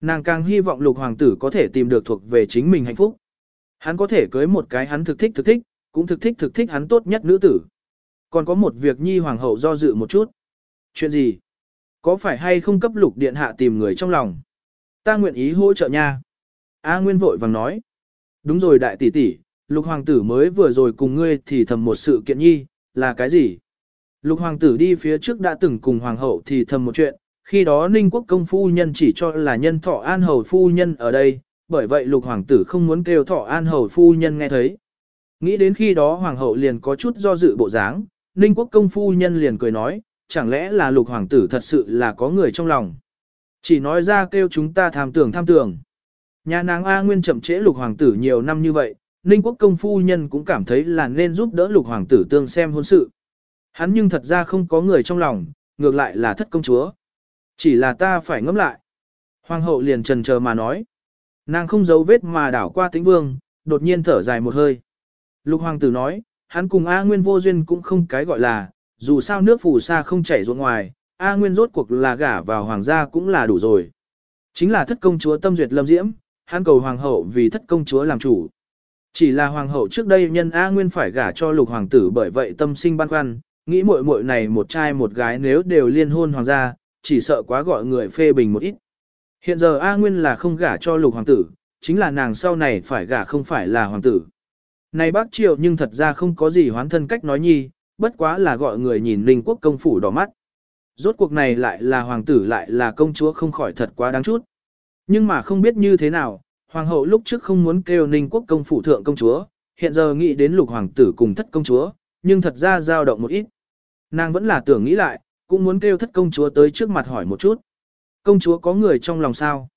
Nàng càng hy vọng lục hoàng tử có thể tìm được thuộc về chính mình hạnh phúc. Hắn có thể cưới một cái hắn thực thích thực thích, cũng thực thích thực thích hắn tốt nhất nữ tử. Còn có một việc nhi hoàng hậu do dự một chút. Chuyện gì? Có phải hay không cấp lục điện hạ tìm người trong lòng? Ta nguyện ý hỗ trợ nha. A Nguyên vội vàng nói. Đúng rồi đại tỷ tỷ, lục hoàng tử mới vừa rồi cùng ngươi thì thầm một sự kiện nhi, là cái gì? Lục hoàng tử đi phía trước đã từng cùng hoàng hậu thì thầm một chuyện, khi đó ninh quốc công phu nhân chỉ cho là nhân thọ an hầu phu nhân ở đây, bởi vậy lục hoàng tử không muốn kêu thọ an hầu phu nhân nghe thấy. Nghĩ đến khi đó hoàng hậu liền có chút do dự bộ dáng, ninh quốc công phu nhân liền cười nói, chẳng lẽ là lục hoàng tử thật sự là có người trong lòng. Chỉ nói ra kêu chúng ta tham tưởng tham tưởng. Nhà nàng A Nguyên chậm trễ lục hoàng tử nhiều năm như vậy, Ninh quốc công phu nhân cũng cảm thấy là nên giúp đỡ lục hoàng tử tương xem hôn sự. Hắn nhưng thật ra không có người trong lòng, ngược lại là thất công chúa. Chỉ là ta phải ngẫm lại. Hoàng hậu liền trần chờ mà nói. Nàng không giấu vết mà đảo qua tĩnh vương, đột nhiên thở dài một hơi. Lục hoàng tử nói, hắn cùng A Nguyên vô duyên cũng không cái gọi là, dù sao nước phù sa không chảy ruộng ngoài, A Nguyên rốt cuộc là gả vào hoàng gia cũng là đủ rồi. Chính là thất công chúa tâm duyệt lâm diễm, hắn cầu hoàng hậu vì thất công chúa làm chủ. Chỉ là hoàng hậu trước đây nhân A Nguyên phải gả cho lục hoàng tử bởi vậy tâm sinh băn khoăn, nghĩ muội muội này một trai một gái nếu đều liên hôn hoàng gia, chỉ sợ quá gọi người phê bình một ít. Hiện giờ A Nguyên là không gả cho lục hoàng tử, chính là nàng sau này phải gả không phải là hoàng tử. Này bác triều nhưng thật ra không có gì hoán thân cách nói nhi, bất quá là gọi người nhìn Ninh quốc công phủ đỏ mắt. Rốt cuộc này lại là hoàng tử lại là công chúa không khỏi thật quá đáng chút. Nhưng mà không biết như thế nào, hoàng hậu lúc trước không muốn kêu ninh quốc công phủ thượng công chúa, hiện giờ nghĩ đến lục hoàng tử cùng thất công chúa, nhưng thật ra dao động một ít. Nàng vẫn là tưởng nghĩ lại, cũng muốn kêu thất công chúa tới trước mặt hỏi một chút. Công chúa có người trong lòng sao?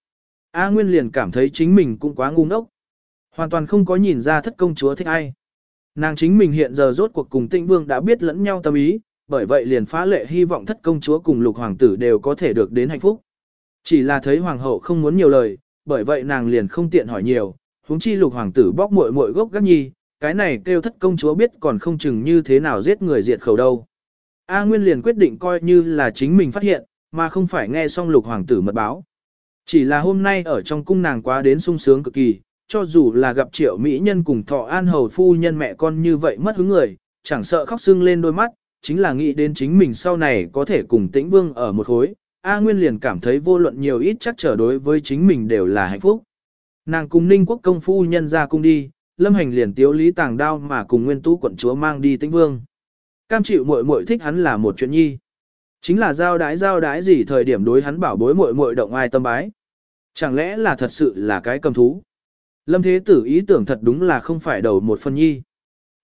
A Nguyên liền cảm thấy chính mình cũng quá ngu ngốc. Hoàn toàn không có nhìn ra thất công chúa thích ai. Nàng chính mình hiện giờ rốt cuộc cùng tĩnh vương đã biết lẫn nhau tâm ý, bởi vậy liền phá lệ hy vọng thất công chúa cùng lục hoàng tử đều có thể được đến hạnh phúc. Chỉ là thấy hoàng hậu không muốn nhiều lời, bởi vậy nàng liền không tiện hỏi nhiều, huống chi lục hoàng tử bóc muội muội gốc gác nhi, cái này kêu thất công chúa biết còn không chừng như thế nào giết người diệt khẩu đâu. A Nguyên liền quyết định coi như là chính mình phát hiện, mà không phải nghe xong lục hoàng tử mật báo. Chỉ là hôm nay ở trong cung nàng quá đến sung sướng cực kỳ, cho dù là gặp triệu mỹ nhân cùng thọ an hầu phu nhân mẹ con như vậy mất hứng người, chẳng sợ khóc sưng lên đôi mắt, chính là nghĩ đến chính mình sau này có thể cùng tĩnh vương ở một khối, A Nguyên liền cảm thấy vô luận nhiều ít chắc trở đối với chính mình đều là hạnh phúc. Nàng cùng Ninh Quốc công phu nhân ra cung đi, Lâm Hành liền tiếu lý tàng đao mà cùng Nguyên Tú quận chúa mang đi Tĩnh Vương. Cam chịu muội muội thích hắn là một chuyện nhi. Chính là giao đái giao đái gì thời điểm đối hắn bảo bối muội muội động ai tâm bái. Chẳng lẽ là thật sự là cái cầm thú? Lâm Thế Tử ý tưởng thật đúng là không phải đầu một phần nhi.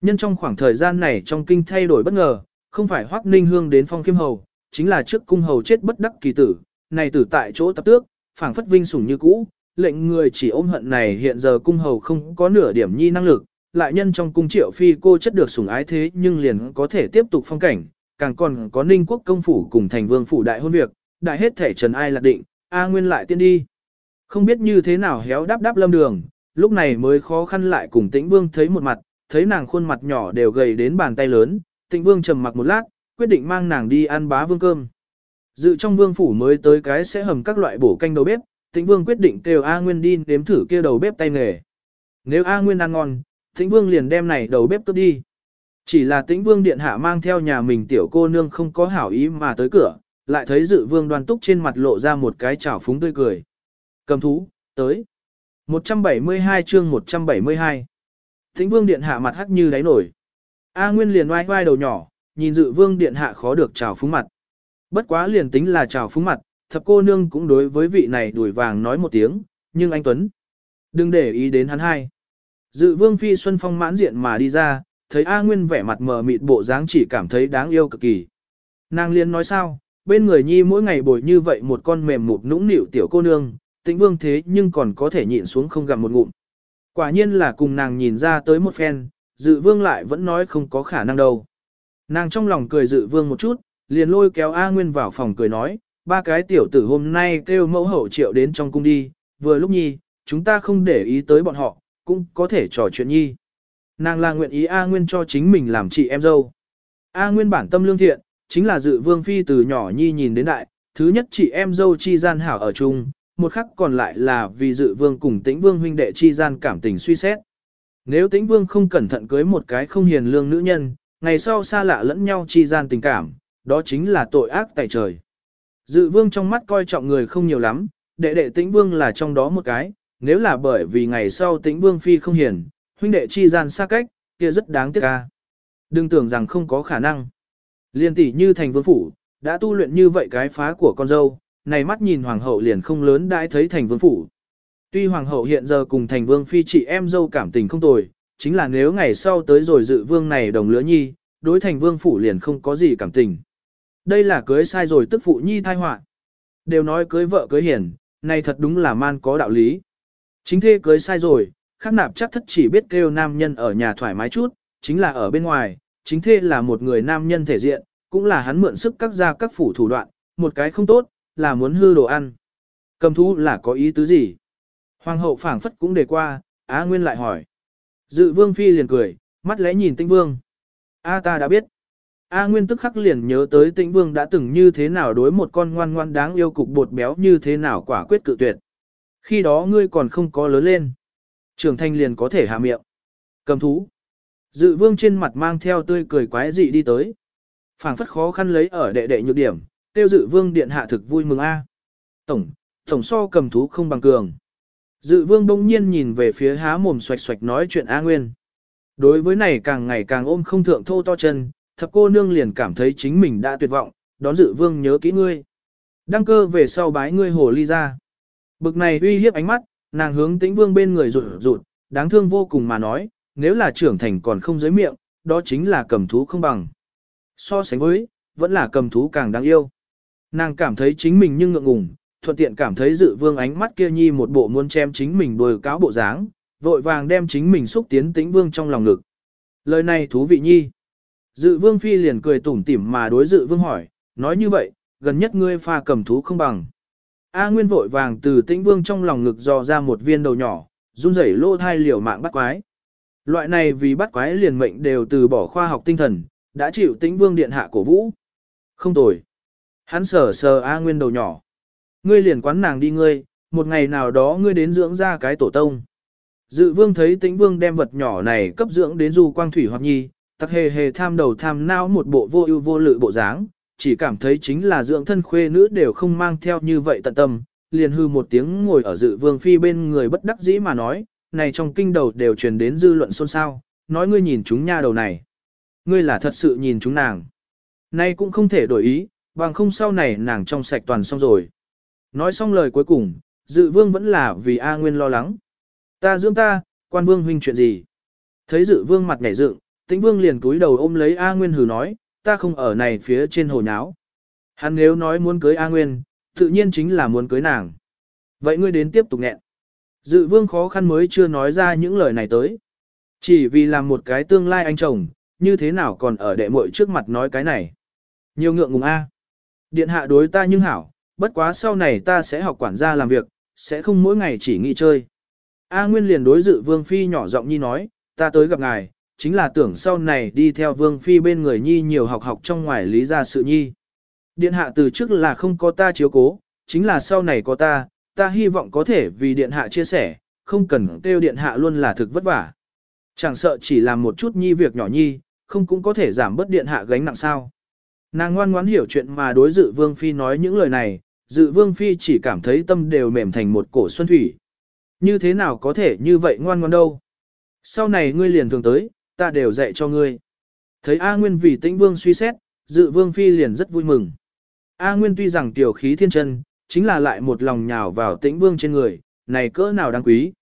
Nhân trong khoảng thời gian này trong kinh thay đổi bất ngờ, không phải Hoắc Ninh Hương đến phong kim hầu, chính là trước cung hầu chết bất đắc kỳ tử, này tử tại chỗ tập tước, phảng phất vinh sủng như cũ, lệnh người chỉ ôm hận này hiện giờ cung hầu không có nửa điểm nhi năng lực, lại nhân trong cung triệu phi cô chất được sủng ái thế nhưng liền có thể tiếp tục phong cảnh, càng còn có ninh quốc công phủ cùng thành vương phủ đại hôn việc, đại hết thể trần ai lạc định, A Nguyên lại tiên đi. Không biết như thế nào héo đáp đáp lâm đường, lúc này mới khó khăn lại cùng tĩnh vương thấy một mặt, thấy nàng khuôn mặt nhỏ đều gầy đến bàn tay lớn, tĩnh vương trầm mặc một lát, quyết định mang nàng đi ăn bá vương cơm. Dự trong vương phủ mới tới cái sẽ hầm các loại bổ canh đầu bếp, tĩnh vương quyết định kêu A Nguyên đi nếm thử kia đầu bếp tay nghề. Nếu A Nguyên ăn ngon, tĩnh vương liền đem này đầu bếp cướp đi. Chỉ là tĩnh vương điện hạ mang theo nhà mình tiểu cô nương không có hảo ý mà tới cửa, lại thấy dự vương đoan túc trên mặt lộ ra một cái chảo phúng tươi cười. Cầm thú, tới. 172 chương 172. Tĩnh vương điện hạ mặt hắt như đáy nổi. A Nguyên liền oai oai đầu nhỏ, nhìn dự vương điện hạ khó được chào phúng mặt. Bất quá liền tính là chào phúng mặt, thập cô nương cũng đối với vị này đuổi vàng nói một tiếng, nhưng anh Tuấn. Đừng để ý đến hắn hai. Dự vương phi xuân phong mãn diện mà đi ra, thấy A Nguyên vẻ mặt mờ mịt bộ dáng chỉ cảm thấy đáng yêu cực kỳ. Nàng liên nói sao, bên người nhi mỗi ngày bồi như vậy một con mềm mụt nũng nịu tiểu cô nương, tĩnh vương thế nhưng còn có thể nhịn xuống không gặm một ngụm. Quả nhiên là cùng nàng nhìn ra tới một phen, dự vương lại vẫn nói không có khả năng đâu. Nàng trong lòng cười dự vương một chút, liền lôi kéo A Nguyên vào phòng cười nói, ba cái tiểu tử hôm nay kêu mẫu hậu triệu đến trong cung đi, vừa lúc nhi, chúng ta không để ý tới bọn họ, cũng có thể trò chuyện nhi. Nàng là nguyện ý A Nguyên cho chính mình làm chị em dâu. A Nguyên bản tâm lương thiện, chính là dự vương phi từ nhỏ nhi nhìn đến đại, thứ nhất chị em dâu chi gian hảo ở chung, một khắc còn lại là vì dự vương cùng tĩnh vương huynh đệ chi gian cảm tình suy xét. Nếu tĩnh vương không cẩn thận cưới một cái không hiền lương nữ nhân, ngày sau xa lạ lẫn nhau chi gian tình cảm, đó chính là tội ác tại trời. Dự vương trong mắt coi trọng người không nhiều lắm, đệ đệ tĩnh vương là trong đó một cái, nếu là bởi vì ngày sau tĩnh vương phi không hiền, huynh đệ chi gian xa cách, kia rất đáng tiếc ca. Đừng tưởng rằng không có khả năng. Liên tỷ như thành vương phủ, đã tu luyện như vậy cái phá của con dâu, này mắt nhìn hoàng hậu liền không lớn đãi thấy thành vương phủ. Tuy hoàng hậu hiện giờ cùng thành vương phi chị em dâu cảm tình không tồi, chính là nếu ngày sau tới rồi dự vương này đồng lứa nhi, đối thành vương phủ liền không có gì cảm tình. Đây là cưới sai rồi tức phụ nhi thai họa Đều nói cưới vợ cưới hiền, này thật đúng là man có đạo lý. Chính thê cưới sai rồi, khác nạp chắc thất chỉ biết kêu nam nhân ở nhà thoải mái chút, chính là ở bên ngoài, chính thê là một người nam nhân thể diện, cũng là hắn mượn sức các gia các phủ thủ đoạn, một cái không tốt, là muốn hư đồ ăn. Cầm thú là có ý tứ gì? Hoàng hậu phảng phất cũng đề qua, Á Nguyên lại hỏi. Dự vương phi liền cười, mắt lẽ nhìn tinh vương. A ta đã biết. A Nguyên tức khắc liền nhớ tới tĩnh vương đã từng như thế nào đối một con ngoan ngoan đáng yêu cục bột béo như thế nào quả quyết cự tuyệt. Khi đó ngươi còn không có lớn lên. Trưởng thanh liền có thể hạ miệng. Cầm thú. Dự vương trên mặt mang theo tươi cười quái dị đi tới. phảng phất khó khăn lấy ở đệ đệ nhược điểm, tiêu dự vương điện hạ thực vui mừng A. Tổng, tổng so cầm thú không bằng cường. Dự vương bỗng nhiên nhìn về phía há mồm xoạch xoạch nói chuyện A Nguyên. Đối với này càng ngày càng ôm không thượng thô to chân, thập cô nương liền cảm thấy chính mình đã tuyệt vọng, đón dự vương nhớ kỹ ngươi. Đăng cơ về sau bái ngươi hồ ly ra. Bực này uy hiếp ánh mắt, nàng hướng tĩnh vương bên người rụt rụt, đáng thương vô cùng mà nói, nếu là trưởng thành còn không giới miệng, đó chính là cầm thú không bằng. So sánh với, vẫn là cầm thú càng đáng yêu. Nàng cảm thấy chính mình nhưng ngượng ngùng, thuận tiện cảm thấy dự vương ánh mắt kia nhi một bộ muốn chém chính mình đuôi cáo bộ dáng, vội vàng đem chính mình xúc tiến tĩnh vương trong lòng ngực. Lời này thú vị nhi. Dự vương phi liền cười tủm tỉm mà đối dự vương hỏi, nói như vậy, gần nhất ngươi pha cầm thú không bằng. A Nguyên vội vàng từ tĩnh vương trong lòng ngực dò ra một viên đầu nhỏ, run rẩy lô thai liều mạng bắt quái. Loại này vì bắt quái liền mệnh đều từ bỏ khoa học tinh thần, đã chịu tĩnh vương điện hạ cổ vũ. Không tồi. Hắn sờ sờ A Nguyên đầu nhỏ. Ngươi liền quán nàng đi ngươi, một ngày nào đó ngươi đến dưỡng ra cái tổ tông. Dự vương thấy tĩnh vương đem vật nhỏ này cấp dưỡng đến du quang thủy hoặc nhi, tắc hề hề tham đầu tham não một bộ vô ưu vô lự bộ dáng, chỉ cảm thấy chính là dưỡng thân khuê nữ đều không mang theo như vậy tận tâm, liền hư một tiếng ngồi ở dự vương phi bên người bất đắc dĩ mà nói, này trong kinh đầu đều truyền đến dư luận xôn xao, nói ngươi nhìn chúng nha đầu này. Ngươi là thật sự nhìn chúng nàng. Nay cũng không thể đổi ý, bằng không sau này nàng trong sạch toàn xong rồi. Nói xong lời cuối cùng, dự vương vẫn là vì A Nguyên lo lắng. Ta dưỡng ta, quan vương huynh chuyện gì? Thấy dự vương mặt nhảy dựng, tĩnh vương liền cúi đầu ôm lấy A Nguyên hừ nói, ta không ở này phía trên hồ nháo. Hắn nếu nói muốn cưới A Nguyên, tự nhiên chính là muốn cưới nàng. Vậy ngươi đến tiếp tục nghẹn. Dự vương khó khăn mới chưa nói ra những lời này tới. Chỉ vì làm một cái tương lai anh chồng, như thế nào còn ở đệ muội trước mặt nói cái này. Nhiều ngượng ngùng A. Điện hạ đối ta nhưng hảo, bất quá sau này ta sẽ học quản gia làm việc, sẽ không mỗi ngày chỉ nghỉ chơi. A Nguyên liền đối dự Vương Phi nhỏ giọng nhi nói, ta tới gặp ngài, chính là tưởng sau này đi theo Vương Phi bên người nhi nhiều học học trong ngoài lý gia sự nhi. Điện hạ từ trước là không có ta chiếu cố, chính là sau này có ta, ta hy vọng có thể vì điện hạ chia sẻ, không cần kêu điện hạ luôn là thực vất vả. Chẳng sợ chỉ làm một chút nhi việc nhỏ nhi, không cũng có thể giảm bớt điện hạ gánh nặng sao. Nàng ngoan ngoãn hiểu chuyện mà đối dự Vương Phi nói những lời này, dự Vương Phi chỉ cảm thấy tâm đều mềm thành một cổ xuân thủy. Như thế nào có thể như vậy ngoan ngoan đâu. Sau này ngươi liền thường tới, ta đều dạy cho ngươi. Thấy A Nguyên vì tĩnh Vương suy xét, dự Vương Phi liền rất vui mừng. A Nguyên tuy rằng tiểu khí thiên chân, chính là lại một lòng nhào vào tĩnh Vương trên người, này cỡ nào đáng quý.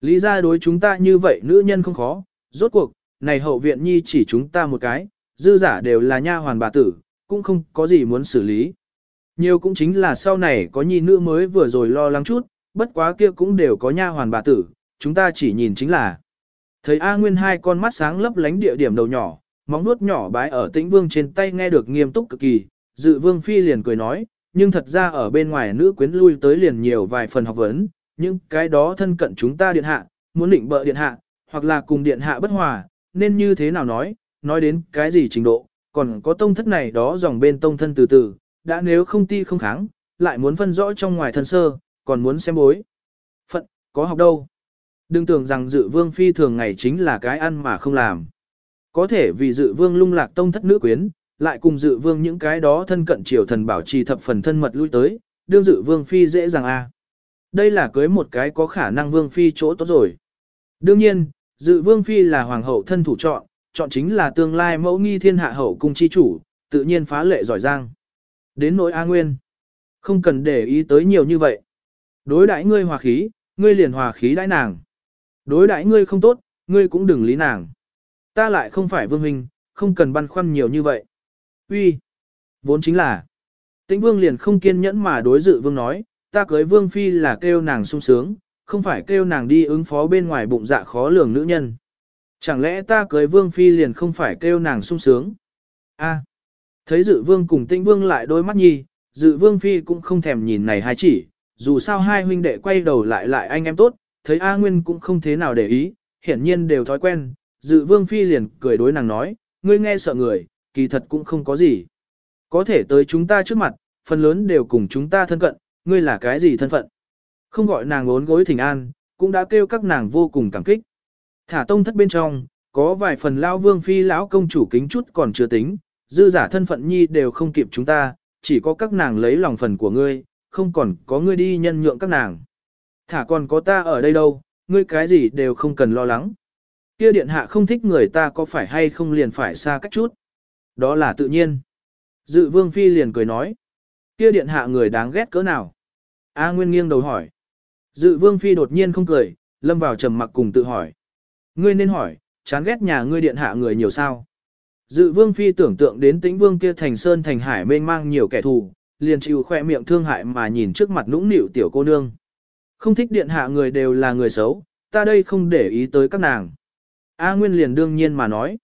Lý ra đối chúng ta như vậy nữ nhân không khó, rốt cuộc, này hậu viện nhi chỉ chúng ta một cái, dư giả đều là nha hoàn bà tử, cũng không có gì muốn xử lý. Nhiều cũng chính là sau này có nhi nữ mới vừa rồi lo lắng chút, bất quá kia cũng đều có nha hoàn bà tử, chúng ta chỉ nhìn chính là. Thấy A Nguyên hai con mắt sáng lấp lánh địa điểm đầu nhỏ, móng nuốt nhỏ bái ở tĩnh vương trên tay nghe được nghiêm túc cực kỳ, dự vương phi liền cười nói, nhưng thật ra ở bên ngoài nữ quyến lui tới liền nhiều vài phần học vấn, nhưng cái đó thân cận chúng ta điện hạ, muốn định bợ điện hạ, hoặc là cùng điện hạ bất hòa, nên như thế nào nói, nói đến cái gì trình độ, còn có tông thất này đó dòng bên tông thân từ từ, đã nếu không ti không kháng, lại muốn phân rõ trong ngoài thân sơ, còn muốn xem bối. Phận, có học đâu. Đừng tưởng rằng dự vương phi thường ngày chính là cái ăn mà không làm. Có thể vì dự vương lung lạc tông thất nữ quyến, lại cùng dự vương những cái đó thân cận triều thần bảo trì thập phần thân mật lui tới, đương dự vương phi dễ dàng a. Đây là cưới một cái có khả năng vương phi chỗ tốt rồi. Đương nhiên, dự vương phi là hoàng hậu thân thủ chọn, chọn chính là tương lai mẫu nghi thiên hạ hậu cung chi chủ, tự nhiên phá lệ giỏi giang. Đến nỗi A Nguyên, không cần để ý tới nhiều như vậy. Đối đãi ngươi hòa khí, ngươi liền hòa khí đãi nàng. Đối đãi ngươi không tốt, ngươi cũng đừng lý nàng. Ta lại không phải vương huynh, không cần băn khoăn nhiều như vậy. Uy, vốn chính là. Tĩnh vương liền không kiên nhẫn mà đối dự vương nói, ta cưới vương phi là kêu nàng sung sướng, không phải kêu nàng đi ứng phó bên ngoài bụng dạ khó lường nữ nhân. Chẳng lẽ ta cưới vương phi liền không phải kêu nàng sung sướng? A. Thấy dự vương cùng tĩnh vương lại đôi mắt nhi, dự vương phi cũng không thèm nhìn này hai chỉ, dù sao hai huynh đệ quay đầu lại lại anh em tốt, thấy A Nguyên cũng không thế nào để ý, hiển nhiên đều thói quen, dự vương phi liền cười đối nàng nói, ngươi nghe sợ người, kỳ thật cũng không có gì. Có thể tới chúng ta trước mặt, phần lớn đều cùng chúng ta thân cận, ngươi là cái gì thân phận. Không gọi nàng ốn gối thỉnh an, cũng đã kêu các nàng vô cùng cảm kích. Thả tông thất bên trong, có vài phần lão vương phi lão công chủ kính chút còn chưa tính, dư giả thân phận nhi đều không kịp chúng ta, chỉ có các nàng lấy lòng phần của ngươi, không còn có ngươi đi nhân nhượng các nàng. Thả còn có ta ở đây đâu, ngươi cái gì đều không cần lo lắng. Kia điện hạ không thích người ta có phải hay không liền phải xa cách chút. Đó là tự nhiên. Dự vương phi liền cười nói. Kia điện hạ người đáng ghét cỡ nào? A Nguyên nghiêng đầu hỏi. Dự vương phi đột nhiên không cười, lâm vào trầm mặc cùng tự hỏi. Ngươi nên hỏi, chán ghét nhà ngươi điện hạ người nhiều sao? Dự vương phi tưởng tượng đến tĩnh vương kia thành sơn thành hải mênh mang nhiều kẻ thù, liền chịu khoe miệng thương hại mà nhìn trước mặt nũng nịu tiểu cô nương. Không thích điện hạ người đều là người xấu, ta đây không để ý tới các nàng. A Nguyên liền đương nhiên mà nói.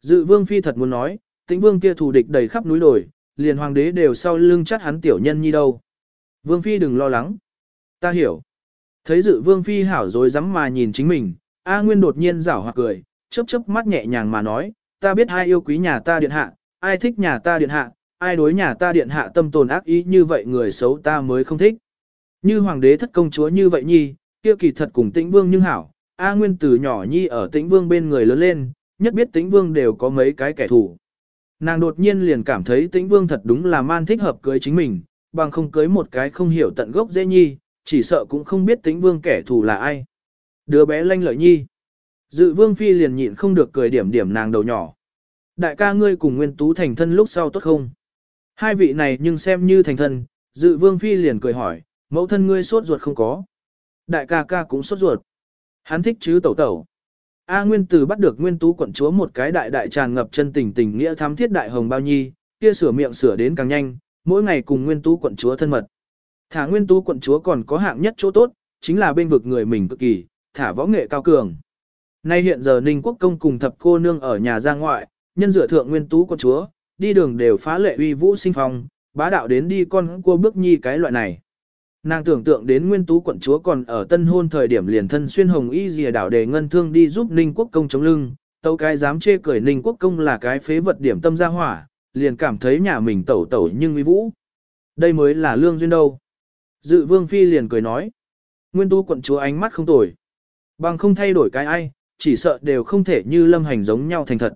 Dự vương phi thật muốn nói, tĩnh vương kia thù địch đầy khắp núi đồi, liền hoàng đế đều sau lưng chắt hắn tiểu nhân nhi đâu. Vương phi đừng lo lắng. Ta hiểu. Thấy dự vương phi hảo rồi dám mà nhìn chính mình, A Nguyên đột nhiên rảo hoặc cười, chớp chớp mắt nhẹ nhàng mà nói, ta biết ai yêu quý nhà ta điện hạ, ai thích nhà ta điện hạ, ai đối nhà ta điện hạ tâm tồn ác ý như vậy người xấu ta mới không thích. Như hoàng đế thất công chúa như vậy nhi, kia kỳ thật cùng tĩnh vương nhưng hảo, A Nguyên từ nhỏ nhi ở tĩnh vương bên người lớn lên, nhất biết tĩnh vương đều có mấy cái kẻ thù. Nàng đột nhiên liền cảm thấy tĩnh vương thật đúng là man thích hợp cưới chính mình, bằng không cưới một cái không hiểu tận gốc dễ nhi, chỉ sợ cũng không biết tĩnh vương kẻ thù là ai. Đứa bé lanh lợi nhi. Dự vương phi liền nhịn không được cười điểm điểm nàng đầu nhỏ. Đại ca ngươi cùng nguyên tú thành thân lúc sau tốt không? Hai vị này nhưng xem như thành thân, dự vương phi liền cười hỏi, mẫu thân ngươi sốt ruột không có. Đại ca ca cũng sốt ruột. Hắn thích chứ tẩu tẩu. A Nguyên tử bắt được Nguyên Tú quận chúa một cái đại đại tràn ngập chân tình tình nghĩa thám thiết đại hồng bao nhi, kia sửa miệng sửa đến càng nhanh, mỗi ngày cùng Nguyên Tú quận chúa thân mật. Thả Nguyên Tú quận chúa còn có hạng nhất chỗ tốt, chính là bên vực người mình cực kỳ, thả võ nghệ cao cường. Nay hiện giờ Ninh Quốc công cùng thập cô nương ở nhà ra ngoại, nhân dựa thượng Nguyên Tú quận chúa, đi đường đều phá lệ uy vũ sinh phong, bá đạo đến đi con cua bước nhi cái loại này. Nàng tưởng tượng đến nguyên tú quận chúa còn ở tân hôn thời điểm liền thân xuyên hồng y dìa đảo đề ngân thương đi giúp Ninh Quốc công chống lưng, tâu cái dám chê cười Ninh Quốc công là cái phế vật điểm tâm gia hỏa, liền cảm thấy nhà mình tẩu tẩu nhưng uy vũ. Đây mới là lương duyên đâu. Dự vương phi liền cười nói. Nguyên tú quận chúa ánh mắt không tồi. Bằng không thay đổi cái ai, chỉ sợ đều không thể như lâm hành giống nhau thành thật.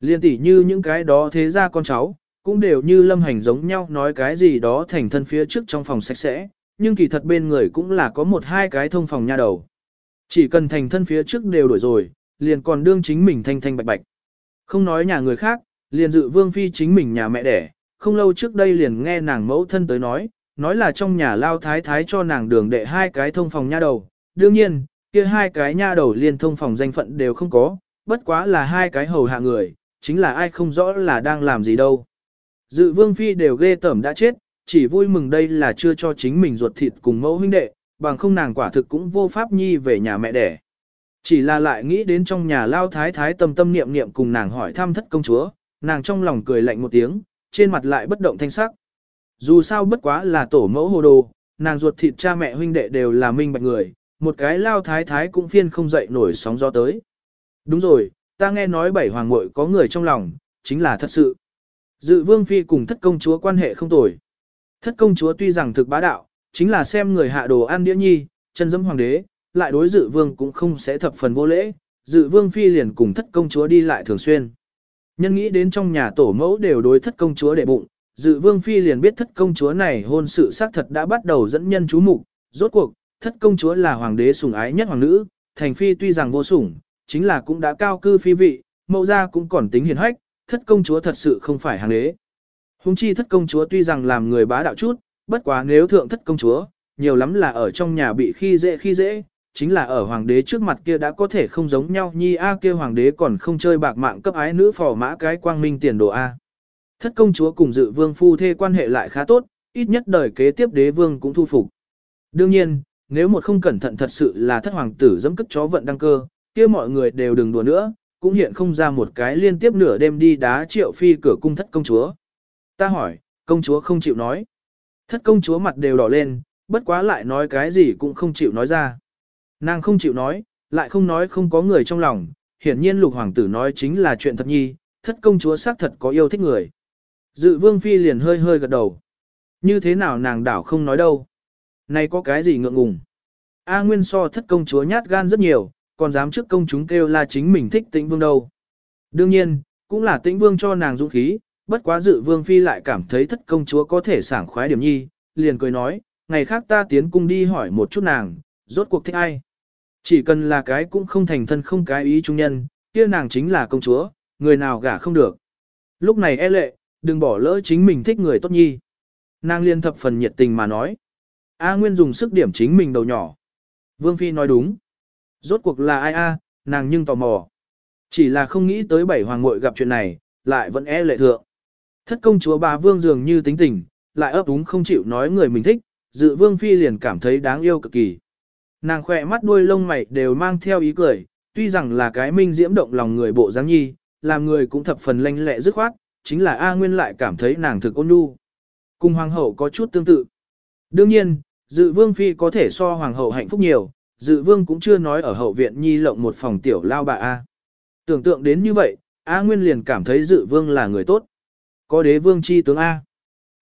Liên tỷ như những cái đó thế ra con cháu, cũng đều như lâm hành giống nhau nói cái gì đó thành thân phía trước trong phòng sạch sẽ, nhưng kỳ thật bên người cũng là có một hai cái thông phòng nha đầu. Chỉ cần thành thân phía trước đều đổi rồi, liền còn đương chính mình thanh thanh bạch bạch. Không nói nhà người khác, liền dự vương phi chính mình nhà mẹ đẻ, không lâu trước đây liền nghe nàng mẫu thân tới nói, nói là trong nhà lao thái thái cho nàng đường đệ hai cái thông phòng nha đầu. Đương nhiên, kia hai cái nha đầu liên thông phòng danh phận đều không có, bất quá là hai cái hầu hạ người, chính là ai không rõ là đang làm gì đâu. Dự vương phi đều ghê tởm đã chết, chỉ vui mừng đây là chưa cho chính mình ruột thịt cùng mẫu huynh đệ, bằng không nàng quả thực cũng vô pháp nhi về nhà mẹ đẻ. Chỉ là lại nghĩ đến trong nhà lao thái thái tâm tâm niệm niệm cùng nàng hỏi thăm thất công chúa, nàng trong lòng cười lạnh một tiếng, trên mặt lại bất động thanh sắc. Dù sao bất quá là tổ mẫu hồ đồ, nàng ruột thịt cha mẹ huynh đệ đều là minh bạch người, một cái lao thái thái cũng phiên không dậy nổi sóng gió tới. Đúng rồi, ta nghe nói bảy hoàng muội có người trong lòng, chính là thật sự. Dự vương phi cùng thất công chúa quan hệ không tồi. Thất công chúa tuy rằng thực bá đạo, chính là xem người hạ đồ ăn đĩa nhi, chân dẫm hoàng đế, lại đối dự vương cũng không sẽ thập phần vô lễ, dự vương phi liền cùng thất công chúa đi lại thường xuyên. Nhân nghĩ đến trong nhà tổ mẫu đều đối thất công chúa đệ bụng, dự vương phi liền biết thất công chúa này hôn sự xác thật đã bắt đầu dẫn nhân chú mục rốt cuộc, thất công chúa là hoàng đế sủng ái nhất hoàng nữ, thành phi tuy rằng vô sủng, chính là cũng đã cao cư phi vị, mẫu gia cũng còn tính hiền hách, thất công chúa thật sự không phải hàng đế. Hùng chi thất công chúa tuy rằng làm người bá đạo chút, bất quá nếu thượng thất công chúa, nhiều lắm là ở trong nhà bị khi dễ khi dễ, chính là ở hoàng đế trước mặt kia đã có thể không giống nhau nhi a kia hoàng đế còn không chơi bạc mạng cấp ái nữ phò mã cái quang minh tiền đồ a. Thất công chúa cùng dự vương phu thê quan hệ lại khá tốt, ít nhất đời kế tiếp đế vương cũng thu phục. Đương nhiên, nếu một không cẩn thận thật sự là thất hoàng tử dẫm cất chó vận đăng cơ, kia mọi người đều đừng đùa nữa, cũng hiện không ra một cái liên tiếp nửa đêm đi đá triệu phi cửa cung thất công chúa. Ta hỏi, công chúa không chịu nói. Thất công chúa mặt đều đỏ lên, bất quá lại nói cái gì cũng không chịu nói ra. Nàng không chịu nói, lại không nói không có người trong lòng, hiển nhiên lục hoàng tử nói chính là chuyện thật nhi, thất công chúa xác thật có yêu thích người. Dự vương phi liền hơi hơi gật đầu. Như thế nào nàng đảo không nói đâu. Này có cái gì ngượng ngùng. A Nguyên so thất công chúa nhát gan rất nhiều, còn dám trước công chúng kêu là chính mình thích tĩnh vương đâu. Đương nhiên, cũng là tĩnh vương cho nàng dũng khí, bất quá dự vương phi lại cảm thấy thất công chúa có thể sảng khoái điểm nhi, liền cười nói, ngày khác ta tiến cung đi hỏi một chút nàng, rốt cuộc thích ai. Chỉ cần là cái cũng không thành thân không cái ý trung nhân, kia nàng chính là công chúa, người nào gả không được. Lúc này e lệ, đừng bỏ lỡ chính mình thích người tốt nhi. Nàng liên thập phần nhiệt tình mà nói. A Nguyên dùng sức điểm chính mình đầu nhỏ. Vương Phi nói đúng. Rốt cuộc là ai a, nàng nhưng tò mò. Chỉ là không nghĩ tới bảy hoàng muội gặp chuyện này, lại vẫn e lệ thượng. Thất công chúa bà vương dường như tính tình, lại ấp úng không chịu nói người mình thích, dự vương phi liền cảm thấy đáng yêu cực kỳ. Nàng khỏe mắt đuôi lông mày đều mang theo ý cười, tuy rằng là cái minh diễm động lòng người bộ dáng nhi, làm người cũng thập phần lanh lẹ dứt khoát, chính là A Nguyên lại cảm thấy nàng thực ôn nhu. Cùng hoàng hậu có chút tương tự. Đương nhiên, dự vương phi có thể so hoàng hậu hạnh phúc nhiều, dự vương cũng chưa nói ở hậu viện nhi lộng một phòng tiểu lao bà A. Tưởng tượng đến như vậy, A Nguyên liền cảm thấy dự vương là người tốt. Có đế vương chi tướng A.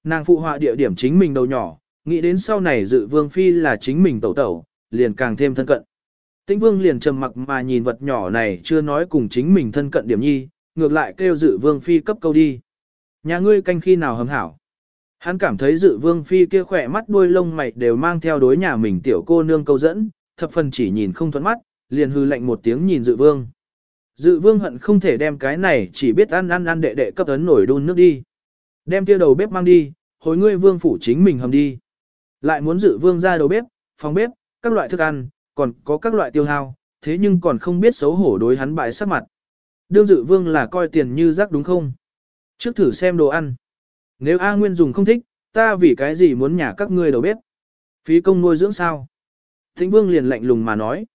Nàng phụ họa địa điểm chính mình đầu nhỏ, nghĩ đến sau này dự vương phi là chính mình tẩu tẩu, liền càng thêm thân cận. Tĩnh vương liền trầm mặc mà nhìn vật nhỏ này chưa nói cùng chính mình thân cận điểm nhi, ngược lại kêu dự vương phi cấp câu đi. Nhà ngươi canh khi nào hầm hảo. Hắn cảm thấy dự vương phi kia khỏe mắt đuôi lông mày đều mang theo đối nhà mình tiểu cô nương câu dẫn, thập phần chỉ nhìn không thuẫn mắt, liền hư lạnh một tiếng nhìn dự vương. Dự vương hận không thể đem cái này chỉ biết ăn ăn ăn đệ đệ cấp ấn nổi đun nước đi. Đem kia đầu bếp mang đi, hồi ngươi vương phủ chính mình hầm đi. Lại muốn dự vương ra đầu bếp, phòng bếp, các loại thức ăn, còn có các loại tiêu hao, thế nhưng còn không biết xấu hổ đối hắn bại sắc mặt. Đương dự vương là coi tiền như rác đúng không? Trước thử xem đồ ăn. Nếu A Nguyên dùng không thích, ta vì cái gì muốn nhà các ngươi đầu bếp? Phí công nuôi dưỡng sao? Thịnh vương liền lạnh lùng mà nói.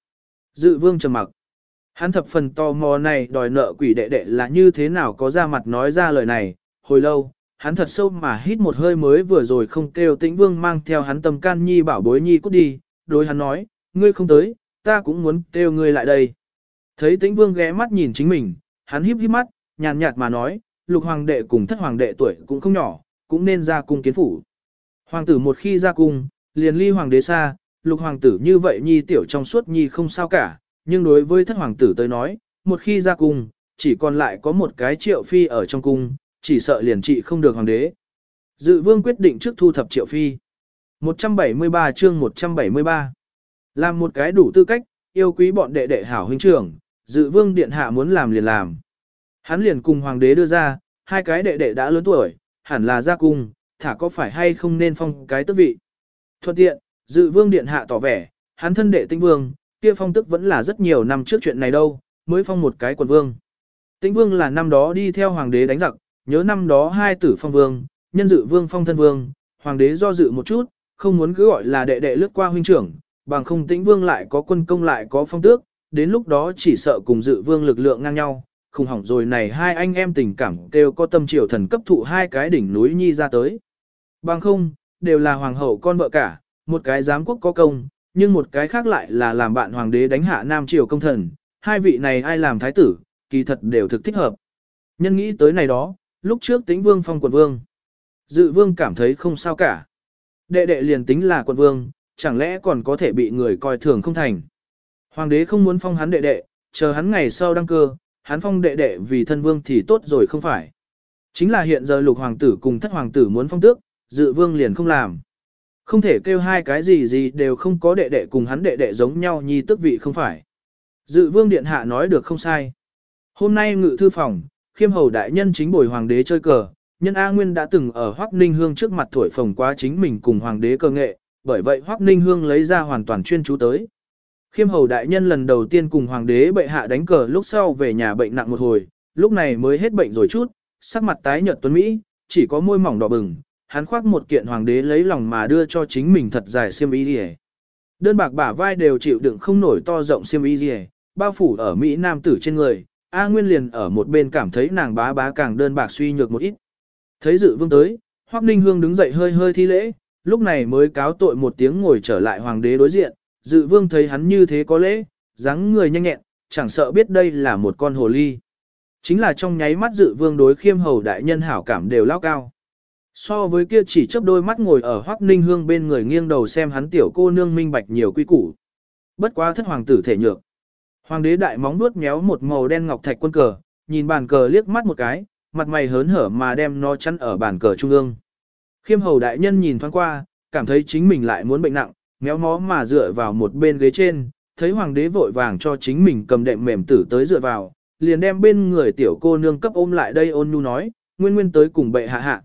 Dự vương trầm mặc. Hắn thập phần tò mò này đòi nợ quỷ đệ đệ là như thế nào có ra mặt nói ra lời này, hồi lâu, hắn thật sâu mà hít một hơi mới vừa rồi không kêu tĩnh vương mang theo hắn tâm can nhi bảo bối nhi cút đi, đối hắn nói, ngươi không tới, ta cũng muốn kêu ngươi lại đây. Thấy tĩnh vương ghé mắt nhìn chính mình, hắn híp híp mắt, nhàn nhạt mà nói, lục hoàng đệ cùng thất hoàng đệ tuổi cũng không nhỏ, cũng nên ra cung kiến phủ. Hoàng tử một khi ra cung, liền ly hoàng đế xa, lục hoàng tử như vậy nhi tiểu trong suốt nhi không sao cả, nhưng đối với thất hoàng tử tới nói, một khi ra cung, chỉ còn lại có một cái triệu phi ở trong cung, chỉ sợ liền trị không được hoàng đế. Dự vương quyết định trước thu thập triệu phi. 173 chương 173 Làm một cái đủ tư cách, yêu quý bọn đệ đệ hảo huynh trưởng, dự vương điện hạ muốn làm liền làm. Hắn liền cùng hoàng đế đưa ra, hai cái đệ đệ đã lớn tuổi, hẳn là ra cung, thả có phải hay không nên phong cái tước vị. Thuận tiện, dự vương điện hạ tỏ vẻ, hắn thân đệ tinh vương, kia phong tức vẫn là rất nhiều năm trước chuyện này đâu, mới phong một cái quần vương. Tĩnh vương là năm đó đi theo hoàng đế đánh giặc, nhớ năm đó hai tử phong vương, nhân dự vương phong thân vương, hoàng đế do dự một chút, không muốn cứ gọi là đệ đệ lướt qua huynh trưởng, bằng không tĩnh vương lại có quân công lại có phong tước, đến lúc đó chỉ sợ cùng dự vương lực lượng ngang nhau, không hỏng rồi này hai anh em tình cảm đều có tâm triều thần cấp thụ hai cái đỉnh núi nhi ra tới. Bằng không, đều là hoàng hậu con vợ cả, một cái giám quốc có công, nhưng một cái khác lại là làm bạn hoàng đế đánh hạ nam triều công thần, hai vị này ai làm thái tử, kỳ thật đều thực thích hợp. Nhân nghĩ tới này đó, lúc trước tính vương phong quận vương. Dự vương cảm thấy không sao cả. Đệ đệ liền tính là quận vương, chẳng lẽ còn có thể bị người coi thường không thành. Hoàng đế không muốn phong hắn đệ đệ, chờ hắn ngày sau đăng cơ, hắn phong đệ đệ vì thân vương thì tốt rồi không phải. Chính là hiện giờ lục hoàng tử cùng thất hoàng tử muốn phong tước, dự vương liền không làm. Không thể kêu hai cái gì gì đều không có đệ đệ cùng hắn đệ đệ giống nhau nhi tức vị không phải. Dự vương điện hạ nói được không sai. Hôm nay ngự thư phòng, khiêm hầu đại nhân chính bồi hoàng đế chơi cờ, nhân A Nguyên đã từng ở Hoắc Ninh Hương trước mặt thổi phồng quá chính mình cùng hoàng đế cơ nghệ, bởi vậy Hoắc Ninh Hương lấy ra hoàn toàn chuyên chú tới. Khiêm hầu đại nhân lần đầu tiên cùng hoàng đế bệ hạ đánh cờ lúc sau về nhà bệnh nặng một hồi, lúc này mới hết bệnh rồi chút, sắc mặt tái nhợt tuấn Mỹ, chỉ có môi mỏng đỏ bừng, hắn khoác một kiện hoàng đế lấy lòng mà đưa cho chính mình thật dài xiêm y rìa. Đơn bạc bả vai đều chịu đựng không nổi to rộng xiêm y rìa, bao phủ ở Mỹ nam tử trên người, A Nguyên liền ở một bên cảm thấy nàng bá bá càng đơn bạc suy nhược một ít. Thấy dự vương tới, Hoắc Ninh Hương đứng dậy hơi hơi thi lễ, lúc này mới cáo tội một tiếng ngồi trở lại hoàng đế đối diện, dự vương thấy hắn như thế có lễ, dáng người nhanh nhẹn, chẳng sợ biết đây là một con hồ ly. Chính là trong nháy mắt dự vương đối khiêm hầu đại nhân hảo cảm đều lao cao. So với kia chỉ chớp đôi mắt ngồi ở Hoắc Ninh Hương bên người nghiêng đầu xem hắn tiểu cô nương minh bạch nhiều quy củ. Bất quá thất hoàng tử thể nhược. Hoàng đế đại móng nuốt méo một màu đen ngọc thạch quân cờ, nhìn bàn cờ liếc mắt một cái, mặt mày hớn hở mà đem nó chắn ở bàn cờ trung ương. Khiêm hầu đại nhân nhìn thoáng qua, cảm thấy chính mình lại muốn bệnh nặng, méo mó mà dựa vào một bên ghế trên, thấy hoàng đế vội vàng cho chính mình cầm đệm mềm tử tới dựa vào, liền đem bên người tiểu cô nương cấp ôm lại đây ôn nhu nói, nguyên nguyên tới cùng bệ hạ hạ.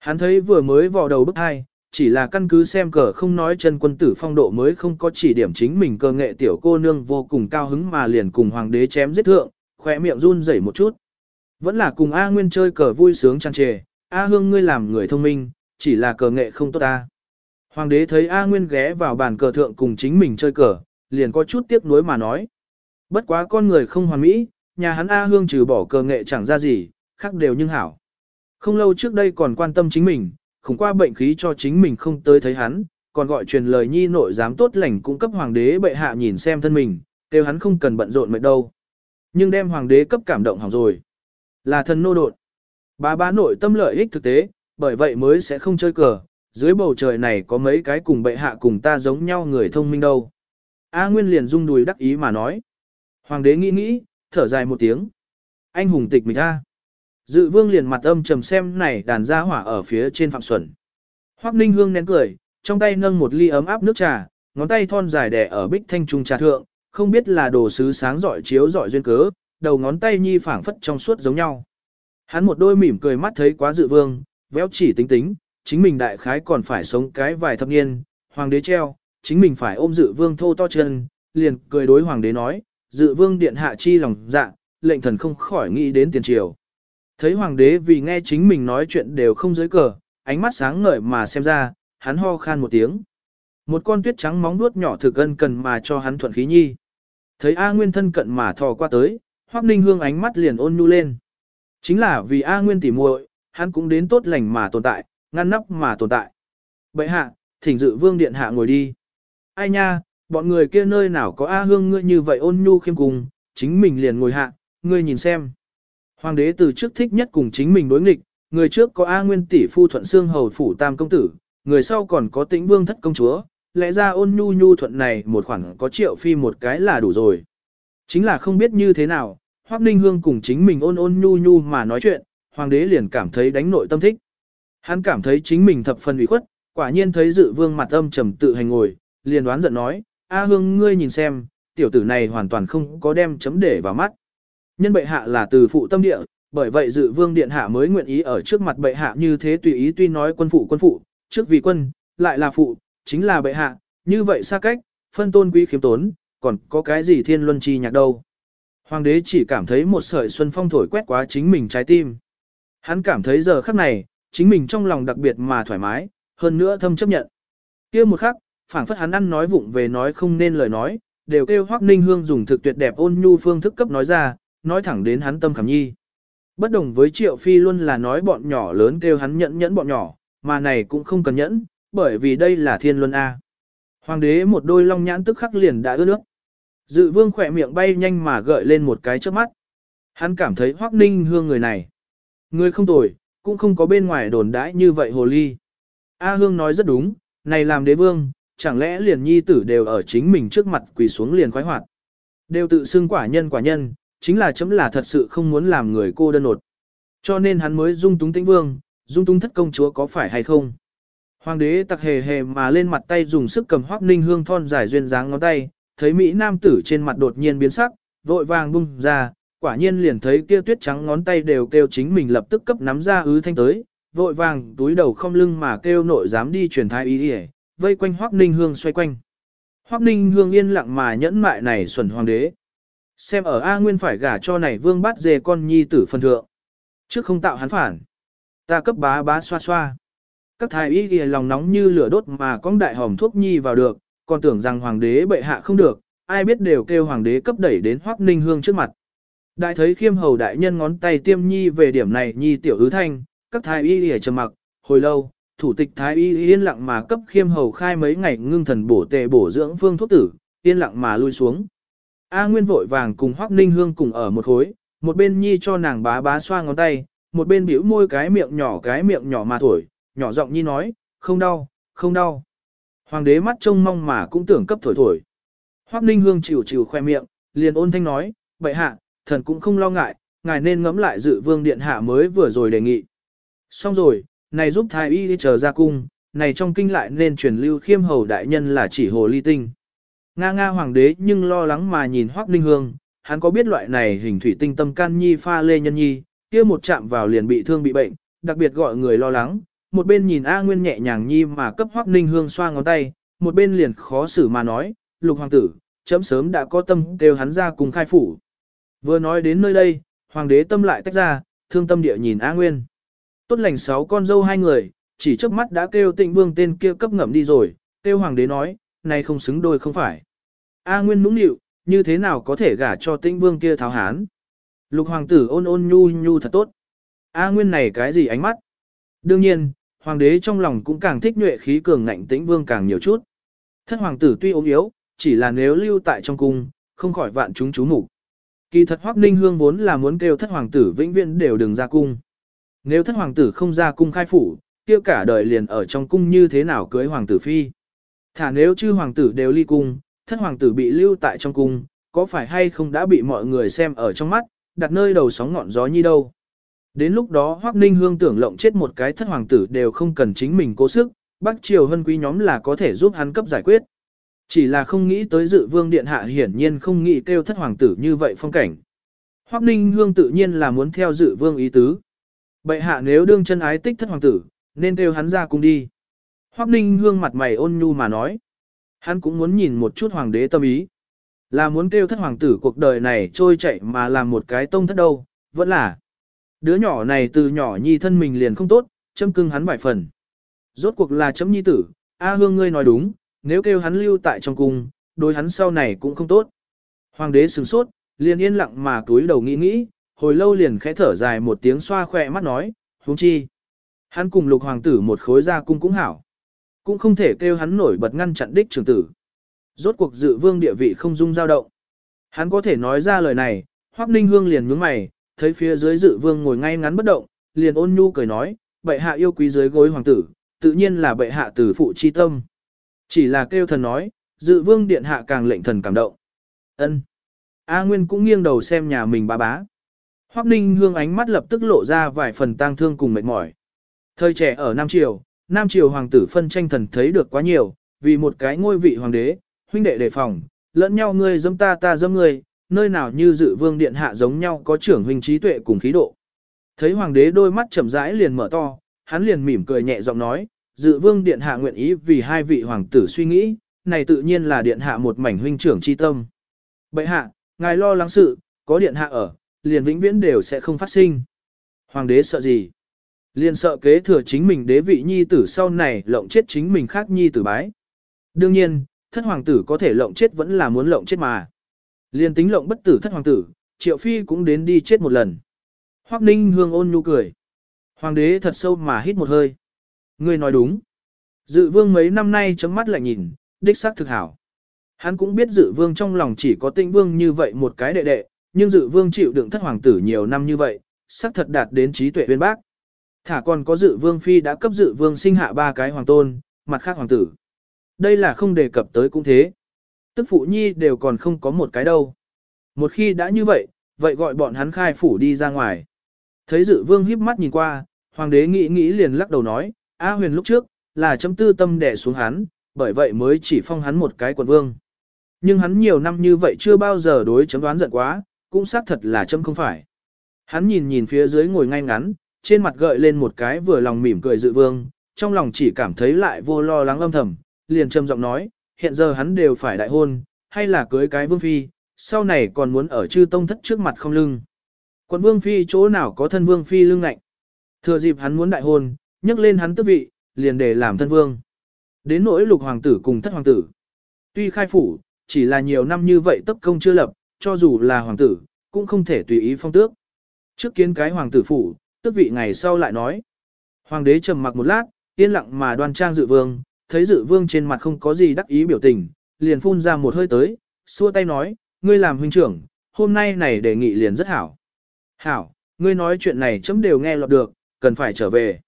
Hắn thấy vừa mới vò đầu bức hai, chỉ là căn cứ xem cờ không nói chân quân tử phong độ mới không có chỉ điểm chính mình cơ nghệ tiểu cô nương vô cùng cao hứng mà liền cùng hoàng đế chém giết thượng, khỏe miệng run rẩy một chút. Vẫn là cùng A Nguyên chơi cờ vui sướng tràn trề, A Hương ngươi làm người thông minh, chỉ là cờ nghệ không tốt ta. Hoàng đế thấy A Nguyên ghé vào bàn cờ thượng cùng chính mình chơi cờ, liền có chút tiếc nuối mà nói. Bất quá con người không hoàn mỹ, nhà hắn A Hương trừ bỏ cờ nghệ chẳng ra gì, khác đều nhưng hảo. Không lâu trước đây còn quan tâm chính mình, khủng qua bệnh khí cho chính mình không tới thấy hắn, còn gọi truyền lời nhi nội dám tốt lành cung cấp hoàng đế bệ hạ nhìn xem thân mình, kêu hắn không cần bận rộn mệt đâu. Nhưng đem hoàng đế cấp cảm động hỏng rồi. Là thần nô đột. Bá bá nội tâm lợi ích thực tế, bởi vậy mới sẽ không chơi cờ, dưới bầu trời này có mấy cái cùng bệ hạ cùng ta giống nhau người thông minh đâu. A Nguyên liền rung đùi đắc ý mà nói. Hoàng đế nghĩ nghĩ, thở dài một tiếng. Anh hùng tịch mình ta. Dự vương liền mặt âm trầm xem này đàn gia hỏa ở phía trên phạm xuẩn. Hoắc Ninh Hương nén cười, trong tay nâng một ly ấm áp nước trà, ngón tay thon dài đẻ ở bích thanh trung trà thượng, không biết là đồ sứ sáng giỏi chiếu giỏi duyên cớ, đầu ngón tay nhi phảng phất trong suốt giống nhau. Hắn một đôi mỉm cười mắt thấy quá dự vương, véo chỉ tính tính, chính mình đại khái còn phải sống cái vài thập niên, hoàng đế treo, chính mình phải ôm dự vương thô to chân, liền cười đối hoàng đế nói, dự vương điện hạ chi lòng dạ, lệnh thần không khỏi nghĩ đến tiền triều. Thấy hoàng đế vì nghe chính mình nói chuyện đều không dưới cờ, ánh mắt sáng ngời mà xem ra, hắn ho khan một tiếng. Một con tuyết trắng móng vuốt nhỏ thực ân cần mà cho hắn thuận khí nhi. Thấy A Nguyên thân cận mà thò qua tới, Hoắc Ninh Hương ánh mắt liền ôn nhu lên. Chính là vì A Nguyên tỉ muội, hắn cũng đến tốt lành mà tồn tại, ngăn nắp mà tồn tại. Bệ hạ, thỉnh dự vương điện hạ ngồi đi. Ai nha, bọn người kia nơi nào có A Hương ngươi như vậy ôn nhu khiêm cùng, chính mình liền ngồi hạ, ngươi nhìn xem. Hoàng đế từ trước thích nhất cùng chính mình đối nghịch, người trước có A Nguyên tỷ phu thuận xương hầu phủ tam công tử, người sau còn có tĩnh vương thất công chúa, lẽ ra ôn nhu nhu thuận này một khoản có triệu phi một cái là đủ rồi. Chính là không biết như thế nào, Hoắc Ninh Hương cùng chính mình ôn ôn nhu nhu mà nói chuyện, hoàng đế liền cảm thấy đánh nội tâm thích. Hắn cảm thấy chính mình thập phần ủy khuất, quả nhiên thấy dự vương mặt âm trầm tự hành ngồi, liền đoán giận nói, A Hương ngươi nhìn xem, tiểu tử này hoàn toàn không có đem chấm để vào mắt. Nhân bệ hạ là từ phụ tâm địa, bởi vậy dự vương điện hạ mới nguyện ý ở trước mặt bệ hạ như thế tùy ý tuy nói quân phụ quân phụ, trước vì quân, lại là phụ, chính là bệ hạ, như vậy xa cách, phân tôn quý khiếm tốn, còn có cái gì thiên luân chi nhạc đâu. Hoàng đế chỉ cảm thấy một sợi xuân phong thổi quét quá chính mình trái tim. Hắn cảm thấy giờ khắc này, chính mình trong lòng đặc biệt mà thoải mái, hơn nữa thâm chấp nhận. kia một khắc, phảng phất hắn ăn nói vụng về nói không nên lời nói, đều kêu Hoắc Ninh Hương dùng thực tuyệt đẹp ôn nhu phương thức cấp nói ra, nói thẳng đến hắn tâm khảm nhi. Bất đồng với Triệu Phi luôn là nói bọn nhỏ lớn kêu hắn nhẫn nhẫn bọn nhỏ, mà này cũng không cần nhẫn, bởi vì đây là thiên luân A. Hoàng đế một đôi long nhãn tức khắc liền đã ướt nước. Dự vương khỏe miệng bay nhanh mà gợi lên một cái trước mắt. Hắn cảm thấy hoắc ninh hương người này. Người không tồi, cũng không có bên ngoài đồn đãi như vậy hồ ly. A hương nói rất đúng, này làm đế vương, chẳng lẽ liền nhi tử đều ở chính mình trước mặt quỳ xuống liền khoái hoạt. Đều tự xưng quả nhân quả nhân, chính là chấm là thật sự không muốn làm người cô đơn nột. Cho nên hắn mới dung túng tĩnh vương, dung túng thất công chúa có phải hay không. Hoàng đế tặc hề hề mà lên mặt tay dùng sức cầm hoác ninh hương thon dài duyên dáng ngón tay, thấy Mỹ nam tử trên mặt đột nhiên biến sắc, vội vàng bung ra, quả nhiên liền thấy kia tuyết trắng ngón tay đều kêu chính mình lập tức cấp nắm ra ứ thanh tới, vội vàng túi đầu không lưng mà kêu nội dám đi truyền thai ý ỉa vây quanh hoác ninh hương xoay quanh. Hoác ninh hương yên lặng mà nhẫn mại này xuẩn hoàng đế. Xem ở A Nguyên phải gả cho này vương bắt dề con nhi tử phân thượng. Trước không tạo hắn phản. Ta cấp bá bá xoa xoa. Các thái y ghi lòng nóng như lửa đốt mà con đại hòm thuốc nhi vào được, còn tưởng rằng hoàng đế bệ hạ không được, ai biết đều kêu hoàng đế cấp đẩy đến hoắc ninh hương trước mặt. Đại thấy khiêm hầu đại nhân ngón tay tiêm nhi về điểm này nhi tiểu ứ thanh, các thái y ghi trầm mặc, hồi lâu, thủ tịch thái y yên lặng mà cấp khiêm hầu khai mấy ngày ngưng thần bổ tề bổ dưỡng phương thuốc tử, yên lặng mà lui xuống. A Nguyên vội vàng cùng Hoắc Ninh Hương cùng ở một khối, một bên nhi cho nàng bá bá xoa ngón tay, một bên bĩu môi cái miệng nhỏ cái miệng nhỏ mà thổi, nhỏ giọng nhi nói, không đau, không đau. Hoàng đế mắt trông mong mà cũng tưởng cấp thổi thổi. Hoắc Ninh Hương chịu chịu khoe miệng, liền ôn thanh nói, bệ hạ, thần cũng không lo ngại, ngài nên ngẫm lại dự vương điện hạ mới vừa rồi đề nghị. Xong rồi, này giúp thái y đi chờ ra cung, này trong kinh lại nên truyền lưu khiêm hầu đại nhân là chỉ hồ ly tinh. Nga Nga hoàng đế nhưng lo lắng mà nhìn Hoắc Ninh Hương, hắn có biết loại này hình thủy tinh tâm can nhi pha lê nhân nhi, kia một chạm vào liền bị thương bị bệnh, đặc biệt gọi người lo lắng, một bên nhìn A Nguyên nhẹ nhàng nhi mà cấp Hoắc Ninh Hương xoa ngón tay, một bên liền khó xử mà nói, lục hoàng tử, chấm sớm đã có tâm kêu hắn ra cùng khai phủ. Vừa nói đến nơi đây, hoàng đế tâm lại tách ra, thương tâm địa nhìn A Nguyên. Tốt lành sáu con dâu hai người, chỉ trước mắt đã kêu tịnh vương tên kia cấp ngậm đi rồi, kêu hoàng đế nói, này không xứng đôi không phải. A Nguyên nũng nịu, như thế nào có thể gả cho Tĩnh vương kia tháo hán. Lục hoàng tử ôn ôn nhu nhu thật tốt. A Nguyên này cái gì ánh mắt? Đương nhiên, hoàng đế trong lòng cũng càng thích nhuệ khí cường ngạnh tĩnh vương càng nhiều chút. Thất hoàng tử tuy ốm yếu, chỉ là nếu lưu tại trong cung, không khỏi vạn chúng chú mục. Kỳ thật Hoắc Ninh Hương vốn là muốn kêu thất hoàng tử vĩnh viễn đều đừng ra cung. Nếu thất hoàng tử không ra cung khai phủ, kia cả đời liền ở trong cung như thế nào cưới hoàng tử phi. Thả nếu chư hoàng tử đều ly cung, thất hoàng tử bị lưu tại trong cung, có phải hay không đã bị mọi người xem ở trong mắt, đặt nơi đầu sóng ngọn gió như đâu. Đến lúc đó Hoắc Ninh Hương tưởng lộng chết một cái thất hoàng tử đều không cần chính mình cố sức, Bắc Triều Hân Quý nhóm là có thể giúp hắn cấp giải quyết. Chỉ là không nghĩ tới dự vương điện hạ hiển nhiên không nghĩ kêu thất hoàng tử như vậy phong cảnh. Hoắc Ninh Hương tự nhiên là muốn theo dự vương ý tứ. Bệ hạ nếu đương chân ái tích thất hoàng tử, nên kêu hắn ra cùng đi. Hoắc Ninh Hương mặt mày ôn nhu mà nói. Hắn cũng muốn nhìn một chút hoàng đế tâm ý. Là muốn kêu thất hoàng tử cuộc đời này trôi chạy mà làm một cái tông thất đâu, vẫn là. Đứa nhỏ này từ nhỏ nhi thân mình liền không tốt, châm cưng hắn vài phần. Rốt cuộc là chấm nhi tử, A hương ngươi nói đúng, nếu kêu hắn lưu tại trong cung, đối hắn sau này cũng không tốt. Hoàng đế sửng sốt, liền yên lặng mà túi đầu nghĩ nghĩ, hồi lâu liền khẽ thở dài một tiếng xoa khỏe mắt nói, huống chi. Hắn cùng lục hoàng tử một khối ra cung cũng hảo. Cũng không thể kêu hắn nổi bật ngăn chặn đích trưởng tử. Rốt cuộc dự vương địa vị không dung dao động. Hắn có thể nói ra lời này, Hoắc Ninh Hương liền nhướng mày, thấy phía dưới dự vương ngồi ngay ngắn bất động, liền ôn nhu cười nói, bệ hạ yêu quý dưới gối hoàng tử, tự nhiên là bệ hạ tử phụ chi tâm. Chỉ là kêu thần nói, dự vương điện hạ càng lệnh thần cảm động. ân A Nguyên cũng nghiêng đầu xem nhà mình bá bá. Hoắc Ninh Hương ánh mắt lập tức lộ ra vài phần tang thương cùng mệt mỏi. Thời trẻ ở Nam Triều, Nam Triều hoàng tử phân tranh thần thấy được quá nhiều, vì một cái ngôi vị hoàng đế, huynh đệ đề phòng, lẫn nhau ngươi dâm ta ta dâm ngươi, nơi nào như dự vương điện hạ giống nhau có trưởng huynh trí tuệ cùng khí độ. Thấy hoàng đế đôi mắt chậm rãi liền mở to, hắn liền mỉm cười nhẹ giọng nói, dự vương điện hạ nguyện ý vì hai vị hoàng tử suy nghĩ, này tự nhiên là điện hạ một mảnh huynh trưởng chi tâm. Bệ hạ, ngài lo lắng sự, có điện hạ ở, liền vĩnh viễn đều sẽ không phát sinh. Hoàng đế sợ gì? Liền sợ kế thừa chính mình đế vị nhi tử sau này lộng chết chính mình khác nhi tử bái. Đương nhiên, thất hoàng tử có thể lộng chết vẫn là muốn lộng chết mà. Liền tính lộng bất tử thất hoàng tử, triệu phi cũng đến đi chết một lần. Hoắc ninh hương ôn nhu cười. Hoàng đế thật sâu mà hít một hơi. Ngươi nói đúng. Dự vương mấy năm nay chấm mắt lại nhìn, đích xác thực hảo. Hắn cũng biết dự vương trong lòng chỉ có tinh vương như vậy một cái đệ đệ, nhưng dự vương chịu đựng thất hoàng tử nhiều năm như vậy, xác thật đạt đến trí tuệ viên bác. Thả còn có dự vương phi đã cấp dự vương sinh hạ ba cái hoàng tôn, mặt khác hoàng tử. Đây là không đề cập tới cũng thế. Tức phụ nhi đều còn không có một cái đâu. Một khi đã như vậy, vậy gọi bọn hắn khai phủ đi ra ngoài. Thấy dự vương híp mắt nhìn qua, hoàng đế nghĩ nghĩ liền lắc đầu nói, A huyền lúc trước, là chấm tư tâm đẻ xuống hắn, bởi vậy mới chỉ phong hắn một cái quận vương. Nhưng hắn nhiều năm như vậy chưa bao giờ đối chấm đoán giận quá, cũng xác thật là chấm không phải. Hắn nhìn nhìn phía dưới ngồi ngay ngắn, trên mặt gợi lên một cái vừa lòng mỉm cười dự vương, trong lòng chỉ cảm thấy lại vô lo lắng âm thầm, liền trầm giọng nói, hiện giờ hắn đều phải đại hôn, hay là cưới cái vương phi, sau này còn muốn ở chư tông thất trước mặt không lưng. Quận vương phi chỗ nào có thân vương phi lưng lạnh. Thừa dịp hắn muốn đại hôn, nhấc lên hắn tước vị, liền để làm thân vương. Đến nỗi lục hoàng tử cùng thất hoàng tử. Tuy khai phủ, chỉ là nhiều năm như vậy tấp công chưa lập, cho dù là hoàng tử, cũng không thể tùy ý phong tước. Trước kiến cái hoàng tử phủ, tước vị ngày sau lại nói. Hoàng đế trầm mặc một lát, yên lặng mà đoan trang dự vương, thấy dự vương trên mặt không có gì đắc ý biểu tình, liền phun ra một hơi tới, xua tay nói, ngươi làm huynh trưởng, hôm nay này đề nghị liền rất hảo. Hảo, ngươi nói chuyện này chấm đều nghe lọt được, cần phải trở về.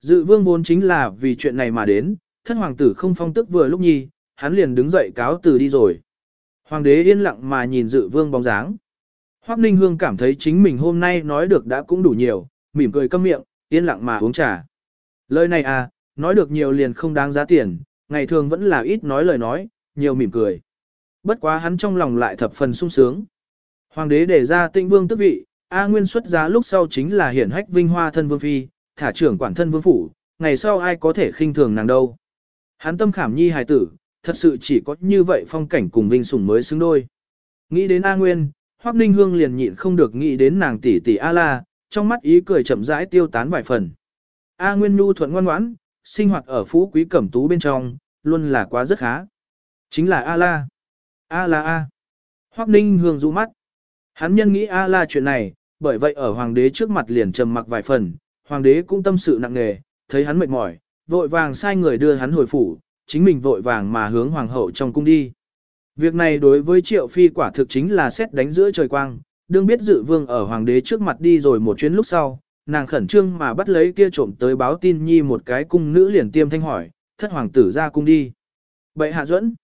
Dự vương vốn chính là vì chuyện này mà đến, thân hoàng tử không phong tức vừa lúc nhi, hắn liền đứng dậy cáo từ đi rồi. Hoàng đế yên lặng mà nhìn dự vương bóng dáng. Hoắc Ninh Hương cảm thấy chính mình hôm nay nói được đã cũng đủ nhiều, mỉm cười câm miệng, yên lặng mà uống trà. Lời này à, nói được nhiều liền không đáng giá tiền, ngày thường vẫn là ít nói lời nói, nhiều mỉm cười. Bất quá hắn trong lòng lại thập phần sung sướng. Hoàng đế đề ra tinh vương tước vị, A Nguyên xuất giá lúc sau chính là hiển hách vinh hoa thân vương phi, thả trưởng quản thân vương phủ, ngày sau ai có thể khinh thường nàng đâu. Hắn tâm khảm nhi hài tử, thật sự chỉ có như vậy phong cảnh cùng vinh sủng mới xứng đôi. Nghĩ đến A Nguyên, Hoắc Ninh Hương liền nhịn không được nghĩ đến nàng tỷ tỷ A La, trong mắt ý cười chậm rãi tiêu tán vài phần. A Nguyên nhu thuận ngoan ngoãn, sinh hoạt ở phú quý cẩm tú bên trong, luôn là quá rất khá. Chính là A La. A La A. Hoắc Ninh Hương du mắt. Hắn nhân nghĩ A La chuyện này, bởi vậy ở hoàng đế trước mặt liền trầm mặc vài phần, hoàng đế cũng tâm sự nặng nề, thấy hắn mệt mỏi, vội vàng sai người đưa hắn hồi phủ, chính mình vội vàng mà hướng hoàng hậu trong cung đi. Việc này đối với triệu phi quả thực chính là xét đánh giữa trời quang, đương biết dự vương ở hoàng đế trước mặt đi rồi một chuyến lúc sau, nàng khẩn trương mà bắt lấy kia trộm tới báo tin nhi một cái cung nữ liền tiêm thanh hỏi, thất hoàng tử ra cung đi. Bậy hạ duẫn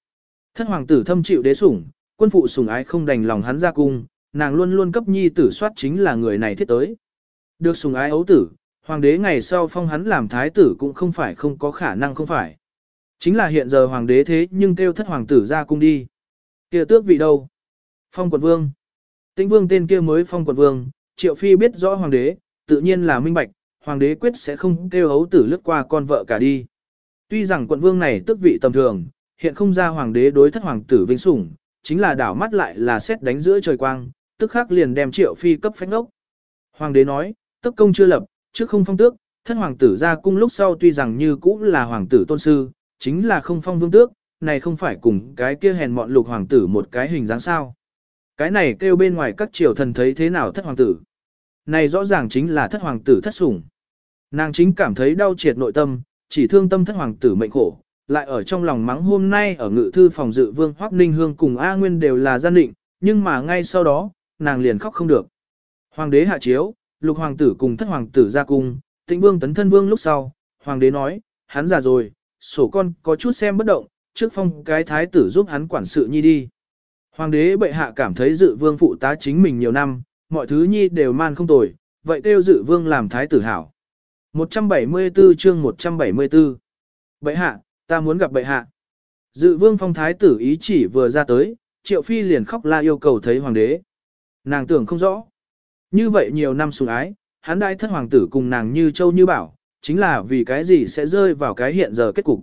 thất hoàng tử thâm chịu đế sủng, quân phụ sủng ái không đành lòng hắn ra cung, nàng luôn luôn cấp nhi tử soát chính là người này thiết tới. Được sủng ái ấu tử, hoàng đế ngày sau phong hắn làm thái tử cũng không phải không có khả năng không phải. Chính là hiện giờ hoàng đế thế nhưng kêu thất hoàng tử ra cung đi. kia tước vị đâu? Phong quận vương. Tĩnh vương tên kia mới phong quận vương, triệu phi biết rõ hoàng đế, tự nhiên là minh bạch, hoàng đế quyết sẽ không kêu hấu tử lướt qua con vợ cả đi. Tuy rằng quận vương này tước vị tầm thường, hiện không ra hoàng đế đối thất hoàng tử vinh sủng, chính là đảo mắt lại là xét đánh giữa trời quang, tức khắc liền đem triệu phi cấp phách ngốc. Hoàng đế nói, tức công chưa lập, trước không phong tước, thất hoàng tử ra cung lúc sau tuy rằng như cũ là hoàng tử tôn sư, chính là không phong vương tước, này không phải cùng cái kia hèn mọn lục hoàng tử một cái hình dáng sao. Cái này kêu bên ngoài các triều thần thấy thế nào thất hoàng tử. Này rõ ràng chính là thất hoàng tử thất sủng. Nàng chính cảm thấy đau triệt nội tâm, chỉ thương tâm thất hoàng tử mệnh khổ, lại ở trong lòng mắng hôm nay ở ngự thư phòng dự vương Hoắc Ninh Hương cùng A Nguyên đều là gian định, nhưng mà ngay sau đó, nàng liền khóc không được. Hoàng đế hạ chiếu, lục hoàng tử cùng thất hoàng tử ra cung, tĩnh vương tấn thân vương lúc sau, hoàng đế nói, hắn già rồi, sổ con có chút xem bất động, trước phong cái thái tử giúp hắn quản sự nhi đi. Hoàng đế bệ hạ cảm thấy dự vương phụ tá chính mình nhiều năm, mọi thứ nhi đều man không tồi, vậy kêu dự vương làm thái tử hảo. 174 chương 174 Bệ hạ, ta muốn gặp bệ hạ. Dự vương phong thái tử ý chỉ vừa ra tới, triệu phi liền khóc la yêu cầu thấy hoàng đế. Nàng tưởng không rõ. Như vậy nhiều năm sủng ái, hắn đại thất hoàng tử cùng nàng như châu như bảo, chính là vì cái gì sẽ rơi vào cái hiện giờ kết cục.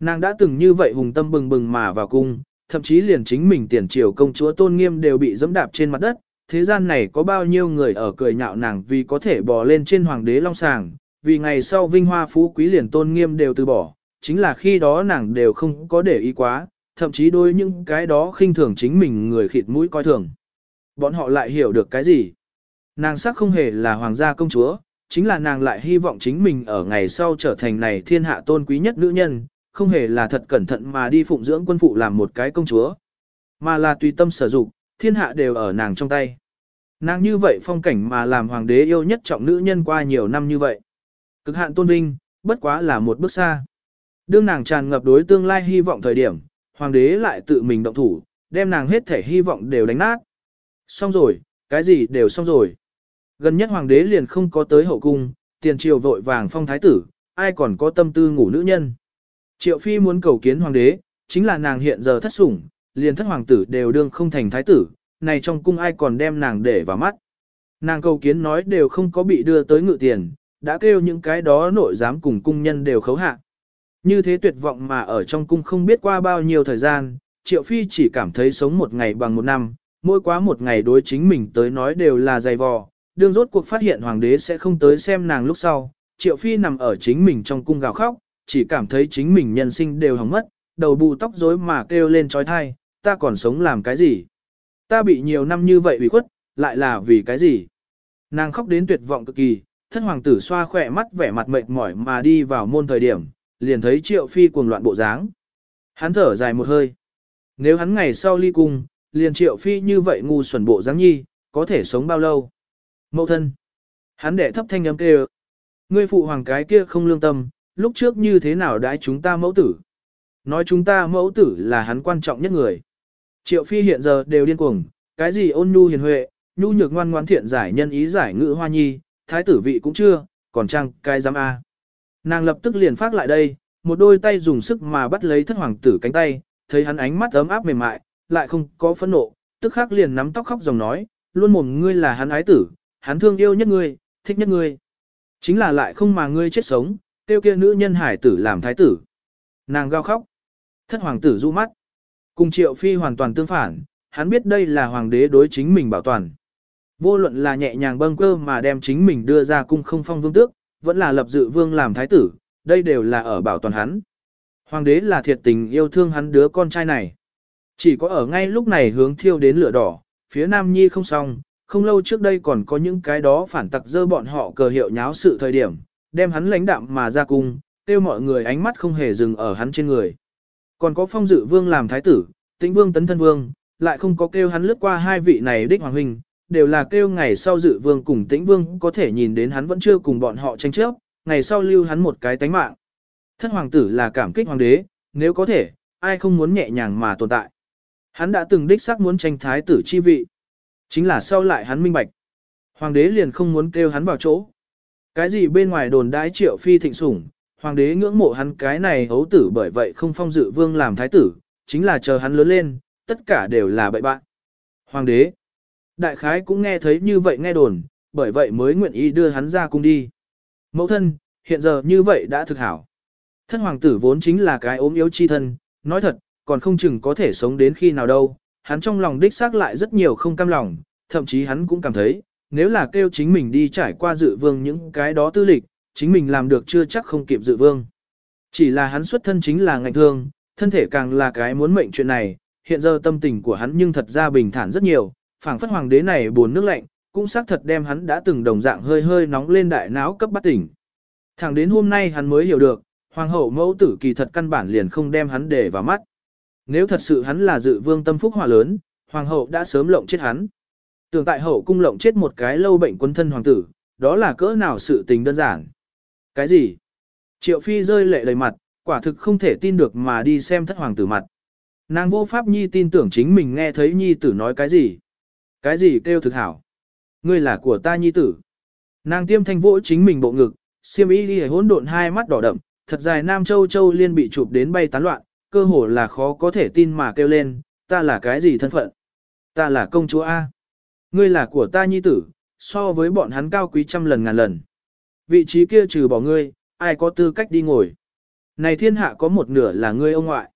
Nàng đã từng như vậy hùng tâm bừng bừng mà vào cung, thậm chí liền chính mình tiền triều công chúa tôn nghiêm đều bị dẫm đạp trên mặt đất, thế gian này có bao nhiêu người ở cười nhạo nàng vì có thể bò lên trên hoàng đế long sàng, vì ngày sau vinh hoa phú quý liền tôn nghiêm đều từ bỏ, chính là khi đó nàng đều không có để ý quá, thậm chí đôi những cái đó khinh thường chính mình người khịt mũi coi thường. Bọn họ lại hiểu được cái gì? Nàng sắc không hề là hoàng gia công chúa, chính là nàng lại hy vọng chính mình ở ngày sau trở thành này thiên hạ tôn quý nhất nữ nhân, không hề là thật cẩn thận mà đi phụng dưỡng quân phụ làm một cái công chúa, mà là tùy tâm sở dụng, thiên hạ đều ở nàng trong tay. Nàng như vậy phong cảnh mà làm hoàng đế yêu nhất trọng nữ nhân qua nhiều năm như vậy. Cực hạn tôn vinh, bất quá là một bước xa. Đương nàng tràn ngập đối tương lai hy vọng thời điểm, hoàng đế lại tự mình động thủ, đem nàng hết thể hy vọng đều đánh nát. Xong rồi, cái gì đều xong rồi. Gần nhất hoàng đế liền không có tới hậu cung, tiền triều vội vàng phong thái tử, ai còn có tâm tư ngủ nữ nhân. Triệu phi muốn cầu kiến hoàng đế, chính là nàng hiện giờ thất sủng, liền thất hoàng tử đều đương không thành thái tử, này trong cung ai còn đem nàng để vào mắt. Nàng cầu kiến nói đều không có bị đưa tới ngự tiền, đã kêu những cái đó nội giám cùng cung nhân đều khấu hạ. Như thế tuyệt vọng mà ở trong cung không biết qua bao nhiêu thời gian, Triệu Phi chỉ cảm thấy sống một ngày bằng một năm, mỗi quá một ngày đối chính mình tới nói đều là dày vò. Đương rốt cuộc phát hiện hoàng đế sẽ không tới xem nàng lúc sau, Triệu Phi nằm ở chính mình trong cung gào khóc, chỉ cảm thấy chính mình nhân sinh đều hỏng mất, đầu bù tóc rối mà kêu lên trói thai, ta còn sống làm cái gì? Ta bị nhiều năm như vậy ủy khuất, lại là vì cái gì? Nàng khóc đến tuyệt vọng cực kỳ, thân hoàng tử xoa khỏe mắt vẻ mặt mệt mỏi mà đi vào môn thời điểm, liền thấy triệu phi cuồng loạn bộ dáng. Hắn thở dài một hơi. Nếu hắn ngày sau ly cung, liền triệu phi như vậy ngu xuẩn bộ dáng nhi, có thể sống bao lâu? Mậu thân. Hắn đệ thấp thanh âm kêu. Ngươi phụ hoàng cái kia không lương tâm, lúc trước như thế nào đãi chúng ta mẫu tử. Nói chúng ta mẫu tử là hắn quan trọng nhất người. Triệu phi hiện giờ đều điên cuồng, cái gì ôn nhu hiền huệ, nhu nhược ngoan ngoãn thiện giải nhân ý giải ngữ hoa nhi, thái tử vị cũng chưa, còn chăng cái giám A. Nàng lập tức liền phát lại đây, một đôi tay dùng sức mà bắt lấy thất hoàng tử cánh tay, thấy hắn ánh mắt ấm áp mềm mại, lại không có phẫn nộ, tức khắc liền nắm tóc khóc dòng nói, luôn mồm ngươi là hắn ái tử, hắn thương yêu nhất ngươi, thích nhất ngươi. Chính là lại không mà ngươi chết sống, tiêu kia nữ nhân hải tử làm thái tử. Nàng gao khóc. Thất hoàng tử du mắt. Cùng triệu phi hoàn toàn tương phản, hắn biết đây là hoàng đế đối chính mình bảo toàn. Vô luận là nhẹ nhàng bâng cơ mà đem chính mình đưa ra cung không phong vương tước, vẫn là lập dự vương làm thái tử, đây đều là ở bảo toàn hắn. Hoàng đế là thiệt tình yêu thương hắn đứa con trai này. Chỉ có ở ngay lúc này hướng thiêu đến lửa đỏ, phía Nam Nhi không xong, không lâu trước đây còn có những cái đó phản tặc dơ bọn họ cờ hiệu nháo sự thời điểm, đem hắn lãnh đạm mà ra cung, tiêu mọi người ánh mắt không hề dừng ở hắn trên người. Còn có phong dự vương làm thái tử, tĩnh vương tấn thân vương, lại không có kêu hắn lướt qua hai vị này đích hoàng huynh, đều là kêu ngày sau dự vương cùng tĩnh vương có thể nhìn đến hắn vẫn chưa cùng bọn họ tranh chấp, ngày sau lưu hắn một cái tánh mạng. Thất hoàng tử là cảm kích hoàng đế, nếu có thể, ai không muốn nhẹ nhàng mà tồn tại. Hắn đã từng đích xác muốn tranh thái tử chi vị. Chính là sau lại hắn minh bạch. Hoàng đế liền không muốn kêu hắn vào chỗ. Cái gì bên ngoài đồn đãi triệu phi thịnh sủng, hoàng đế ngưỡng mộ hắn cái này hấu tử bởi vậy không phong dự vương làm thái tử, chính là chờ hắn lớn lên, tất cả đều là bậy bạn. Hoàng đế, đại khái cũng nghe thấy như vậy nghe đồn, bởi vậy mới nguyện ý đưa hắn ra cung đi. Mẫu thân, hiện giờ như vậy đã thực hảo. Thân hoàng tử vốn chính là cái ốm yếu chi thân, nói thật, còn không chừng có thể sống đến khi nào đâu. Hắn trong lòng đích xác lại rất nhiều không cam lòng, thậm chí hắn cũng cảm thấy, nếu là kêu chính mình đi trải qua dự vương những cái đó tư lịch, chính mình làm được chưa chắc không kịp dự vương. Chỉ là hắn xuất thân chính là ngạnh thương, thân thể càng là cái muốn mệnh chuyện này, hiện giờ tâm tình của hắn nhưng thật ra bình thản rất nhiều, phảng phất hoàng đế này buồn nước lạnh, cũng xác thật đem hắn đã từng đồng dạng hơi hơi nóng lên đại não cấp bắt tỉnh. Thẳng đến hôm nay hắn mới hiểu được, hoàng hậu mẫu tử kỳ thật căn bản liền không đem hắn để vào mắt. Nếu thật sự hắn là dự vương tâm phúc hỏa lớn, hoàng hậu đã sớm lộng chết hắn. Tưởng tại hậu cung lộng chết một cái lâu bệnh quân thân hoàng tử, đó là cỡ nào sự tình đơn giản. Cái gì? Triệu phi rơi lệ đầy mặt, quả thực không thể tin được mà đi xem thất hoàng tử mặt. Nàng vô pháp nhi tin tưởng chính mình nghe thấy nhi tử nói cái gì. Cái gì kêu thực hảo? Ngươi là của ta nhi tử. Nàng tiêm thanh vỗ chính mình bộ ngực, siêm y ghi hỗn độn hai mắt đỏ đậm, thật dài nam châu châu liên bị chụp đến bay tán loạn, cơ hồ là khó có thể tin mà kêu lên, ta là cái gì thân phận? Ta là công chúa A. Ngươi là của ta nhi tử, so với bọn hắn cao quý trăm lần ngàn lần. Vị trí kia trừ bỏ ngươi, ai có tư cách đi ngồi. Này thiên hạ có một nửa là ngươi ông ngoại.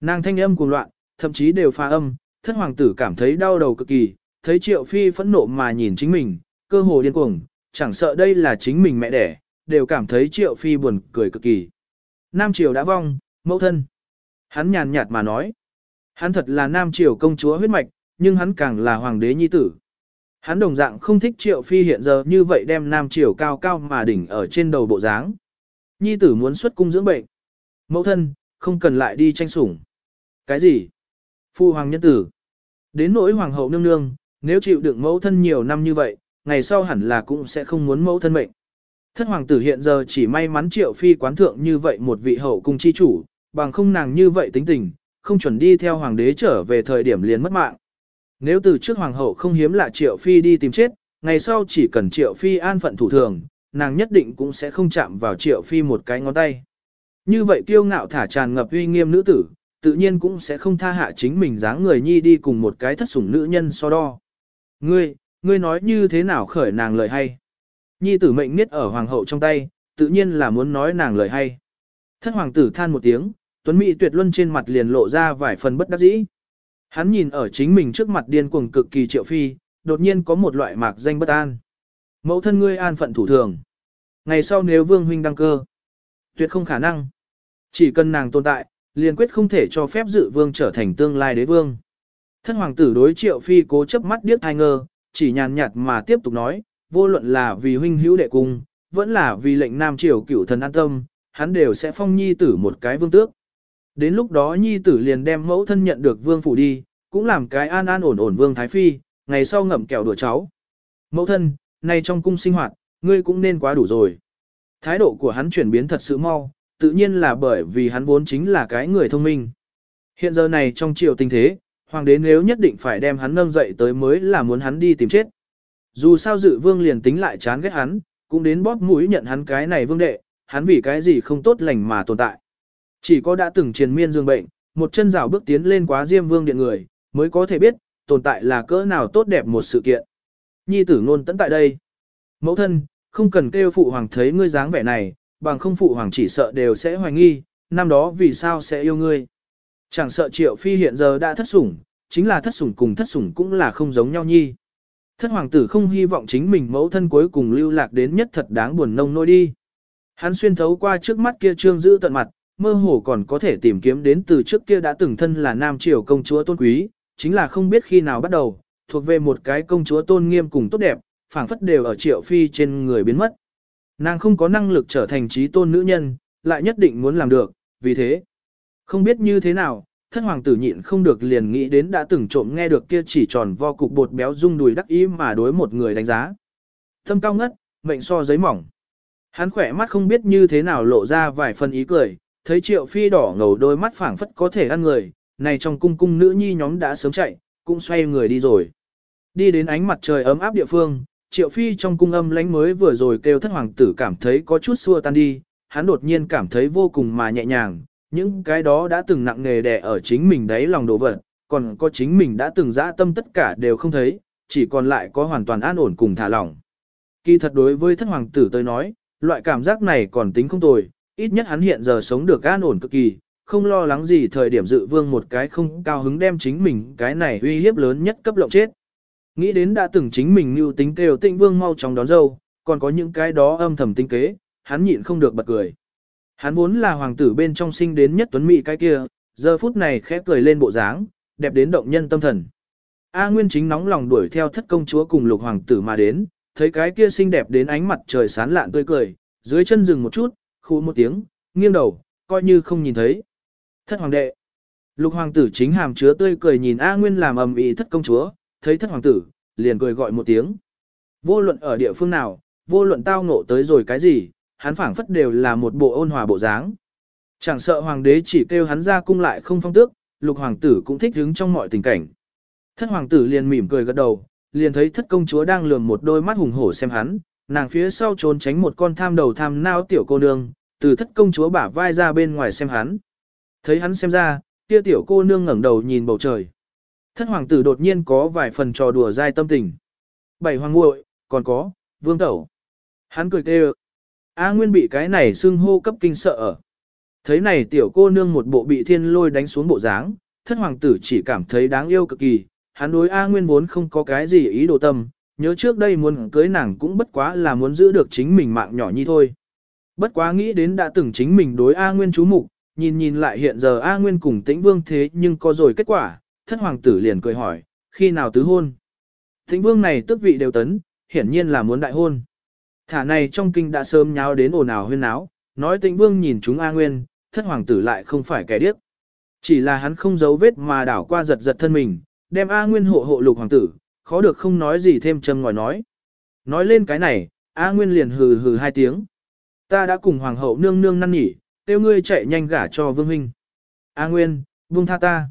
Nàng thanh âm cuồng loạn, thậm chí đều pha âm, thất hoàng tử cảm thấy đau đầu cực kỳ, thấy triệu phi phẫn nộ mà nhìn chính mình, cơ hồ điên cuồng, chẳng sợ đây là chính mình mẹ đẻ, đều cảm thấy triệu phi buồn cười cực kỳ. Nam triều đã vong, mẫu thân. Hắn nhàn nhạt mà nói. Hắn thật là nam triều công chúa huyết mạch, nhưng hắn càng là hoàng đế nhi tử. Hắn đồng dạng không thích triệu phi hiện giờ như vậy đem nam triều cao cao mà đỉnh ở trên đầu bộ dáng. Nhi tử muốn xuất cung dưỡng bệnh. Mẫu thân, không cần lại đi tranh sủng. Cái gì? Phu hoàng nhân tử. Đến nỗi hoàng hậu nương nương, nếu chịu đựng mẫu thân nhiều năm như vậy, ngày sau hẳn là cũng sẽ không muốn mẫu thân mệnh. Thất hoàng tử hiện giờ chỉ may mắn triệu phi quán thượng như vậy một vị hậu cung chi chủ, bằng không nàng như vậy tính tình, không chuẩn đi theo hoàng đế trở về thời điểm liền mất mạng. Nếu từ trước hoàng hậu không hiếm lạ triệu phi đi tìm chết, ngày sau chỉ cần triệu phi an phận thủ thường, nàng nhất định cũng sẽ không chạm vào triệu phi một cái ngón tay. Như vậy kiêu ngạo thả tràn ngập uy nghiêm nữ tử, tự nhiên cũng sẽ không tha hạ chính mình dáng người nhi đi cùng một cái thất sủng nữ nhân so đo. Ngươi, ngươi nói như thế nào khởi nàng lời hay? Nhi tử mệnh miết ở hoàng hậu trong tay, tự nhiên là muốn nói nàng lời hay. Thất hoàng tử than một tiếng, tuấn mỹ tuyệt luân trên mặt liền lộ ra vài phần bất đắc dĩ. Hắn nhìn ở chính mình trước mặt điên cuồng cực kỳ triệu phi, đột nhiên có một loại mạc danh bất an. Mẫu thân ngươi an phận thủ thường. Ngày sau nếu vương huynh đăng cơ, tuyệt không khả năng. Chỉ cần nàng tồn tại, liền quyết không thể cho phép dự vương trở thành tương lai đế vương. Thân hoàng tử đối triệu phi cố chấp mắt điếc thai ngơ, chỉ nhàn nhạt mà tiếp tục nói, vô luận là vì huynh hữu đệ cung, vẫn là vì lệnh nam triều cửu thần an tâm, hắn đều sẽ phong nhi tử một cái vương tước. Đến lúc đó nhi tử liền đem mẫu thân nhận được vương phủ đi, cũng làm cái an an ổn ổn vương thái phi, ngày sau ngậm kẹo đùa cháu. Mẫu thân, nay trong cung sinh hoạt, ngươi cũng nên quá đủ rồi. Thái độ của hắn chuyển biến thật sự mau, tự nhiên là bởi vì hắn vốn chính là cái người thông minh. Hiện giờ này trong triều tình thế, hoàng đế nếu nhất định phải đem hắn nâng dậy tới mới là muốn hắn đi tìm chết. Dù sao dự vương liền tính lại chán ghét hắn, cũng đến bóp mũi nhận hắn cái này vương đệ, hắn vì cái gì không tốt lành mà tồn tại. Chỉ có đã từng triền miên dương bệnh, một chân rào bước tiến lên quá diêm vương điện người, mới có thể biết, tồn tại là cỡ nào tốt đẹp một sự kiện. Nhi tử ngôn tận tại đây. Mẫu thân, không cần kêu phụ hoàng thấy ngươi dáng vẻ này, bằng không phụ hoàng chỉ sợ đều sẽ hoài nghi, năm đó vì sao sẽ yêu ngươi. Chẳng sợ triệu phi hiện giờ đã thất sủng, chính là thất sủng cùng thất sủng cũng là không giống nhau nhi. Thất hoàng tử không hy vọng chính mình mẫu thân cuối cùng lưu lạc đến nhất thật đáng buồn nông nôi đi. Hắn xuyên thấu qua trước mắt kia trương giữ tận mặt, mơ hồ còn có thể tìm kiếm đến từ trước kia đã từng thân là nam triều công chúa tôn quý, chính là không biết khi nào bắt đầu, thuộc về một cái công chúa tôn nghiêm cùng tốt đẹp, phảng phất đều ở triệu phi trên người biến mất. Nàng không có năng lực trở thành trí tôn nữ nhân, lại nhất định muốn làm được, vì thế. Không biết như thế nào, Thân hoàng tử nhịn không được liền nghĩ đến đã từng trộm nghe được kia chỉ tròn vo cục bột béo rung đùi đắc ý mà đối một người đánh giá. Thâm cao ngất, mệnh so giấy mỏng. Hắn khỏe mắt không biết như thế nào lộ ra vài phần ý cười, thấy triệu phi đỏ ngầu đôi mắt phảng phất có thể ăn người, này trong cung cung nữ nhi nhóm đã sớm chạy, cũng xoay người đi rồi. Đi đến ánh mặt trời ấm áp địa phương, triệu phi trong cung âm lánh mới vừa rồi kêu thất hoàng tử cảm thấy có chút xua tan đi, hắn đột nhiên cảm thấy vô cùng mà nhẹ nhàng, những cái đó đã từng nặng nề đè ở chính mình đấy lòng đồ vật, còn có chính mình đã từng dã tâm tất cả đều không thấy, chỉ còn lại có hoàn toàn an ổn cùng thả lỏng. Kỳ thật đối với thất hoàng tử tới nói, loại cảm giác này còn tính không tồi, ít nhất hắn hiện giờ sống được an ổn cực kỳ, không lo lắng gì thời điểm dự vương một cái không cao hứng đem chính mình cái này uy hiếp lớn nhất cấp lộng chết. Nghĩ đến đã từng chính mình như tính kêu tịnh vương mau chóng đón dâu, còn có những cái đó âm thầm tinh kế, hắn nhịn không được bật cười. Hắn vốn là hoàng tử bên trong sinh đến nhất tuấn mỹ cái kia, giờ phút này khẽ cười lên bộ dáng, đẹp đến động nhân tâm thần. A Nguyên chính nóng lòng đuổi theo thất công chúa cùng lục hoàng tử mà đến, thấy cái kia xinh đẹp đến ánh mặt trời sán lạn tươi cười, dưới chân dừng một chút, khu một tiếng, nghiêng đầu, coi như không nhìn thấy. Thất hoàng đệ. Lục hoàng tử chính hàm chứa tươi cười nhìn A Nguyên làm ầm ĩ thất công chúa, thấy thất hoàng tử, liền cười gọi một tiếng. Vô luận ở địa phương nào, vô luận tao ngộ tới rồi cái gì, hắn phảng phất đều là một bộ ôn hòa bộ dáng. Chẳng sợ hoàng đế chỉ kêu hắn ra cung lại không phong tước, lục hoàng tử cũng thích hứng trong mọi tình cảnh. Thất hoàng tử liền mỉm cười gật đầu, liền thấy thất công chúa đang lườm một đôi mắt hùng hổ xem hắn, nàng phía sau trốn tránh một con tham đầu tham nao tiểu cô nương, từ thất công chúa bả vai ra bên ngoài xem hắn. Thấy hắn xem ra, kia tiểu cô nương ngẩng đầu nhìn bầu trời. Thất hoàng tử đột nhiên có vài phần trò đùa dai tâm tình. Bảy hoàng muội, còn có, vương tẩu. Hắn cười kêu. A Nguyên bị cái này xưng hô cấp kinh sợ ở. Thấy này tiểu cô nương một bộ bị thiên lôi đánh xuống bộ dáng, thất hoàng tử chỉ cảm thấy đáng yêu cực kỳ, hắn đối A Nguyên vốn không có cái gì ý đồ tâm, nhớ trước đây muốn cưới nàng cũng bất quá là muốn giữ được chính mình mạng nhỏ như thôi. Bất quá nghĩ đến đã từng chính mình đối A Nguyên chú mục, nhìn nhìn lại hiện giờ A Nguyên cùng tĩnh vương thế nhưng có rồi kết quả, thất hoàng tử liền cười hỏi, khi nào tứ hôn? Tĩnh vương này tức vị đều tấn, hiển nhiên là muốn đại hôn. Thả này trong kinh đã sớm nháo đến ồn ào huyên náo, nói tĩnh vương nhìn chúng A Nguyên, thất hoàng tử lại không phải kẻ điếc. Chỉ là hắn không giấu vết mà đảo qua giật giật thân mình, đem A Nguyên hộ hộ lục hoàng tử, khó được không nói gì thêm châm ngòi nói. Nói lên cái này, A Nguyên liền hừ hừ hai tiếng. Ta đã cùng hoàng hậu nương nương năn nỉ, tiêu ngươi chạy nhanh gả cho vương huynh. A Nguyên, vương tha ta.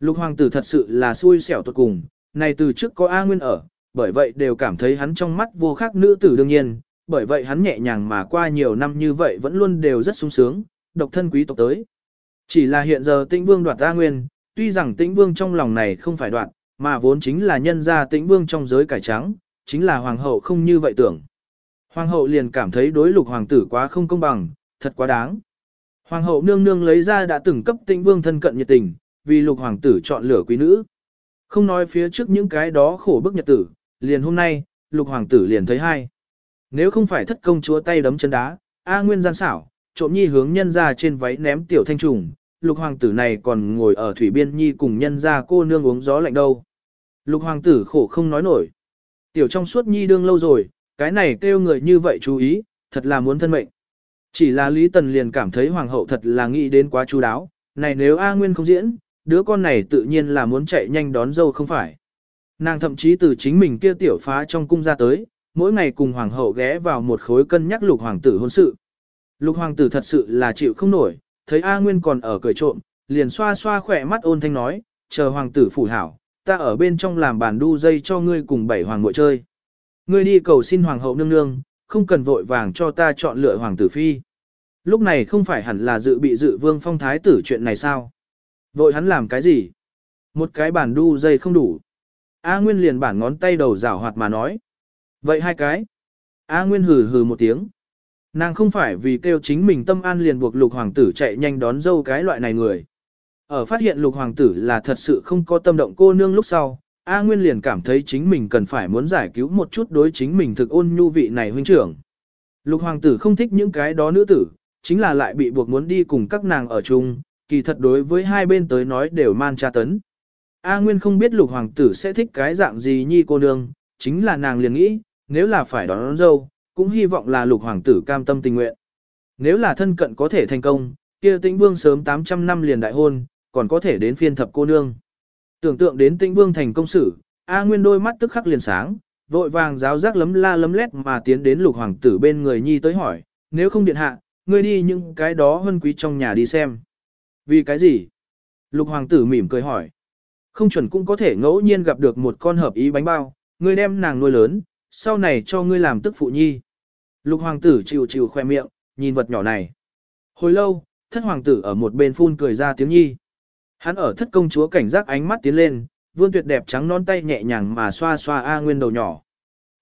Lục hoàng tử thật sự là xui xẻo tuột cùng, này từ trước có A Nguyên ở, bởi vậy đều cảm thấy hắn trong mắt vô khác nữ tử đương nhiên, bởi vậy hắn nhẹ nhàng mà qua nhiều năm như vậy vẫn luôn đều rất sung sướng, độc thân quý tộc tới. Chỉ là hiện giờ tĩnh vương đoạt A Nguyên, tuy rằng tĩnh vương trong lòng này không phải đoạt, mà vốn chính là nhân gia tĩnh vương trong giới cải trắng, chính là hoàng hậu không như vậy tưởng. Hoàng hậu liền cảm thấy đối lục hoàng tử quá không công bằng, thật quá đáng. Hoàng hậu nương nương lấy ra đã từng cấp tĩnh vương thân cận nhiệt tình, vì lục hoàng tử chọn lửa quý nữ. Không nói phía trước những cái đó khổ bức nhật tử, liền hôm nay, lục hoàng tử liền thấy hai. Nếu không phải thất công chúa tay đấm chân đá, A Nguyên gian xảo, trộm nhi hướng nhân ra trên váy ném tiểu thanh trùng, lục hoàng tử này còn ngồi ở thủy biên nhi cùng nhân ra cô nương uống gió lạnh đâu. Lục hoàng tử khổ không nói nổi. Tiểu trong suốt nhi đương lâu rồi, cái này kêu người như vậy chú ý, thật là muốn thân mệnh. Chỉ là Lý Tần liền cảm thấy hoàng hậu thật là nghĩ đến quá chú đáo, này nếu A Nguyên không diễn, đứa con này tự nhiên là muốn chạy nhanh đón dâu không phải. Nàng thậm chí từ chính mình kia tiểu phá trong cung ra tới, mỗi ngày cùng hoàng hậu ghé vào một khối cân nhắc lục hoàng tử hôn sự. Lục hoàng tử thật sự là chịu không nổi, thấy A Nguyên còn ở cười trộm, liền xoa xoa khỏe mắt ôn thanh nói, chờ hoàng tử phủ hảo, ta ở bên trong làm bàn đu dây cho ngươi cùng bảy hoàng muội chơi. Ngươi đi cầu xin hoàng hậu nương nương, không cần vội vàng cho ta chọn lựa hoàng tử phi. Lúc này không phải hẳn là dự bị dự vương phong thái tử chuyện này sao? Vội hắn làm cái gì? Một cái bàn đu dây không đủ. A Nguyên liền bản ngón tay đầu rảo hoạt mà nói. Vậy hai cái. A Nguyên hừ hừ một tiếng. Nàng không phải vì kêu chính mình tâm an liền buộc lục hoàng tử chạy nhanh đón dâu cái loại này người. Ở phát hiện lục hoàng tử là thật sự không có tâm động cô nương lúc sau, A Nguyên liền cảm thấy chính mình cần phải muốn giải cứu một chút đối chính mình thực ôn nhu vị này huynh trưởng. Lục hoàng tử không thích những cái đó nữ tử, chính là lại bị buộc muốn đi cùng các nàng ở chung, kỳ thật đối với hai bên tới nói đều man tra tấn. A Nguyên không biết lục hoàng tử sẽ thích cái dạng gì nhi cô nương, chính là nàng liền nghĩ, nếu là phải đón, đón dâu, cũng hy vọng là lục hoàng tử cam tâm tình nguyện. Nếu là thân cận có thể thành công, kia tĩnh vương sớm 800 năm liền đại hôn, còn có thể đến phiên thập cô nương. Tưởng tượng đến tĩnh vương thành công sử, A Nguyên đôi mắt tức khắc liền sáng, vội vàng giáo giác lấm la lấm lét mà tiến đến lục hoàng tử bên người nhi tới hỏi, nếu không điện hạ, ngươi đi những cái đó hân quý trong nhà đi xem. Vì cái gì? Lục hoàng tử mỉm cười hỏi. Không chuẩn cũng có thể ngẫu nhiên gặp được một con hợp ý bánh bao, ngươi đem nàng nuôi lớn, sau này cho ngươi làm tức phụ nhi. Lục hoàng tử chịu chịu khoe miệng, nhìn vật nhỏ này. Hồi lâu, thất hoàng tử ở một bên phun cười ra tiếng nhi. Hắn ở thất công chúa cảnh giác ánh mắt tiến lên, vươn tuyệt đẹp trắng non tay nhẹ nhàng mà xoa xoa A Nguyên đầu nhỏ.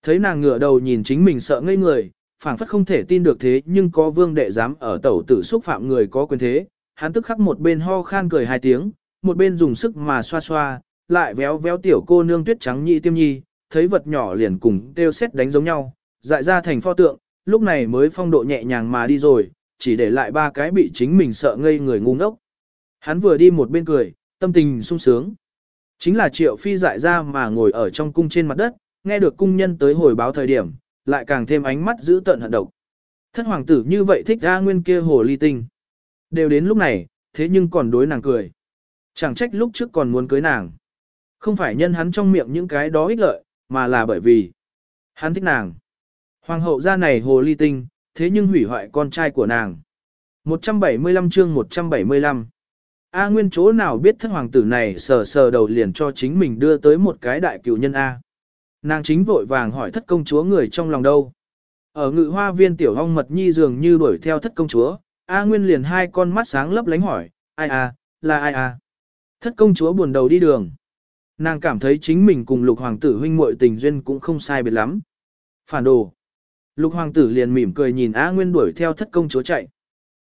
Thấy nàng ngửa đầu nhìn chính mình sợ ngây người, phảng phất không thể tin được thế nhưng có vương đệ dám ở tẩu tử xúc phạm người có quyền thế. Hắn tức khắc một bên ho khan cười hai tiếng, một bên dùng sức mà xoa xoa, lại véo véo tiểu cô nương tuyết trắng nhị tiêm nhi, thấy vật nhỏ liền cùng đều xét đánh giống nhau, dại ra thành pho tượng, lúc này mới phong độ nhẹ nhàng mà đi rồi, chỉ để lại ba cái bị chính mình sợ ngây người ngu ngốc. Hắn vừa đi một bên cười, tâm tình sung sướng. Chính là triệu phi dại ra mà ngồi ở trong cung trên mặt đất, nghe được cung nhân tới hồi báo thời điểm, lại càng thêm ánh mắt giữ tận hận độc. Thất hoàng tử như vậy thích ra Nguyên kia hồ ly tinh. Đều đến lúc này, thế nhưng còn đối nàng cười. Chẳng trách lúc trước còn muốn cưới nàng. Không phải nhân hắn trong miệng những cái đó ích lợi, mà là bởi vì hắn thích nàng. Hoàng hậu gia này hồ ly tinh, thế nhưng hủy hoại con trai của nàng. 175 chương 175 A nguyên chỗ nào biết thất hoàng tử này sờ sờ đầu liền cho chính mình đưa tới một cái đại cựu nhân A. Nàng chính vội vàng hỏi thất công chúa người trong lòng đâu. Ở ngự hoa viên tiểu hong mật nhi dường như đuổi theo thất công chúa, A Nguyên liền hai con mắt sáng lấp lánh hỏi, ai à, là ai à. Thất công chúa buồn đầu đi đường. Nàng cảm thấy chính mình cùng lục hoàng tử huynh muội tình duyên cũng không sai biệt lắm. Phản đồ. Lục hoàng tử liền mỉm cười nhìn A Nguyên đuổi theo thất công chúa chạy.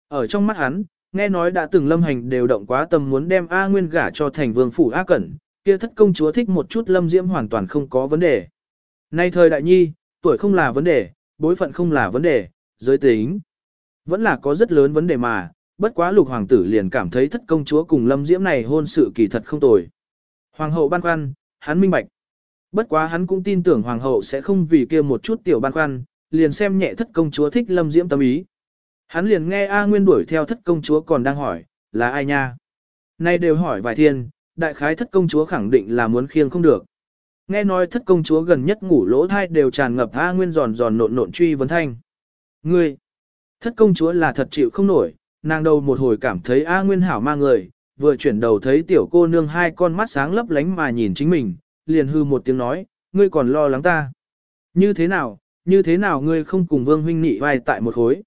Ở trong mắt hắn, nghe nói đã từng lâm hành đều động quá tâm muốn đem A Nguyên gả cho thành vương phủ A Cẩn, kia thất công chúa thích một chút lâm diễm hoàn toàn không có vấn đề. Nay thời đại nhi, tuổi không là vấn đề, bối phận không là vấn đề, giới tính. Vẫn là có rất lớn vấn đề mà, bất quá lục hoàng tử liền cảm thấy thất công chúa cùng lâm diễm này hôn sự kỳ thật không tồi. Hoàng hậu băn khoăn, hắn minh bạch. Bất quá hắn cũng tin tưởng hoàng hậu sẽ không vì kia một chút tiểu băn khoăn, liền xem nhẹ thất công chúa thích lâm diễm tâm ý. Hắn liền nghe A Nguyên đuổi theo thất công chúa còn đang hỏi, là ai nha? Nay đều hỏi vài thiên, đại khái thất công chúa khẳng định là muốn khiêng không được. Nghe nói thất công chúa gần nhất ngủ lỗ thai đều tràn ngập A Nguyên giòn giòn nộn nộn truy vấn thanh. Ngươi, thất công chúa là thật chịu không nổi, nàng đầu một hồi cảm thấy A Nguyên hảo ma người, vừa chuyển đầu thấy tiểu cô nương hai con mắt sáng lấp lánh mà nhìn chính mình, liền hư một tiếng nói, ngươi còn lo lắng ta. Như thế nào, như thế nào ngươi không cùng vương huynh nị vai tại một khối.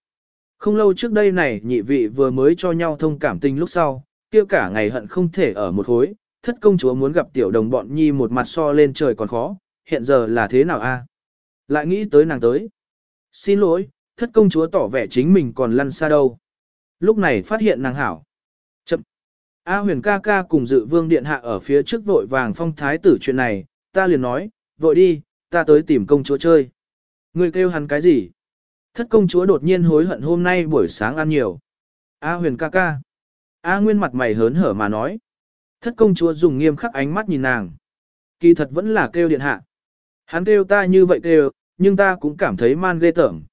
Không lâu trước đây này nhị vị vừa mới cho nhau thông cảm tình lúc sau, kia cả ngày hận không thể ở một khối, thất công chúa muốn gặp tiểu đồng bọn nhi một mặt so lên trời còn khó, hiện giờ là thế nào a? À? Lại nghĩ tới nàng tới. Xin lỗi, thất công chúa tỏ vẻ chính mình còn lăn xa đâu. Lúc này phát hiện nàng hảo. Chậm. A huyền ca ca cùng dự vương điện hạ ở phía trước vội vàng phong thái tử chuyện này, ta liền nói, vội đi, ta tới tìm công chúa chơi. Người kêu hắn cái gì? Thất công chúa đột nhiên hối hận hôm nay buổi sáng ăn nhiều. A huyền ca ca. A nguyên mặt mày hớn hở mà nói. Thất công chúa dùng nghiêm khắc ánh mắt nhìn nàng. Kỳ thật vẫn là kêu điện hạ. Hắn kêu ta như vậy kêu, nhưng ta cũng cảm thấy man ghê tởm.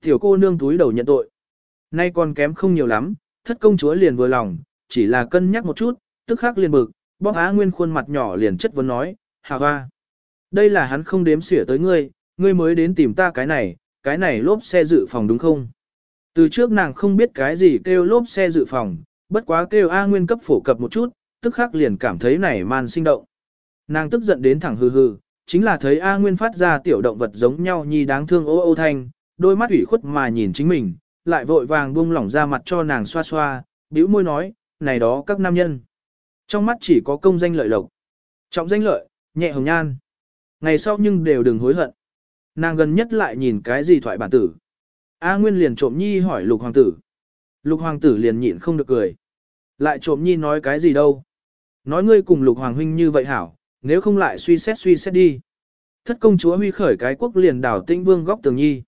Tiểu cô nương túi đầu nhận tội. Nay còn kém không nhiều lắm, thất công chúa liền vừa lòng, chỉ là cân nhắc một chút, tức khắc liền bực, bóc á nguyên khuôn mặt nhỏ liền chất vấn nói, hà hoa. Đây là hắn không đếm xỉa tới ngươi, ngươi mới đến tìm ta cái này, cái này lốp xe dự phòng đúng không? Từ trước nàng không biết cái gì kêu lốp xe dự phòng, bất quá kêu A Nguyên cấp phổ cập một chút, tức khắc liền cảm thấy này man sinh động. Nàng tức giận đến thẳng hừ hừ, chính là thấy A Nguyên phát ra tiểu động vật giống nhau nhi đáng thương ô ô thanh, đôi mắt ủy khuất mà nhìn chính mình, lại vội vàng buông lỏng ra mặt cho nàng xoa xoa, bĩu môi nói, này đó các nam nhân. Trong mắt chỉ có công danh lợi lộc. Trọng danh lợi, nhẹ hồng nhan. Ngày sau nhưng đều đừng hối hận. Nàng gần nhất lại nhìn cái gì thoại bản tử. A Nguyên liền trộm nhi hỏi lục hoàng tử. Lục hoàng tử liền nhịn không được cười. Lại trộm nhi nói cái gì đâu. Nói ngươi cùng lục hoàng huynh như vậy hảo, nếu không lại suy xét suy xét đi. Thất công chúa huy khởi cái quốc liền đảo tĩnh vương góc tường nhi.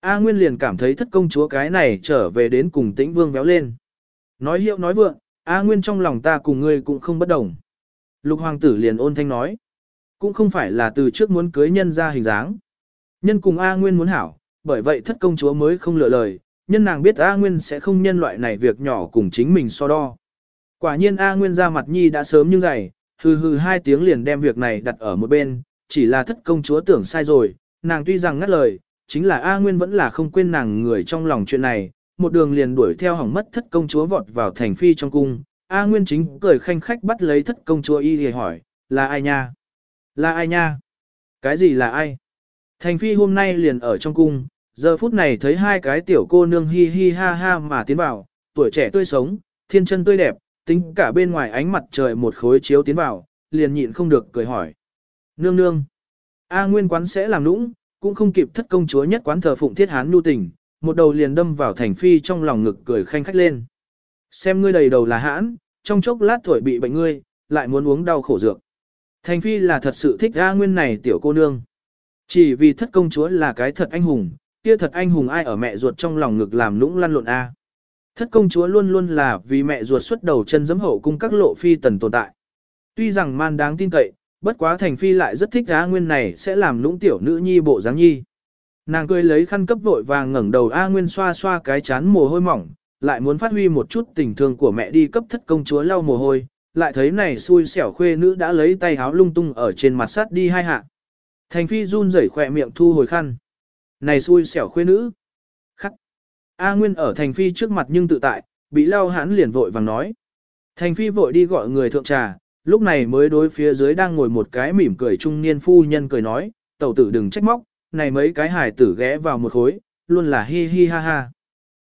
A Nguyên liền cảm thấy thất công chúa cái này trở về đến cùng tĩnh vương véo lên. Nói hiệu nói vượng, A Nguyên trong lòng ta cùng ngươi cũng không bất đồng. Lục hoàng tử liền ôn thanh nói. Cũng không phải là từ trước muốn cưới nhân ra hình dáng. Nhân cùng A Nguyên muốn hảo, bởi vậy thất công chúa mới không lựa lời, nhân nàng biết A Nguyên sẽ không nhân loại này việc nhỏ cùng chính mình so đo. Quả nhiên A Nguyên ra mặt nhi đã sớm như dày, hừ hừ hai tiếng liền đem việc này đặt ở một bên, chỉ là thất công chúa tưởng sai rồi, nàng tuy rằng ngắt lời, chính là A Nguyên vẫn là không quên nàng người trong lòng chuyện này, một đường liền đuổi theo hỏng mất thất công chúa vọt vào thành phi trong cung. A Nguyên chính cười khanh khách bắt lấy thất công chúa y thì hỏi, là ai nha? Là ai nha? Cái gì là ai? Thành phi hôm nay liền ở trong cung, giờ phút này thấy hai cái tiểu cô nương hi hi ha ha mà tiến vào, tuổi trẻ tươi sống, thiên chân tươi đẹp, tính cả bên ngoài ánh mặt trời một khối chiếu tiến vào, liền nhịn không được cười hỏi. Nương nương, A nguyên quán sẽ làm nũng, cũng không kịp thất công chúa nhất quán thờ phụng thiết hán nhu tình, một đầu liền đâm vào thành phi trong lòng ngực cười khanh khách lên. Xem ngươi đầy đầu là hãn, trong chốc lát thổi bị bệnh ngươi, lại muốn uống đau khổ dược. Thành phi là thật sự thích A nguyên này tiểu cô nương. Chỉ vì thất công chúa là cái thật anh hùng, kia thật anh hùng ai ở mẹ ruột trong lòng ngực làm lũng lăn lộn A. Thất công chúa luôn luôn là vì mẹ ruột xuất đầu chân giẫm hậu cung các lộ phi tần tồn tại. Tuy rằng man đáng tin cậy, bất quá thành phi lại rất thích A Nguyên này sẽ làm lũng tiểu nữ nhi bộ dáng nhi. Nàng cười lấy khăn cấp vội vàng ngẩng đầu A Nguyên xoa xoa cái chán mồ hôi mỏng, lại muốn phát huy một chút tình thương của mẹ đi cấp thất công chúa lau mồ hôi, lại thấy này xui xẻo khuê nữ đã lấy tay háo lung tung ở trên mặt sắt đi hai hạ. Thành phi run rẩy khỏe miệng thu hồi khăn. Này xui xẻo khuê nữ. Khắc. A Nguyên ở thành phi trước mặt nhưng tự tại, bị lao hãn liền vội vàng nói. Thành phi vội đi gọi người thượng trà, lúc này mới đối phía dưới đang ngồi một cái mỉm cười trung niên phu nhân cười nói, tẩu tử đừng trách móc, này mấy cái hài tử ghé vào một khối, luôn là hi hi ha ha.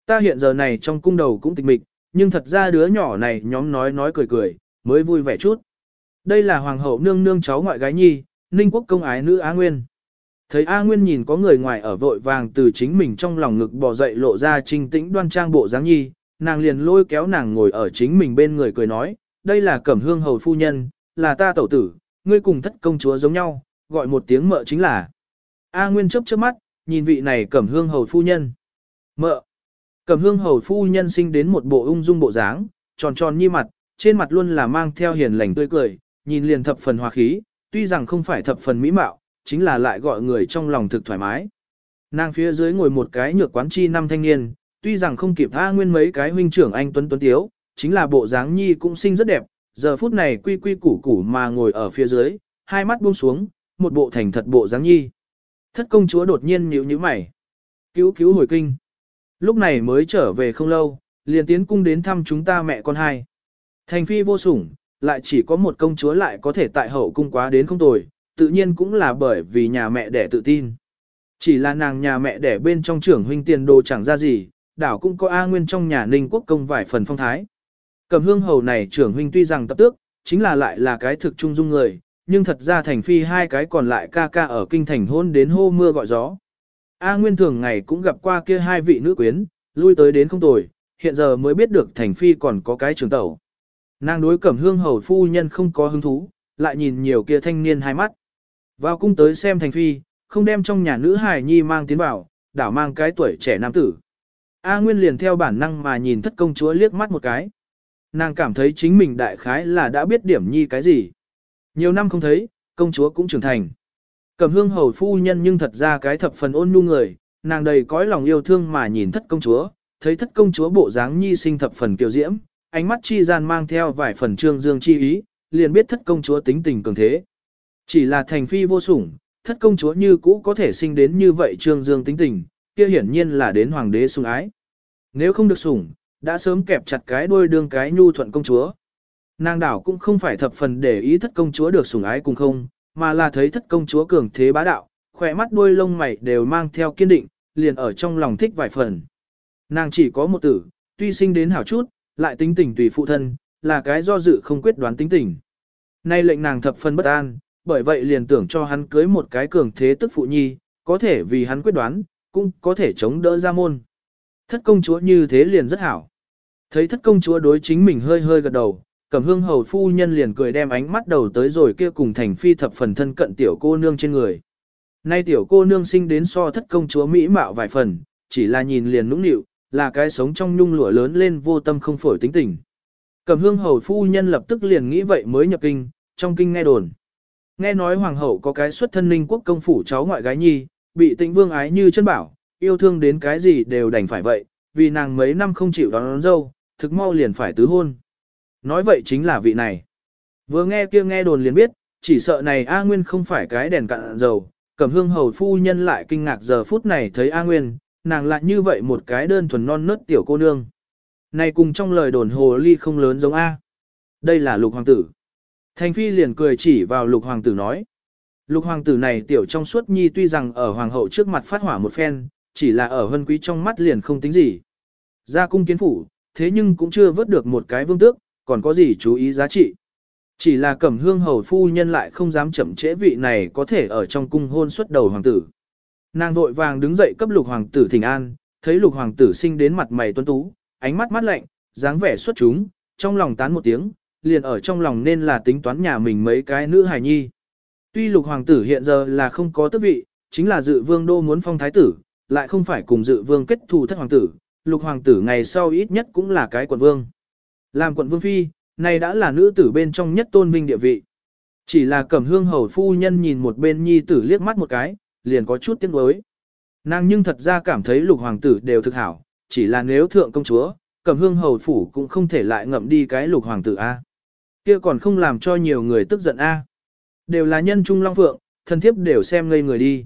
Ta hiện giờ này trong cung đầu cũng tịch mịch, nhưng thật ra đứa nhỏ này nhóm nói nói cười cười, mới vui vẻ chút. Đây là hoàng hậu nương nương cháu ngoại gái nhi, ninh quốc công ái nữ Á Nguyên. Thấy A Nguyên nhìn có người ngoài ở vội vàng từ chính mình trong lòng ngực bò dậy lộ ra trinh tĩnh đoan trang bộ dáng nhi, nàng liền lôi kéo nàng ngồi ở chính mình bên người cười nói, đây là cẩm hương hầu phu nhân, là ta tẩu tử, ngươi cùng thất công chúa giống nhau, gọi một tiếng mợ chính là. A Nguyên chớp chớp mắt, nhìn vị này cẩm hương hầu phu nhân. Mợ. Cẩm hương hầu phu nhân sinh đến một bộ ung dung bộ dáng, tròn tròn như mặt, trên mặt luôn là mang theo hiền lành tươi cười, nhìn liền thập phần hòa khí, tuy rằng không phải thập phần mỹ mạo, chính là lại gọi người trong lòng thực thoải mái. Nàng phía dưới ngồi một cái nhược quán chi năm thanh niên, tuy rằng không kịp tha Nguyên mấy cái huynh trưởng anh Tuấn Tuấn Tiếu, chính là bộ dáng nhi cũng sinh rất đẹp, giờ phút này quy quy củ củ mà ngồi ở phía dưới, hai mắt buông xuống, một bộ thành thật bộ dáng nhi. Thất công chúa đột nhiên nhíu nhíu mày. Cứu cứu hồi kinh. Lúc này mới trở về không lâu, liền tiến cung đến thăm chúng ta mẹ con hai. Thành phi vô sủng, lại chỉ có một công chúa lại có thể tại hậu cung quá đến không tồi, tự nhiên cũng là bởi vì nhà mẹ đẻ tự tin. Chỉ là nàng nhà mẹ đẻ bên trong trưởng huynh tiền đồ chẳng ra gì, đảo cũng có A Nguyên trong nhà ninh quốc công vài phần phong thái. Cầm hương hầu này trưởng huynh tuy rằng tập tước, chính là lại là cái thực trung dung người, nhưng thật ra thành phi hai cái còn lại ca ca ở kinh thành hôn đến hô mưa gọi gió. A Nguyên thường ngày cũng gặp qua kia hai vị nữ quyến, lui tới đến không tồi, hiện giờ mới biết được thành phi còn có cái trường tẩu. Nàng đối cẩm hương hầu phu nhân không có hứng thú, lại nhìn nhiều kia thanh niên hai mắt. Vào cung tới xem thành phi, không đem trong nhà nữ hài nhi mang tiến vào, đảo mang cái tuổi trẻ nam tử. A Nguyên liền theo bản năng mà nhìn thất công chúa liếc mắt một cái. Nàng cảm thấy chính mình đại khái là đã biết điểm nhi cái gì. Nhiều năm không thấy, công chúa cũng trưởng thành. cẩm hương hầu phu nhân nhưng thật ra cái thập phần ôn nhu người, nàng đầy cõi lòng yêu thương mà nhìn thất công chúa, thấy thất công chúa bộ dáng nhi sinh thập phần kiều diễm, ánh mắt chi gian mang theo vài phần trương dương chi ý, liền biết thất công chúa tính tình cường thế. Chỉ là thành phi vô sủng, thất công chúa như cũ có thể sinh đến như vậy trương dương tính tình, kia hiển nhiên là đến hoàng đế sủng ái. Nếu không được sủng, đã sớm kẹp chặt cái đuôi đương cái nhu thuận công chúa. Nàng đảo cũng không phải thập phần để ý thất công chúa được sủng ái cùng không, mà là thấy thất công chúa cường thế bá đạo, khỏe mắt đuôi lông mày đều mang theo kiên định, liền ở trong lòng thích vài phần. Nàng chỉ có một tử, tuy sinh đến hảo chút, lại tính tình tùy phụ thân, là cái do dự không quyết đoán tính tình. Nay lệnh nàng thập phân bất an, bởi vậy liền tưởng cho hắn cưới một cái cường thế tức phụ nhi, có thể vì hắn quyết đoán, cũng có thể chống đỡ ra môn. Thất công chúa như thế liền rất hảo. Thấy thất công chúa đối chính mình hơi hơi gật đầu, cẩm hương hầu phu nhân liền cười đem ánh mắt đầu tới rồi kia cùng thành phi thập phần thân cận tiểu cô nương trên người. Nay tiểu cô nương sinh đến so thất công chúa mỹ mạo vài phần, chỉ là nhìn liền nũng nịu, là cái sống trong nhung lụa lớn lên vô tâm không phổi tính tình. Cẩm hương hầu phu nhân lập tức liền nghĩ vậy mới nhập kinh, trong kinh nghe đồn. Nghe nói hoàng hậu có cái xuất thân ninh quốc công phủ cháu ngoại gái nhi, bị tịnh vương ái như chân bảo, yêu thương đến cái gì đều đành phải vậy, vì nàng mấy năm không chịu đón, đón dâu, thực mau liền phải tứ hôn. Nói vậy chính là vị này. Vừa nghe kia nghe đồn liền biết, chỉ sợ này A Nguyên không phải cái đèn cạn dầu, cẩm hương hầu phu nhân lại kinh ngạc giờ phút này thấy A Nguyên, nàng lại như vậy một cái đơn thuần non nớt tiểu cô nương. Này cùng trong lời đồn hồ ly không lớn giống A. Đây là lục hoàng tử. Thành phi liền cười chỉ vào lục hoàng tử nói. Lục hoàng tử này tiểu trong suốt nhi tuy rằng ở hoàng hậu trước mặt phát hỏa một phen, chỉ là ở hân quý trong mắt liền không tính gì. Ra cung kiến phủ, thế nhưng cũng chưa vớt được một cái vương tước, còn có gì chú ý giá trị. Chỉ là cẩm hương hầu phu nhân lại không dám chậm trễ vị này có thể ở trong cung hôn xuất đầu hoàng tử. Nàng vội vàng đứng dậy cấp lục hoàng tử thỉnh an, thấy lục hoàng tử sinh đến mặt mày tuấn tú, ánh mắt mắt lạnh, dáng vẻ xuất chúng, trong lòng tán một tiếng, liền ở trong lòng nên là tính toán nhà mình mấy cái nữ hài nhi. Tuy lục hoàng tử hiện giờ là không có tước vị, chính là dự vương đô muốn phong thái tử, lại không phải cùng dự vương kết thù thất hoàng tử, lục hoàng tử ngày sau ít nhất cũng là cái quận vương. Làm quận vương phi, này đã là nữ tử bên trong nhất tôn vinh địa vị. Chỉ là cẩm hương hầu phu nhân nhìn một bên nhi tử liếc mắt một cái, liền có chút tiếc nuối. Nàng nhưng thật ra cảm thấy lục hoàng tử đều thực hảo, chỉ là nếu thượng công chúa, cẩm hương hầu phủ cũng không thể lại ngậm đi cái lục hoàng tử A. Kia còn không làm cho nhiều người tức giận A. Đều là nhân trung long phượng, thân thiếp đều xem ngây người đi.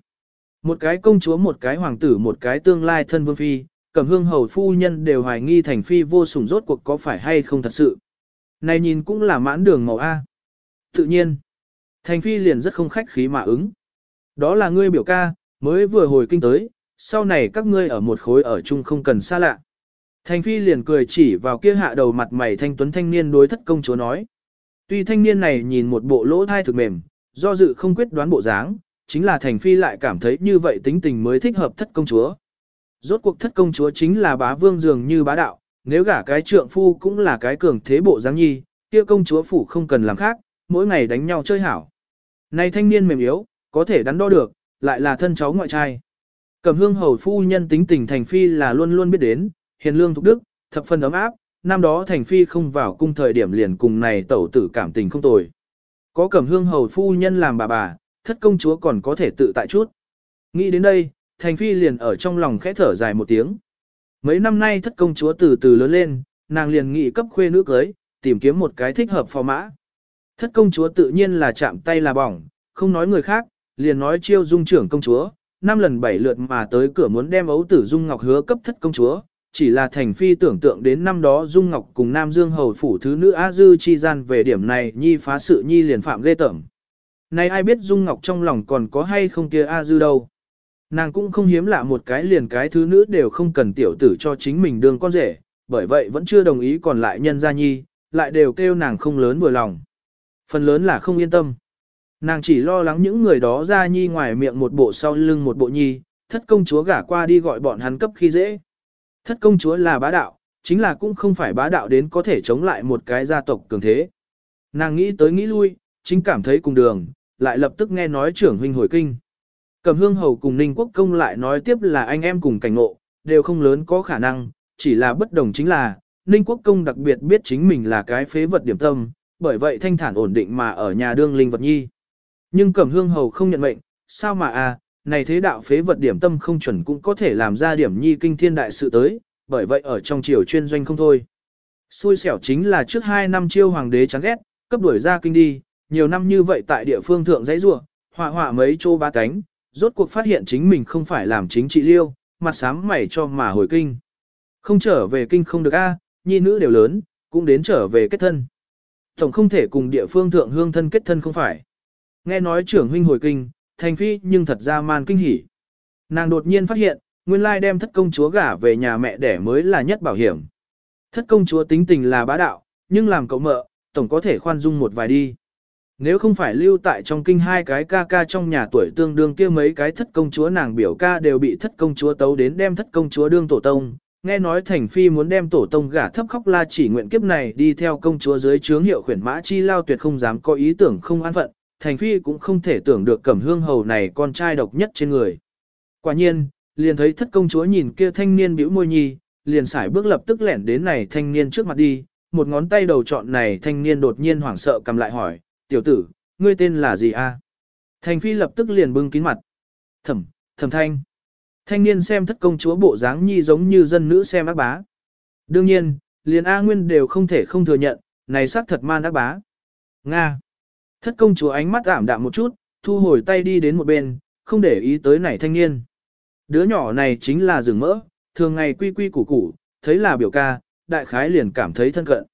Một cái công chúa một cái hoàng tử một cái tương lai thân vương phi, cẩm hương hầu phu nhân đều hoài nghi thành phi vô sủng rốt cuộc có phải hay không thật sự. Này nhìn cũng là mãn đường màu A. Tự nhiên, thành phi liền rất không khách khí mà ứng. Đó là ngươi biểu ca, mới vừa hồi kinh tới, sau này các ngươi ở một khối ở chung không cần xa lạ. Thành phi liền cười chỉ vào kia hạ đầu mặt mày thanh tuấn thanh niên đối thất công chúa nói. Tuy thanh niên này nhìn một bộ lỗ thai thực mềm, do dự không quyết đoán bộ dáng, chính là thành phi lại cảm thấy như vậy tính tình mới thích hợp thất công chúa. Rốt cuộc thất công chúa chính là bá vương dường như bá đạo, nếu gả cái trượng phu cũng là cái cường thế bộ dáng nhi, kia công chúa phủ không cần làm khác, mỗi ngày đánh nhau chơi hảo. Này thanh niên mềm yếu, có thể đắn đo được, lại là thân cháu ngoại trai. Cẩm hương hầu phu nhân tính tình thành phi là luôn luôn biết đến, hiền lương thục đức, thập phần ấm áp, năm đó thành phi không vào cung thời điểm liền cùng này tẩu tử cảm tình không tồi. Có cẩm hương hầu phu nhân làm bà bà, thất công chúa còn có thể tự tại chút. Nghĩ đến đây, thành phi liền ở trong lòng khẽ thở dài một tiếng. Mấy năm nay thất công chúa từ từ lớn lên, nàng liền nghị cấp khuê nữ cưới, tìm kiếm một cái thích hợp phò mã. Thất công chúa tự nhiên là chạm tay là bỏng, không nói người khác, liền nói chiêu dung trưởng công chúa, năm lần bảy lượt mà tới cửa muốn đem ấu tử dung ngọc hứa cấp thất công chúa, chỉ là thành phi tưởng tượng đến năm đó dung ngọc cùng nam dương hầu phủ thứ nữ a dư chi gian về điểm này nhi phá sự nhi liền phạm ghê tởm. Này ai biết dung ngọc trong lòng còn có hay không kia a dư đâu. Nàng cũng không hiếm lạ một cái liền cái thứ nữ đều không cần tiểu tử cho chính mình đương con rể, bởi vậy vẫn chưa đồng ý còn lại nhân gia nhi, lại đều kêu nàng không lớn vừa lòng. Phần lớn là không yên tâm. Nàng chỉ lo lắng những người đó ra nhi ngoài miệng một bộ sau lưng một bộ nhi, thất công chúa gả qua đi gọi bọn hắn cấp khi dễ. Thất công chúa là bá đạo, chính là cũng không phải bá đạo đến có thể chống lại một cái gia tộc cường thế. Nàng nghĩ tới nghĩ lui, chính cảm thấy cùng đường, lại lập tức nghe nói trưởng huynh hồi kinh. Cầm hương hầu cùng Ninh Quốc công lại nói tiếp là anh em cùng cảnh ngộ, đều không lớn có khả năng, chỉ là bất đồng chính là, Ninh Quốc công đặc biệt biết chính mình là cái phế vật điểm tâm, bởi vậy thanh thản ổn định mà ở nhà đương linh vật nhi. Nhưng Cẩm Hương hầu không nhận mệnh, sao mà à, này thế đạo phế vật điểm tâm không chuẩn cũng có thể làm ra điểm nhi kinh thiên đại sự tới, bởi vậy ở trong triều chuyên doanh không thôi. Xui xẻo chính là trước hai năm chiêu hoàng đế chán ghét, cấp đuổi ra kinh đi, nhiều năm như vậy tại địa phương thượng dãy rua, họa họa mấy chỗ ba cánh, rốt cuộc phát hiện chính mình không phải làm chính trị liêu, mặt sám mày cho mà hồi kinh. Không trở về kinh không được a, nhi nữ đều lớn, cũng đến trở về kết thân. Tổng không thể cùng địa phương thượng hương thân kết thân không phải. Nghe nói trưởng huynh hồi kinh, thành phi nhưng thật ra man kinh hỉ. Nàng đột nhiên phát hiện, nguyên lai đem thất công chúa gả về nhà mẹ đẻ mới là nhất bảo hiểm. Thất công chúa tính tình là bá đạo, nhưng làm cậu mợ, tổng có thể khoan dung một vài đi. Nếu không phải lưu tại trong kinh hai cái ca ca trong nhà tuổi tương đương kia mấy cái thất công chúa nàng biểu ca đều bị thất công chúa tấu đến đem thất công chúa đương tổ tông. Nghe nói thành phi muốn đem tổ tông gả thấp khóc la chỉ nguyện kiếp này đi theo công chúa dưới trướng hiệu khuyển mã chi lao tuyệt không dám có ý tưởng không an phận, thành phi cũng không thể tưởng được cẩm hương hầu này con trai độc nhất trên người. Quả nhiên, liền thấy thất công chúa nhìn kia thanh niên bĩu môi nhi, liền xài bước lập tức lẻn đến này thanh niên trước mặt đi, một ngón tay đầu chọn này thanh niên đột nhiên hoảng sợ cầm lại hỏi, tiểu tử, ngươi tên là gì a? Thành phi lập tức liền bưng kín mặt. Thẩm, thẩm thanh. Thanh niên xem thất công chúa bộ dáng nhi giống như dân nữ xem ác bá. Đương nhiên, liền A Nguyên đều không thể không thừa nhận, này xác thật man ác bá. Nga. Thất công chúa ánh mắt ảm đạm một chút, thu hồi tay đi đến một bên, không để ý tới này thanh niên. Đứa nhỏ này chính là rừng mỡ, thường ngày quy quy củ củ, thấy là biểu ca, đại khái liền cảm thấy thân cận.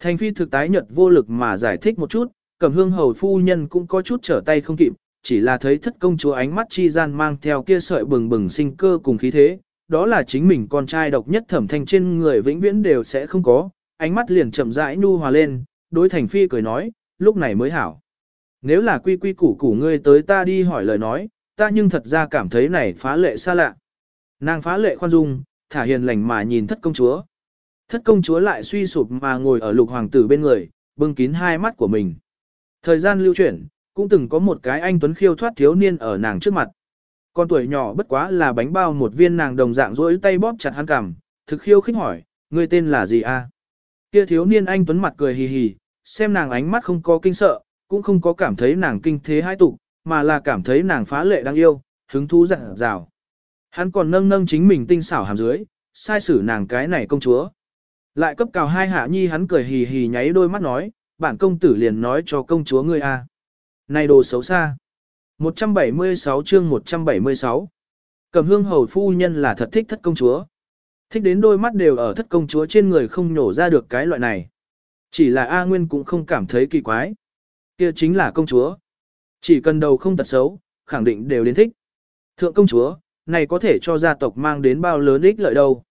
Thành phi thực tái nhật vô lực mà giải thích một chút, cẩm hương hầu phu nhân cũng có chút trở tay không kịp, chỉ là thấy thất công chúa ánh mắt chi gian mang theo kia sợi bừng bừng sinh cơ cùng khí thế, đó là chính mình con trai độc nhất thẩm thanh trên người vĩnh viễn đều sẽ không có, ánh mắt liền chậm rãi nu hòa lên, đối thành phi cười nói, lúc này mới hảo. Nếu là quy quy củ củ ngươi tới ta đi hỏi lời nói, ta nhưng thật ra cảm thấy này phá lệ xa lạ. Nàng phá lệ khoan dung, thả hiền lành mà nhìn thất công chúa. Thất công chúa lại suy sụp mà ngồi ở lục hoàng tử bên người, bưng kín hai mắt của mình. Thời gian lưu chuyển, cũng từng có một cái anh tuấn khiêu thoát thiếu niên ở nàng trước mặt. Con tuổi nhỏ bất quá là bánh bao một viên nàng đồng dạng rỗi tay bóp chặt hắn cằm, thực khiêu khích hỏi, ngươi tên là gì a? Kia thiếu niên anh tuấn mặt cười hì hì, xem nàng ánh mắt không có kinh sợ, cũng không có cảm thấy nàng kinh thế hai tục, mà là cảm thấy nàng phá lệ đáng yêu, hứng thú dặn dào. Hắn còn nâng nâng chính mình tinh xảo hàm dưới, sai xử nàng cái này công chúa. Lại cấp cào hai hạ nhi hắn cười hì hì nháy đôi mắt nói, bản công tử liền nói cho công chúa ngươi a. Này đồ xấu xa. 176 chương 176 Cầm hương hầu phu nhân là thật thích thất công chúa. Thích đến đôi mắt đều ở thất công chúa trên người không nhổ ra được cái loại này. Chỉ là A Nguyên cũng không cảm thấy kỳ quái. Kia chính là công chúa. Chỉ cần đầu không tật xấu, khẳng định đều đến thích. Thượng công chúa, này có thể cho gia tộc mang đến bao lớn ích lợi đâu.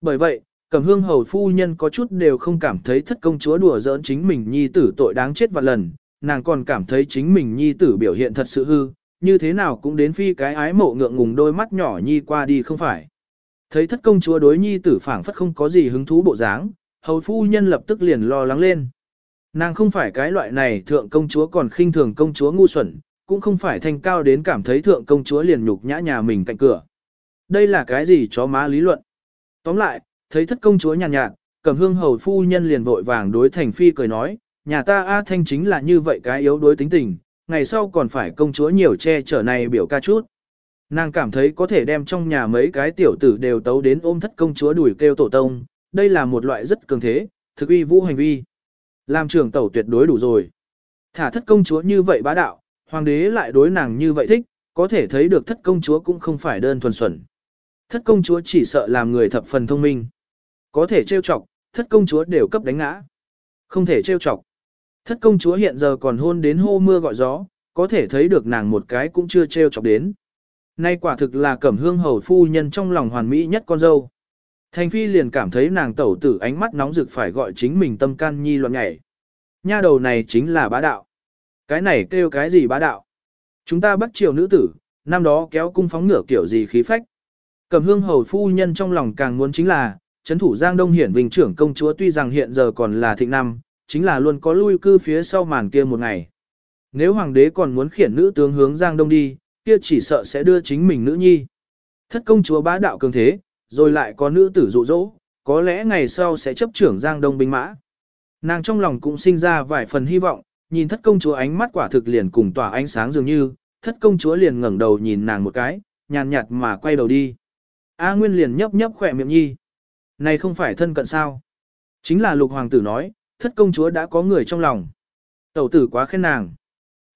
Bởi vậy, Cẩm hương hầu phu nhân có chút đều không cảm thấy thất công chúa đùa giỡn chính mình nhi tử tội đáng chết vạn lần, nàng còn cảm thấy chính mình nhi tử biểu hiện thật sự hư, như thế nào cũng đến phi cái ái mộ ngượng ngùng đôi mắt nhỏ nhi qua đi không phải. Thấy thất công chúa đối nhi tử phảng phất không có gì hứng thú bộ dáng, hầu phu nhân lập tức liền lo lắng lên. Nàng không phải cái loại này thượng công chúa còn khinh thường công chúa ngu xuẩn, cũng không phải thanh cao đến cảm thấy thượng công chúa liền nhục nhã nhà mình cạnh cửa. Đây là cái gì chó má lý luận? Tóm lại, thấy thất công chúa nhàn nhạt, nhạt, cầm hương hầu phu nhân liền vội vàng đối thành phi cười nói, nhà ta A Thanh chính là như vậy cái yếu đối tính tình, ngày sau còn phải công chúa nhiều che chở này biểu ca chút. Nàng cảm thấy có thể đem trong nhà mấy cái tiểu tử đều tấu đến ôm thất công chúa đuổi kêu tổ tông, đây là một loại rất cường thế, thực uy vũ hành vi. Làm trưởng tẩu tuyệt đối đủ rồi. Thả thất công chúa như vậy bá đạo, hoàng đế lại đối nàng như vậy thích, có thể thấy được thất công chúa cũng không phải đơn thuần xuẩn. Thất công chúa chỉ sợ làm người thập phần thông minh. Có thể trêu chọc, thất công chúa đều cấp đánh ngã. Không thể trêu chọc. Thất công chúa hiện giờ còn hôn đến hô mưa gọi gió, có thể thấy được nàng một cái cũng chưa trêu chọc đến. Nay quả thực là cẩm hương hầu phu nhân trong lòng hoàn mỹ nhất con dâu. Thành phi liền cảm thấy nàng tẩu tử ánh mắt nóng rực phải gọi chính mình tâm can nhi loạn nhảy. Nha đầu này chính là bá đạo. Cái này kêu cái gì bá đạo? Chúng ta bắt triều nữ tử, năm đó kéo cung phóng ngựa kiểu gì khí phách. Cầm hương hầu phu nhân trong lòng càng muốn chính là, chấn thủ Giang Đông hiển vinh trưởng công chúa tuy rằng hiện giờ còn là thịnh năm, chính là luôn có lui cư phía sau màn kia một ngày. Nếu hoàng đế còn muốn khiển nữ tướng hướng Giang Đông đi, kia chỉ sợ sẽ đưa chính mình nữ nhi. Thất công chúa bá đạo cường thế, rồi lại có nữ tử dụ dỗ, có lẽ ngày sau sẽ chấp trưởng Giang Đông binh mã. Nàng trong lòng cũng sinh ra vài phần hy vọng, nhìn thất công chúa ánh mắt quả thực liền cùng tỏa ánh sáng dường như, thất công chúa liền ngẩng đầu nhìn nàng một cái, nhàn nhạt mà quay đầu đi. A Nguyên liền nhấp nhấp khỏe miệng nhi. Này không phải thân cận sao? Chính là lục hoàng tử nói, thất công chúa đã có người trong lòng. Tẩu tử quá khen nàng.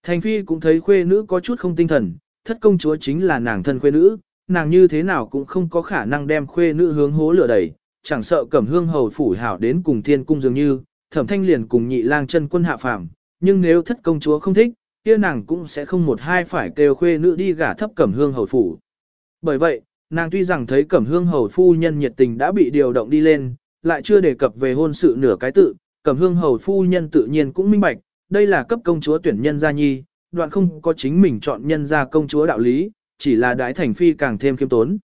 Thành phi cũng thấy khuê nữ có chút không tinh thần, thất công chúa chính là nàng thân khuê nữ, nàng như thế nào cũng không có khả năng đem khuê nữ hướng hố lửa đẩy, chẳng sợ cẩm hương hầu phủ hảo đến cùng thiên cung dường như, thẩm thanh liền cùng nhị lang chân quân hạ phàm, nhưng nếu thất công chúa không thích, kia nàng cũng sẽ không một hai phải kêu khuê nữ đi gả thấp cẩm hương hầu phủ. Bởi vậy, nàng tuy rằng thấy cẩm hương hầu phu nhân nhiệt tình đã bị điều động đi lên, lại chưa đề cập về hôn sự nửa cái tự, cẩm hương hầu phu nhân tự nhiên cũng minh bạch, đây là cấp công chúa tuyển nhân gia nhi, đoạn không có chính mình chọn nhân gia công chúa đạo lý, chỉ là đái thành phi càng thêm kiêm tốn.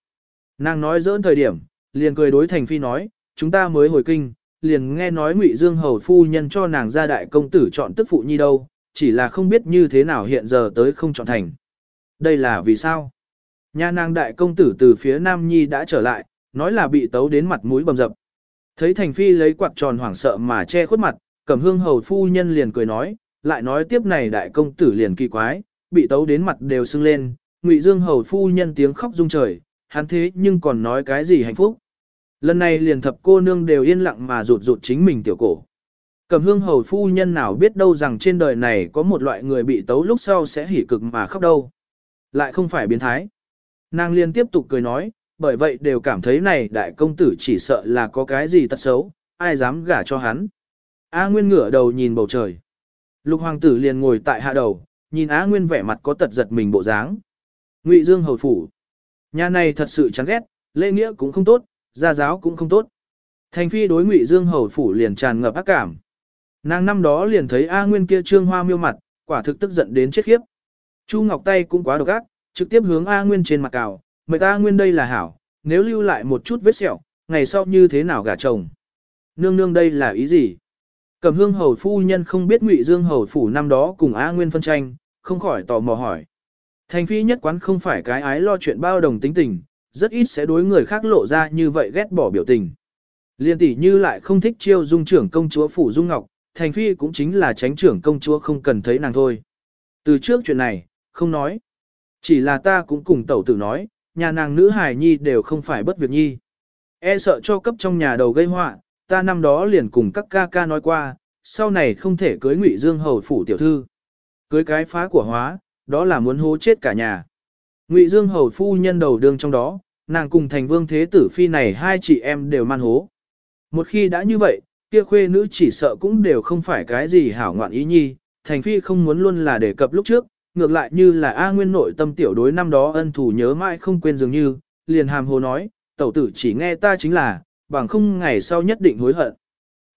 Nàng nói dỡn thời điểm, liền cười đối thành phi nói, chúng ta mới hồi kinh, liền nghe nói ngụy dương hầu phu nhân cho nàng gia đại công tử chọn tức phụ nhi đâu, chỉ là không biết như thế nào hiện giờ tới không chọn thành. Đây là vì sao? Nhà nàng đại công tử từ phía Nam Nhi đã trở lại, nói là bị tấu đến mặt mũi bầm dập. Thấy Thành Phi lấy quạt tròn hoảng sợ mà che khuất mặt, cẩm hương hầu phu nhân liền cười nói, lại nói tiếp này đại công tử liền kỳ quái, bị tấu đến mặt đều sưng lên, ngụy dương hầu phu nhân tiếng khóc rung trời, hắn thế nhưng còn nói cái gì hạnh phúc. Lần này liền thập cô nương đều yên lặng mà rụt rụt chính mình tiểu cổ. Cẩm hương hầu phu nhân nào biết đâu rằng trên đời này có một loại người bị tấu lúc sau sẽ hỉ cực mà khóc đâu. Lại không phải biến thái. Nàng liên tiếp tục cười nói, bởi vậy đều cảm thấy này đại công tử chỉ sợ là có cái gì tật xấu, ai dám gả cho hắn. A Nguyên ngửa đầu nhìn bầu trời. Lục hoàng tử liền ngồi tại hạ đầu, nhìn A Nguyên vẻ mặt có tật giật mình bộ dáng. Ngụy Dương hầu phủ. Nhà này thật sự chán ghét, lễ nghĩa cũng không tốt, gia giáo cũng không tốt. Thành phi đối Ngụy Dương hầu phủ liền tràn ngập ác cảm. Nàng năm đó liền thấy A Nguyên kia trương hoa miêu mặt, quả thực tức giận đến chết khiếp. Chu Ngọc tay cũng quá độc ác, trực tiếp hướng A Nguyên trên mặt cào, mời ta Nguyên đây là hảo, nếu lưu lại một chút vết sẹo, ngày sau như thế nào gả chồng. Nương nương đây là ý gì? Cẩm hương hầu phu nhân không biết ngụy dương hầu phủ năm đó cùng A Nguyên phân tranh, không khỏi tò mò hỏi. Thành phi nhất quán không phải cái ái lo chuyện bao đồng tính tình, rất ít sẽ đối người khác lộ ra như vậy ghét bỏ biểu tình. Liên tỷ như lại không thích chiêu dung trưởng công chúa phủ dung ngọc, thành phi cũng chính là tránh trưởng công chúa không cần thấy nàng thôi. Từ trước chuyện này, không nói. Chỉ là ta cũng cùng tẩu tử nói, nhà nàng nữ hài nhi đều không phải bất việc nhi. E sợ cho cấp trong nhà đầu gây họa, ta năm đó liền cùng các ca ca nói qua, sau này không thể cưới ngụy dương hầu phủ tiểu thư. Cưới cái phá của hóa, đó là muốn hố chết cả nhà. Ngụy dương hầu phu nhân đầu đường trong đó, nàng cùng thành vương thế tử phi này hai chị em đều man hố. Một khi đã như vậy, kia khuê nữ chỉ sợ cũng đều không phải cái gì hảo ngoạn ý nhi, thành phi không muốn luôn là đề cập lúc trước, ngược lại như là A Nguyên nội tâm tiểu đối năm đó ân thủ nhớ mãi không quên dường như, liền hàm hồ nói, tẩu tử chỉ nghe ta chính là, bằng không ngày sau nhất định hối hận.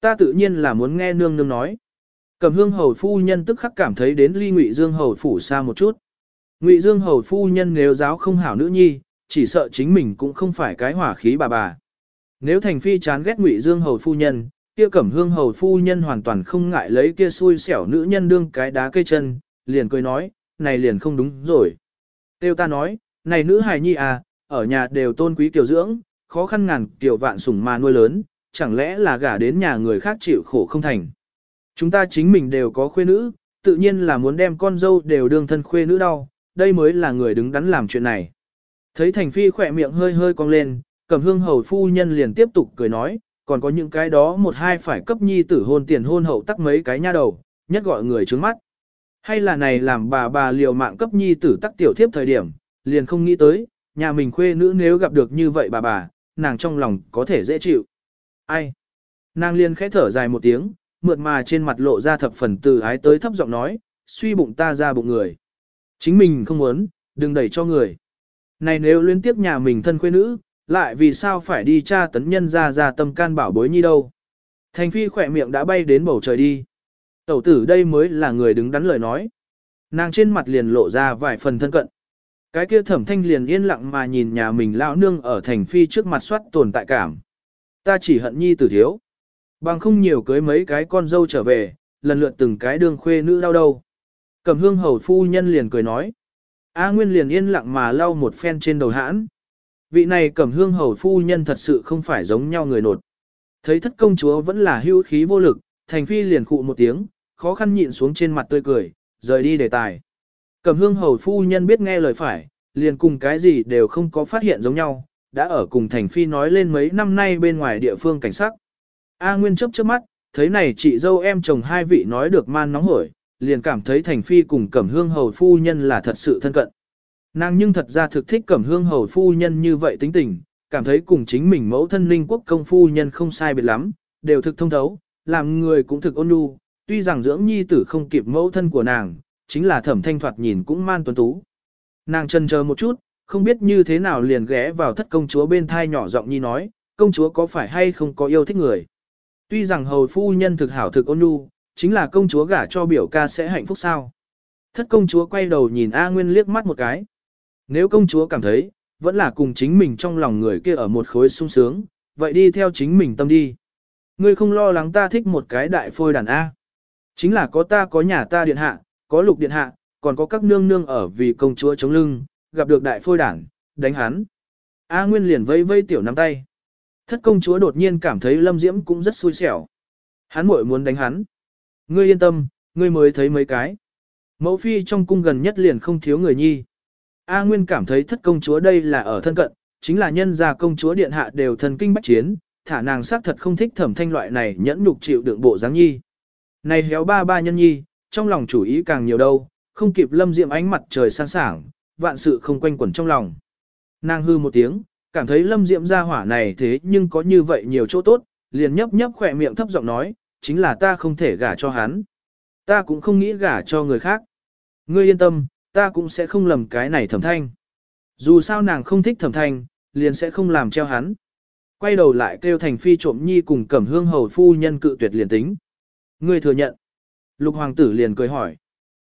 Ta tự nhiên là muốn nghe nương nương nói. Cầm hương hầu phu nhân tức khắc cảm thấy đến ly ngụy dương hầu phủ xa một chút. Ngụy dương hầu phu nhân nếu giáo không hảo nữ nhi, chỉ sợ chính mình cũng không phải cái hỏa khí bà bà. Nếu thành phi chán ghét ngụy dương hầu phu nhân, kia cẩm hương hầu phu nhân hoàn toàn không ngại lấy kia xui xẻo nữ nhân đương cái đá cây chân, liền cười nói, này liền không đúng rồi. Tiêu ta nói, này nữ hài nhi à, ở nhà đều tôn quý kiều dưỡng, khó khăn ngàn tiểu vạn sủng mà nuôi lớn, chẳng lẽ là gả đến nhà người khác chịu khổ không thành. Chúng ta chính mình đều có khuê nữ, tự nhiên là muốn đem con dâu đều đương thân khuê nữ đau, đây mới là người đứng đắn làm chuyện này. Thấy thành phi khỏe miệng hơi hơi cong lên, cầm hương hầu phu nhân liền tiếp tục cười nói, còn có những cái đó một hai phải cấp nhi tử hôn tiền hôn hậu tắc mấy cái nha đầu, nhất gọi người trướng mắt. Hay là này làm bà bà liều mạng cấp nhi tử tắc tiểu thiếp thời điểm, liền không nghĩ tới, nhà mình khuê nữ nếu gặp được như vậy bà bà, nàng trong lòng có thể dễ chịu. Ai? Nàng liền khẽ thở dài một tiếng, mượt mà trên mặt lộ ra thập phần từ ái tới thấp giọng nói, suy bụng ta ra bụng người. Chính mình không muốn, đừng đẩy cho người. Này nếu liên tiếp nhà mình thân khuê nữ, lại vì sao phải đi tra tấn nhân ra ra tâm can bảo bối nhi đâu. Thành phi khỏe miệng đã bay đến bầu trời đi. Tẩu tử đây mới là người đứng đắn lời nói. Nàng trên mặt liền lộ ra vài phần thân cận. Cái kia thẩm thanh liền yên lặng mà nhìn nhà mình lão nương ở thành phi trước mặt soát tồn tại cảm. Ta chỉ hận nhi tử thiếu. Bằng không nhiều cưới mấy cái con dâu trở về, lần lượt từng cái đường khuê nữ đau đâu. Cầm hương hầu phu nhân liền cười nói. A Nguyên liền yên lặng mà lau một phen trên đầu hãn. Vị này cầm hương hầu phu nhân thật sự không phải giống nhau người nột. Thấy thất công chúa vẫn là hưu khí vô lực, thành phi liền khụ một tiếng, khó khăn nhịn xuống trên mặt tươi cười, rời đi đề tài. Cầm hương hầu phu nhân biết nghe lời phải, liền cùng cái gì đều không có phát hiện giống nhau, đã ở cùng thành phi nói lên mấy năm nay bên ngoài địa phương cảnh sát. A Nguyên chớp chớp mắt, thấy này chị dâu em chồng hai vị nói được man nóng hổi, liền cảm thấy thành phi cùng cẩm hương hầu phu nhân là thật sự thân cận. Nàng nhưng thật ra thực thích cẩm hương hầu phu nhân như vậy tính tình, cảm thấy cùng chính mình mẫu thân linh quốc công phu nhân không sai biệt lắm, đều thực thông thấu, làm người cũng thực ôn nhu, tuy rằng dưỡng nhi tử không kịp mẫu thân của nàng, chính là thẩm thanh thoạt nhìn cũng man tuấn tú. Nàng chân chờ một chút, không biết như thế nào liền ghé vào thất công chúa bên thai nhỏ giọng nhi nói, công chúa có phải hay không có yêu thích người. Tuy rằng hầu phu nhân thực hảo thực ôn nhu, chính là công chúa gả cho biểu ca sẽ hạnh phúc sao. Thất công chúa quay đầu nhìn A Nguyên liếc mắt một cái. Nếu công chúa cảm thấy, vẫn là cùng chính mình trong lòng người kia ở một khối sung sướng, vậy đi theo chính mình tâm đi. Ngươi không lo lắng ta thích một cái đại phôi đàn A. Chính là có ta có nhà ta điện hạ, có lục điện hạ, còn có các nương nương ở vì công chúa chống lưng, gặp được đại phôi đảng, đánh hắn. A Nguyên liền vây vây tiểu nắm tay. Thất công chúa đột nhiên cảm thấy Lâm Diễm cũng rất xui xẻo. Hắn muội muốn đánh hắn. Ngươi yên tâm, ngươi mới thấy mấy cái. Mẫu phi trong cung gần nhất liền không thiếu người nhi. A Nguyên cảm thấy thất công chúa đây là ở thân cận, chính là nhân gia công chúa điện hạ đều thần kinh bách chiến, thả nàng xác thật không thích thẩm thanh loại này nhẫn nhục chịu đựng bộ dáng nhi. Này héo ba ba nhân nhi, trong lòng chủ ý càng nhiều đâu, không kịp lâm diệm ánh mặt trời sáng sảng, vạn sự không quanh quẩn trong lòng. Nàng hư một tiếng, cảm thấy lâm diệm gia hỏa này thế nhưng có như vậy nhiều chỗ tốt, liền nhấp nhấp khỏe miệng thấp giọng nói, chính là ta không thể gả cho hắn. Ta cũng không nghĩ gả cho người khác. Ngươi yên tâm, ta cũng sẽ không lầm cái này thẩm thanh. Dù sao nàng không thích thẩm thanh, liền sẽ không làm treo hắn. Quay đầu lại kêu thành phi trộm nhi cùng cẩm hương hầu phu nhân cự tuyệt liền tính. Ngươi thừa nhận. Lục hoàng tử liền cười hỏi.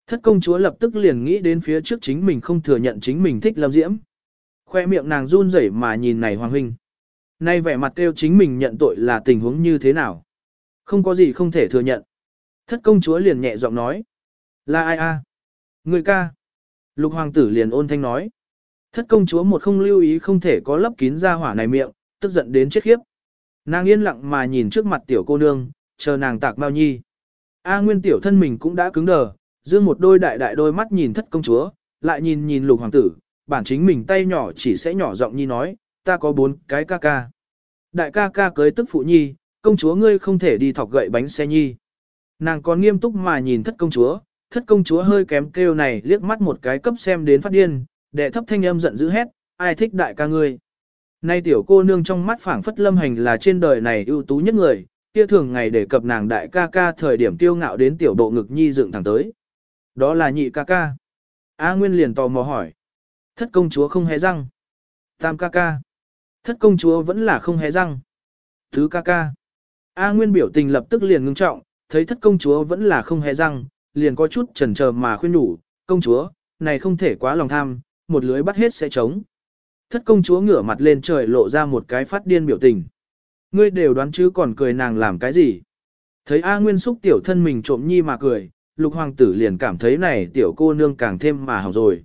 Thất công chúa lập tức liền nghĩ đến phía trước chính mình không thừa nhận chính mình thích lâm diễm. Khoe miệng nàng run rẩy mà nhìn này hoàng huynh. Nay vẻ mặt kêu chính mình nhận tội là tình huống như thế nào. Không có gì không thể thừa nhận. Thất công chúa liền nhẹ giọng nói. Là ai a? Người ca. Lục hoàng tử liền ôn thanh nói. Thất công chúa một không lưu ý không thể có lấp kín ra hỏa này miệng, tức giận đến chết khiếp. Nàng yên lặng mà nhìn trước mặt tiểu cô nương, chờ nàng tạc bao nhi. A nguyên tiểu thân mình cũng đã cứng đờ, dương một đôi đại đại đôi mắt nhìn thất công chúa, lại nhìn nhìn lục hoàng tử, bản chính mình tay nhỏ chỉ sẽ nhỏ giọng nhi nói, ta có bốn cái ca ca. Đại ca ca cưới tức phụ nhi, công chúa ngươi không thể đi thọc gậy bánh xe nhi. Nàng còn nghiêm túc mà nhìn thất công chúa, thất công chúa hơi kém kêu này liếc mắt một cái cấp xem đến phát điên, đệ thấp thanh âm giận dữ hét, ai thích đại ca ngươi. Nay tiểu cô nương trong mắt phảng phất lâm hành là trên đời này ưu tú nhất người, kia thường ngày để cập nàng đại ca ca thời điểm tiêu ngạo đến tiểu bộ ngực nhi dựng thẳng tới. Đó là nhị ca ca. A Nguyên liền tò mò hỏi. Thất công chúa không hé răng. Tam ca ca. Thất công chúa vẫn là không hé răng. Thứ ca ca. A Nguyên biểu tình lập tức liền ngưng trọng, thấy thất công chúa vẫn là không hé răng, liền có chút chần chờ mà khuyên nhủ, công chúa, này không thể quá lòng tham, một lưới bắt hết sẽ trống. Thất công chúa ngửa mặt lên trời lộ ra một cái phát điên biểu tình. Ngươi đều đoán chứ còn cười nàng làm cái gì. Thấy A Nguyên xúc tiểu thân mình trộm nhi mà cười, lục hoàng tử liền cảm thấy này tiểu cô nương càng thêm mà hỏng rồi.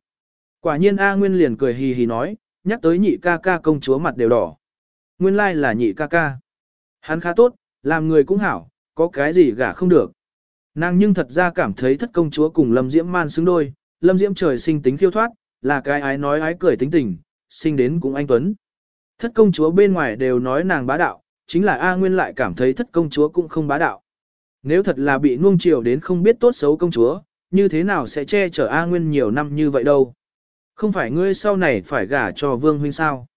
Quả nhiên A Nguyên liền cười hì hì nói, nhắc tới nhị ca ca công chúa mặt đều đỏ. Nguyên lai là nhị ca ca. Hắn khá tốt, làm người cũng hảo, có cái gì gả không được. Nàng nhưng thật ra cảm thấy thất công chúa cùng Lâm Diễm man xứng đôi, Lâm Diễm trời sinh tính khiêu thoát, là cái ái nói ái cười tính tình, sinh đến cũng anh Tuấn. Thất công chúa bên ngoài đều nói nàng bá đạo, chính là A Nguyên lại cảm thấy thất công chúa cũng không bá đạo. Nếu thật là bị nuông chiều đến không biết tốt xấu công chúa, như thế nào sẽ che chở A Nguyên nhiều năm như vậy đâu. Không phải ngươi sau này phải gả cho vương huynh sao.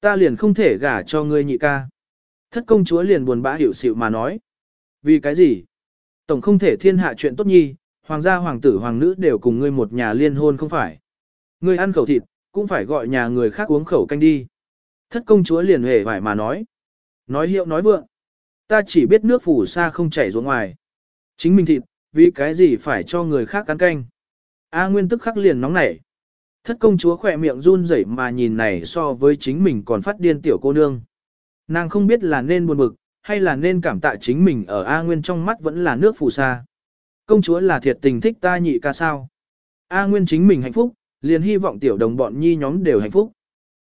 Ta liền không thể gả cho ngươi nhị ca. Thất công chúa liền buồn bã hiểu xịu mà nói. Vì cái gì? Tổng không thể thiên hạ chuyện tốt nhi, hoàng gia hoàng tử hoàng nữ đều cùng ngươi một nhà liên hôn không phải. Ngươi ăn khẩu thịt, cũng phải gọi nhà người khác uống khẩu canh đi. Thất công chúa liền hề vải mà nói. Nói hiệu nói vượng. Ta chỉ biết nước phủ xa không chảy xuống ngoài. Chính mình thịt, vì cái gì phải cho người khác cắn canh. A Nguyên tức khắc liền nóng nảy. Thất công chúa khỏe miệng run rẩy mà nhìn này so với chính mình còn phát điên tiểu cô nương. Nàng không biết là nên buồn bực, hay là nên cảm tạ chính mình ở A Nguyên trong mắt vẫn là nước phù sa. Công chúa là thiệt tình thích ta nhị ca sao. A Nguyên chính mình hạnh phúc, liền hy vọng tiểu đồng bọn nhi nhóm đều hạnh phúc.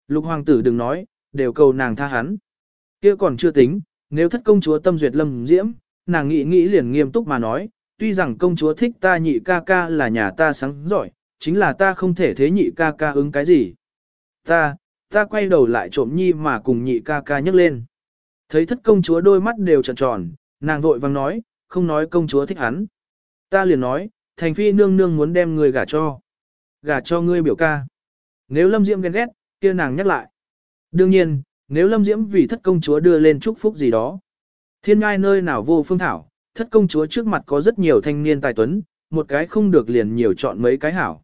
Lục hoàng tử đừng nói, đều cầu nàng tha hắn. kia còn chưa tính, nếu thất công chúa tâm duyệt lâm diễm, nàng nghĩ nghĩ liền nghiêm túc mà nói, tuy rằng công chúa thích ta nhị ca ca là nhà ta sáng giỏi, chính là ta không thể thế nhị ca ca ứng cái gì. Ta, ta quay đầu lại trộm nhi mà cùng nhị ca ca nhấc lên. Thấy thất công chúa đôi mắt đều tròn tròn, nàng vội vang nói, không nói công chúa thích hắn. Ta liền nói, thành phi nương nương muốn đem người gả cho. Gả cho ngươi biểu ca. Nếu lâm diễm ghen ghét, kia nàng nhắc lại. Đương nhiên, nếu lâm diễm vì thất công chúa đưa lên chúc phúc gì đó. Thiên ngai nơi nào vô phương thảo, thất công chúa trước mặt có rất nhiều thanh niên tài tuấn, một cái không được liền nhiều chọn mấy cái hảo.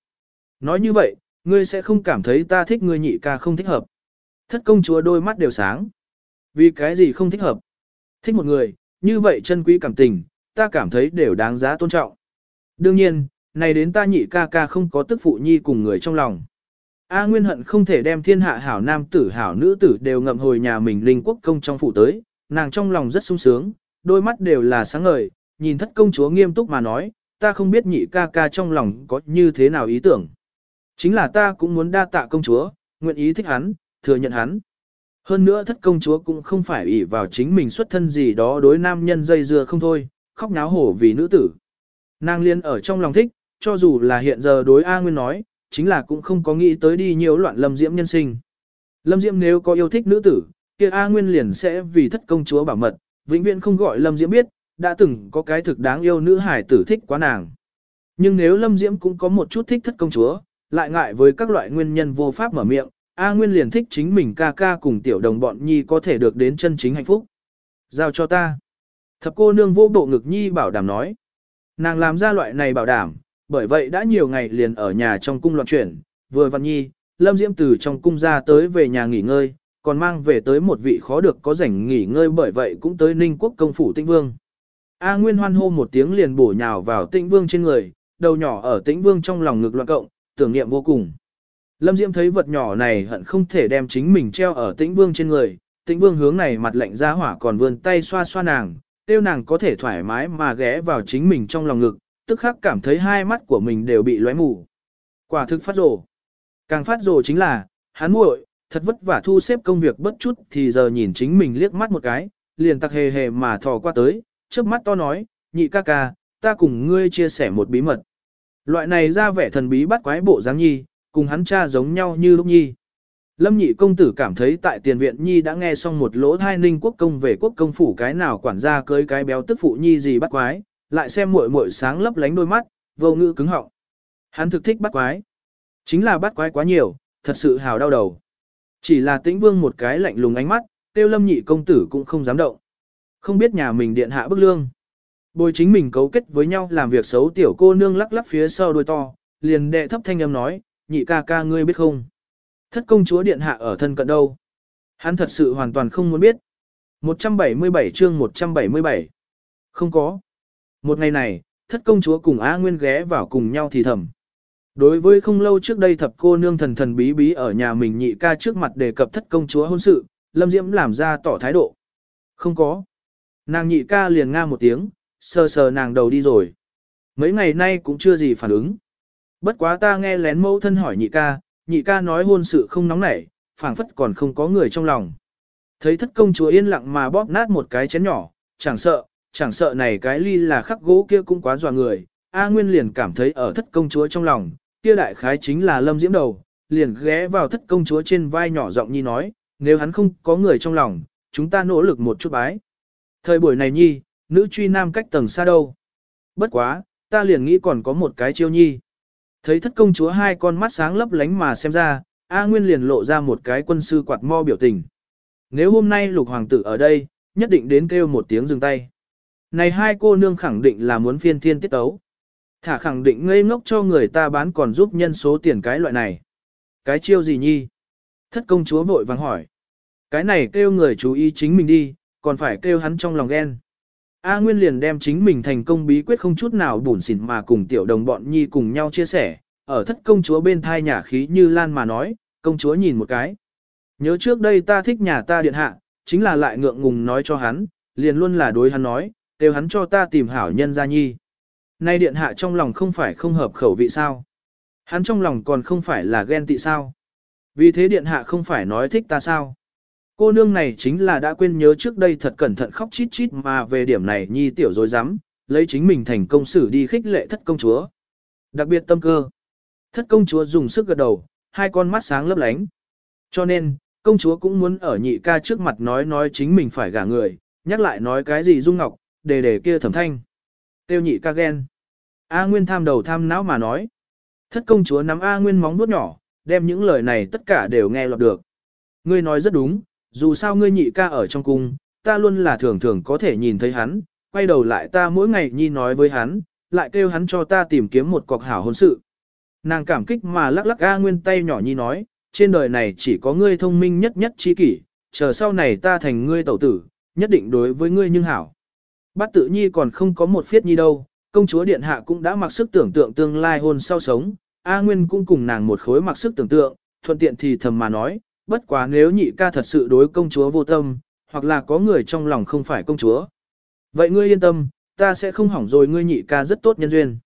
Nói như vậy, ngươi sẽ không cảm thấy ta thích ngươi nhị ca không thích hợp. Thất công chúa đôi mắt đều sáng. Vì cái gì không thích hợp? Thích một người, như vậy chân quý cảm tình, ta cảm thấy đều đáng giá tôn trọng. Đương nhiên, này đến ta nhị ca ca không có tức phụ nhi cùng người trong lòng. A Nguyên hận không thể đem thiên hạ hảo nam tử hảo nữ tử đều ngậm hồi nhà mình linh quốc công trong phủ tới, nàng trong lòng rất sung sướng, đôi mắt đều là sáng ngời, nhìn thất công chúa nghiêm túc mà nói, ta không biết nhị ca ca trong lòng có như thế nào ý tưởng. Chính là ta cũng muốn đa tạ công chúa, nguyện ý thích hắn, thừa nhận hắn. Hơn nữa thất công chúa cũng không phải ỷ vào chính mình xuất thân gì đó đối nam nhân dây dưa không thôi, khóc náo hổ vì nữ tử. Nàng liên ở trong lòng thích, cho dù là hiện giờ đối A Nguyên nói, chính là cũng không có nghĩ tới đi nhiều loạn lâm diễm nhân sinh. Lâm diễm nếu có yêu thích nữ tử, kia A Nguyên liền sẽ vì thất công chúa bảo mật, vĩnh viễn không gọi lâm diễm biết, đã từng có cái thực đáng yêu nữ hải tử thích quá nàng. Nhưng nếu lâm diễm cũng có một chút thích thất công chúa, lại ngại với các loại nguyên nhân vô pháp mở miệng, A Nguyên liền thích chính mình ca ca cùng tiểu đồng bọn Nhi có thể được đến chân chính hạnh phúc. Giao cho ta. Thập cô nương vô bộ ngực Nhi bảo đảm nói. Nàng làm ra loại này bảo đảm, bởi vậy đã nhiều ngày liền ở nhà trong cung loạn chuyển, vừa văn nhi, Lâm Diễm từ trong cung ra tới về nhà nghỉ ngơi, còn mang về tới một vị khó được có rảnh nghỉ ngơi bởi vậy cũng tới Ninh Quốc công phủ Tĩnh Vương. A Nguyên hoan hô một tiếng liền bổ nhào vào Tĩnh Vương trên người, đầu nhỏ ở Tĩnh Vương trong lòng ngực loạn cộng, tưởng niệm vô cùng. Lâm Diễm thấy vật nhỏ này hận không thể đem chính mình treo ở Tĩnh Vương trên người, Tĩnh Vương hướng này mặt lạnh ra hỏa còn vươn tay xoa xoa nàng, tiêu nàng có thể thoải mái mà ghé vào chính mình trong lòng ngực, tức khắc cảm thấy hai mắt của mình đều bị lóe mù. Quả thực phát rồ. Càng phát rồ chính là, hắn muội, thật vất vả thu xếp công việc bất chút thì giờ nhìn chính mình liếc mắt một cái, liền tặc hề hề mà thò qua tới, trước mắt to nói, nhị ca ca, ta cùng ngươi chia sẻ một bí mật. Loại này ra vẻ thần bí bắt quái bộ dáng nhi, cùng hắn cha giống nhau như lúc nhi. Lâm nhị công tử cảm thấy tại tiền viện nhi đã nghe xong một lỗ thai ninh quốc công về quốc công phủ cái nào quản gia cưới cái béo tức phụ nhi gì bắt quái, lại xem muội muội sáng lấp lánh đôi mắt, vô ngữ cứng họng. Hắn thực thích bắt quái. Chính là bắt quái quá nhiều, thật sự hào đau đầu. Chỉ là tĩnh vương một cái lạnh lùng ánh mắt, tiêu lâm nhị công tử cũng không dám động. Không biết nhà mình điện hạ bức lương. Bồi chính mình cấu kết với nhau làm việc xấu tiểu cô nương lắc lắc phía sau đuôi to, liền đệ thấp thanh âm nói, nhị ca ca ngươi biết không? Thất công chúa điện hạ ở thân cận đâu? Hắn thật sự hoàn toàn không muốn biết. 177 chương 177 Không có. Một ngày này, thất công chúa cùng A Nguyên ghé vào cùng nhau thì thầm. Đối với không lâu trước đây thập cô nương thần thần bí bí ở nhà mình nhị ca trước mặt đề cập thất công chúa hôn sự, Lâm Diễm làm ra tỏ thái độ. Không có. Nàng nhị ca liền nga một tiếng, sờ sờ nàng đầu đi rồi. Mấy ngày nay cũng chưa gì phản ứng. Bất quá ta nghe lén mẫu thân hỏi nhị ca, nhị ca nói hôn sự không nóng nảy, phảng phất còn không có người trong lòng. Thấy thất công chúa yên lặng mà bóp nát một cái chén nhỏ, chẳng sợ, chẳng sợ này cái ly là khắc gỗ kia cũng quá dọa người. A Nguyên liền cảm thấy ở thất công chúa trong lòng, kia đại khái chính là lâm diễm đầu, liền ghé vào thất công chúa trên vai nhỏ giọng nhi nói, nếu hắn không có người trong lòng, chúng ta nỗ lực một chút bái. Thời buổi này nhi, nữ truy nam cách tầng xa đâu. Bất quá, ta liền nghĩ còn có một cái chiêu nhi. Thấy thất công chúa hai con mắt sáng lấp lánh mà xem ra, A Nguyên liền lộ ra một cái quân sư quạt mo biểu tình. Nếu hôm nay lục hoàng tử ở đây, nhất định đến kêu một tiếng dừng tay. Này hai cô nương khẳng định là muốn phiên thiên tiết tấu. Thả khẳng định ngây ngốc cho người ta bán còn giúp nhân số tiền cái loại này. Cái chiêu gì nhi? Thất công chúa vội vàng hỏi. Cái này kêu người chú ý chính mình đi, còn phải kêu hắn trong lòng ghen. A Nguyên liền đem chính mình thành công bí quyết không chút nào bùn xỉn mà cùng tiểu đồng bọn nhi cùng nhau chia sẻ, ở thất công chúa bên thai nhà khí như lan mà nói, công chúa nhìn một cái. Nhớ trước đây ta thích nhà ta điện hạ, chính là lại ngượng ngùng nói cho hắn, liền luôn là đối hắn nói, đều hắn cho ta tìm hảo nhân gia nhi. Nay điện hạ trong lòng không phải không hợp khẩu vị sao? Hắn trong lòng còn không phải là ghen tị sao? Vì thế điện hạ không phải nói thích ta sao? Cô nương này chính là đã quên nhớ trước đây thật cẩn thận khóc chít chít mà về điểm này nhi tiểu dối rắm lấy chính mình thành công xử đi khích lệ thất công chúa. Đặc biệt tâm cơ. Thất công chúa dùng sức gật đầu, hai con mắt sáng lấp lánh. Cho nên, công chúa cũng muốn ở nhị ca trước mặt nói nói chính mình phải gả người, nhắc lại nói cái gì dung ngọc, đề đề kia thẩm thanh. Tiêu nhị ca ghen. A Nguyên tham đầu tham não mà nói. Thất công chúa nắm A Nguyên móng vuốt nhỏ, đem những lời này tất cả đều nghe lọt được. Ngươi nói rất đúng, dù sao ngươi nhị ca ở trong cung, ta luôn là thường thường có thể nhìn thấy hắn, quay đầu lại ta mỗi ngày nhi nói với hắn, lại kêu hắn cho ta tìm kiếm một cọc hảo hôn sự. Nàng cảm kích mà lắc lắc A Nguyên tay nhỏ nhi nói, trên đời này chỉ có ngươi thông minh nhất nhất chi kỷ, chờ sau này ta thành ngươi tẩu tử, nhất định đối với ngươi nhưng hảo. Bát tự nhi còn không có một phiết nhi đâu, công chúa điện hạ cũng đã mặc sức tưởng tượng tương lai hôn sau sống, A Nguyên cũng cùng nàng một khối mặc sức tưởng tượng, thuận tiện thì thầm mà nói, bất quá nếu nhị ca thật sự đối công chúa vô tâm, hoặc là có người trong lòng không phải công chúa. Vậy ngươi yên tâm, ta sẽ không hỏng rồi ngươi nhị ca rất tốt nhân duyên.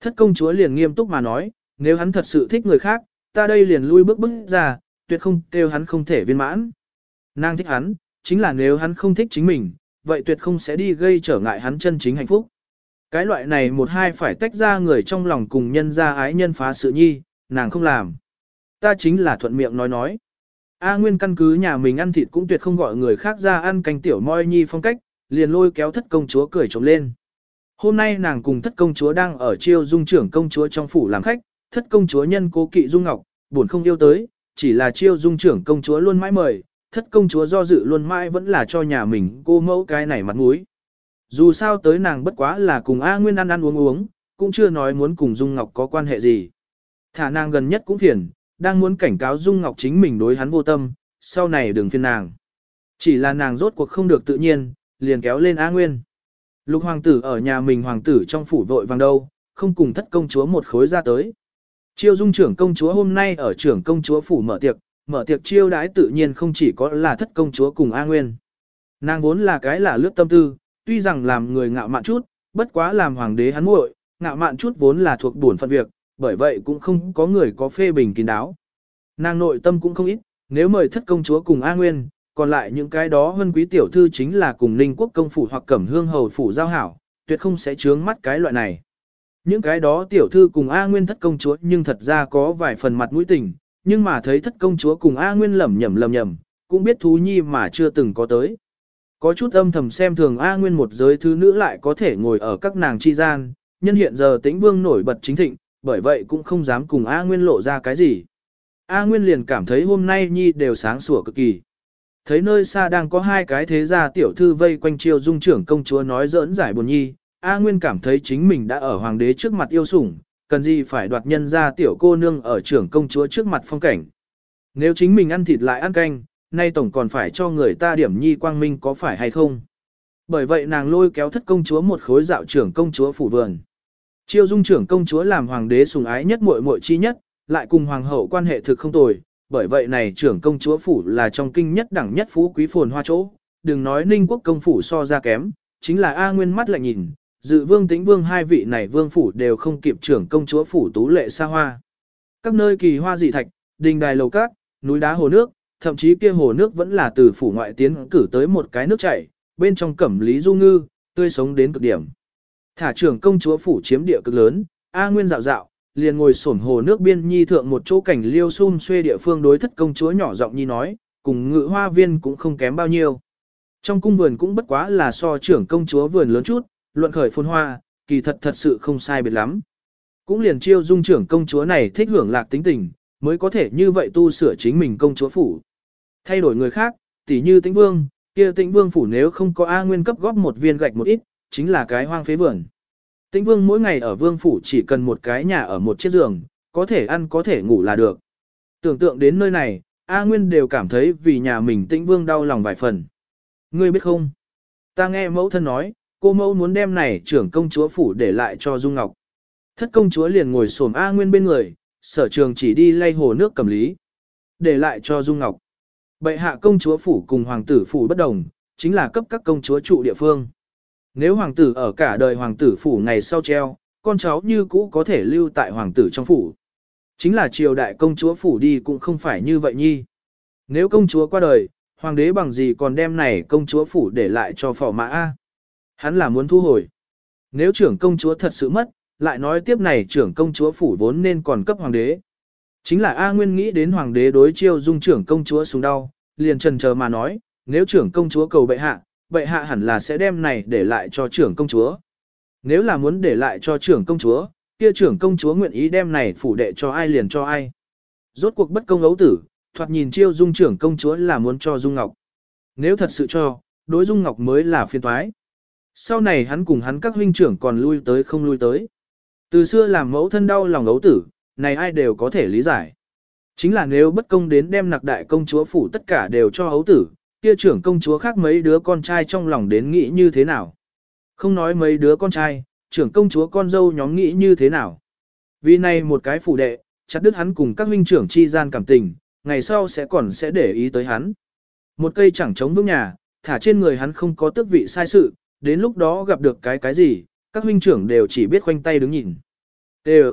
Thất công chúa liền nghiêm túc mà nói, nếu hắn thật sự thích người khác, ta đây liền lui bước bước ra, tuyệt không kêu hắn không thể viên mãn. Nàng thích hắn, chính là nếu hắn không thích chính mình, vậy tuyệt không sẽ đi gây trở ngại hắn chân chính hạnh phúc. Cái loại này một hai phải tách ra người trong lòng cùng nhân ra ái nhân phá sự nhi, nàng không làm. Ta chính là thuận miệng nói nói. A Nguyên căn cứ nhà mình ăn thịt cũng tuyệt không gọi người khác ra ăn canh tiểu moi nhi phong cách, liền lôi kéo thất công chúa cười trộm lên. Hôm nay nàng cùng thất công chúa đang ở chiêu dung trưởng công chúa trong phủ làm khách, thất công chúa nhân cố kỵ dung ngọc, buồn không yêu tới, chỉ là chiêu dung trưởng công chúa luôn mãi mời, thất công chúa do dự luôn mãi vẫn là cho nhà mình cô mẫu cái này mặt mũi. Dù sao tới nàng bất quá là cùng A Nguyên ăn ăn uống uống, cũng chưa nói muốn cùng Dung Ngọc có quan hệ gì. Thả nàng gần nhất cũng phiền, đang muốn cảnh cáo Dung Ngọc chính mình đối hắn vô tâm, sau này đừng phiền nàng. Chỉ là nàng rốt cuộc không được tự nhiên, liền kéo lên A Nguyên. Lục hoàng tử ở nhà mình hoàng tử trong phủ vội vàng đâu, không cùng thất công chúa một khối ra tới. Chiêu dung trưởng công chúa hôm nay ở trưởng công chúa phủ mở tiệc, mở tiệc chiêu đãi tự nhiên không chỉ có là thất công chúa cùng A Nguyên. Nàng vốn là cái là lướt tâm tư, tuy rằng làm người ngạo mạn chút, bất quá làm hoàng đế hắn muội, ngạo mạn chút vốn là thuộc buồn phận việc, bởi vậy cũng không có người có phê bình kín đáo. Nàng nội tâm cũng không ít, nếu mời thất công chúa cùng A Nguyên, còn lại những cái đó hơn quý tiểu thư chính là cùng ninh quốc công phủ hoặc cẩm hương hầu phủ giao hảo, tuyệt không sẽ chướng mắt cái loại này. Những cái đó tiểu thư cùng A Nguyên thất công chúa nhưng thật ra có vài phần mặt mũi tình, nhưng mà thấy thất công chúa cùng A Nguyên lầm nhầm lầm nhầm, cũng biết thú nhi mà chưa từng có tới. Có chút âm thầm xem thường A Nguyên một giới thứ nữ lại có thể ngồi ở các nàng chi gian, nhân hiện giờ tĩnh vương nổi bật chính thịnh, bởi vậy cũng không dám cùng A Nguyên lộ ra cái gì. A Nguyên liền cảm thấy hôm nay nhi đều sáng sủa cực kỳ. Thấy nơi xa đang có hai cái thế gia tiểu thư vây quanh chiêu dung trưởng công chúa nói giỡn giải buồn nhi, A Nguyên cảm thấy chính mình đã ở hoàng đế trước mặt yêu sủng, cần gì phải đoạt nhân ra tiểu cô nương ở trưởng công chúa trước mặt phong cảnh. Nếu chính mình ăn thịt lại ăn canh, nay tổng còn phải cho người ta điểm nhi quang minh có phải hay không. Bởi vậy nàng lôi kéo thất công chúa một khối dạo trưởng công chúa phủ vườn. Chiêu dung trưởng công chúa làm hoàng đế sủng ái nhất muội muội chi nhất, lại cùng hoàng hậu quan hệ thực không tồi, bởi vậy này trưởng công chúa phủ là trong kinh nhất đẳng nhất phú quý phồn hoa chỗ, đừng nói ninh quốc công phủ so ra kém, chính là A Nguyên mắt lại nhìn, dự vương tĩnh vương hai vị này vương phủ đều không kịp trưởng công chúa phủ tú lệ xa hoa. Các nơi kỳ hoa dị thạch, đình đài lầu cát, núi đá hồ nước, thậm chí kia hồ nước vẫn là từ phủ ngoại tiến cử tới một cái nước chảy, bên trong cẩm lý du ngư, tươi sống đến cực điểm. Thả trưởng công chúa phủ chiếm địa cực lớn, A Nguyên dạo dạo, liền ngồi xổm hồ nước biên nhi thượng một chỗ cảnh liêu sum xuê địa phương đối thất công chúa nhỏ giọng nhi nói, cùng ngự hoa viên cũng không kém bao nhiêu. Trong cung vườn cũng bất quá là so trưởng công chúa vườn lớn chút, luận khởi phồn hoa, kỳ thật thật sự không sai biệt lắm. Cũng liền chiêu dung trưởng công chúa này thích hưởng lạc tính tình, mới có thể như vậy tu sửa chính mình công chúa phủ. Thay đổi người khác, tỉ như tĩnh vương, kia tĩnh vương phủ nếu không có A nguyên cấp góp một viên gạch một ít, chính là cái hoang phế vườn. Tĩnh vương mỗi ngày ở vương phủ chỉ cần một cái nhà ở một chiếc giường, có thể ăn có thể ngủ là được. Tưởng tượng đến nơi này, A Nguyên đều cảm thấy vì nhà mình tĩnh vương đau lòng vài phần. Ngươi biết không? Ta nghe mẫu thân nói, cô mẫu muốn đem này trưởng công chúa phủ để lại cho Dung Ngọc. Thất công chúa liền ngồi xổm A Nguyên bên người, sở trường chỉ đi lay hồ nước cầm lý. Để lại cho Dung Ngọc. Bệ hạ công chúa phủ cùng hoàng tử phủ bất đồng, chính là cấp các công chúa trụ địa phương. Nếu hoàng tử ở cả đời hoàng tử phủ ngày sau treo, con cháu như cũ có thể lưu tại hoàng tử trong phủ. Chính là triều đại công chúa phủ đi cũng không phải như vậy nhi. Nếu công chúa qua đời, hoàng đế bằng gì còn đem này công chúa phủ để lại cho phò mã A. Hắn là muốn thu hồi. Nếu trưởng công chúa thật sự mất, lại nói tiếp này trưởng công chúa phủ vốn nên còn cấp hoàng đế. Chính là A Nguyên nghĩ đến hoàng đế đối chiêu dung trưởng công chúa xuống đau, liền trần chờ mà nói, nếu trưởng công chúa cầu bệ hạ, bệ hạ hẳn là sẽ đem này để lại cho trưởng công chúa. Nếu là muốn để lại cho trưởng công chúa, kia trưởng công chúa nguyện ý đem này phủ đệ cho ai liền cho ai. Rốt cuộc bất công ấu tử, thoạt nhìn chiêu dung trưởng công chúa là muốn cho Dung Ngọc. Nếu thật sự cho, đối Dung Ngọc mới là phiên thoái. Sau này hắn cùng hắn các huynh trưởng còn lui tới không lui tới. Từ xưa làm mẫu thân đau lòng ấu tử, này ai đều có thể lý giải. Chính là nếu bất công đến đem nặc đại công chúa phủ tất cả đều cho ấu tử, kia trưởng công chúa khác mấy đứa con trai trong lòng đến nghĩ như thế nào. Không nói mấy đứa con trai, trưởng công chúa con dâu nhóm nghĩ như thế nào. Vì này một cái phủ đệ, chặt đứt hắn cùng các huynh trưởng chi gian cảm tình, ngày sau sẽ còn sẽ để ý tới hắn. Một cây chẳng chống vững nhà, thả trên người hắn không có tước vị sai sự, đến lúc đó gặp được cái cái gì, các huynh trưởng đều chỉ biết khoanh tay đứng nhìn. đều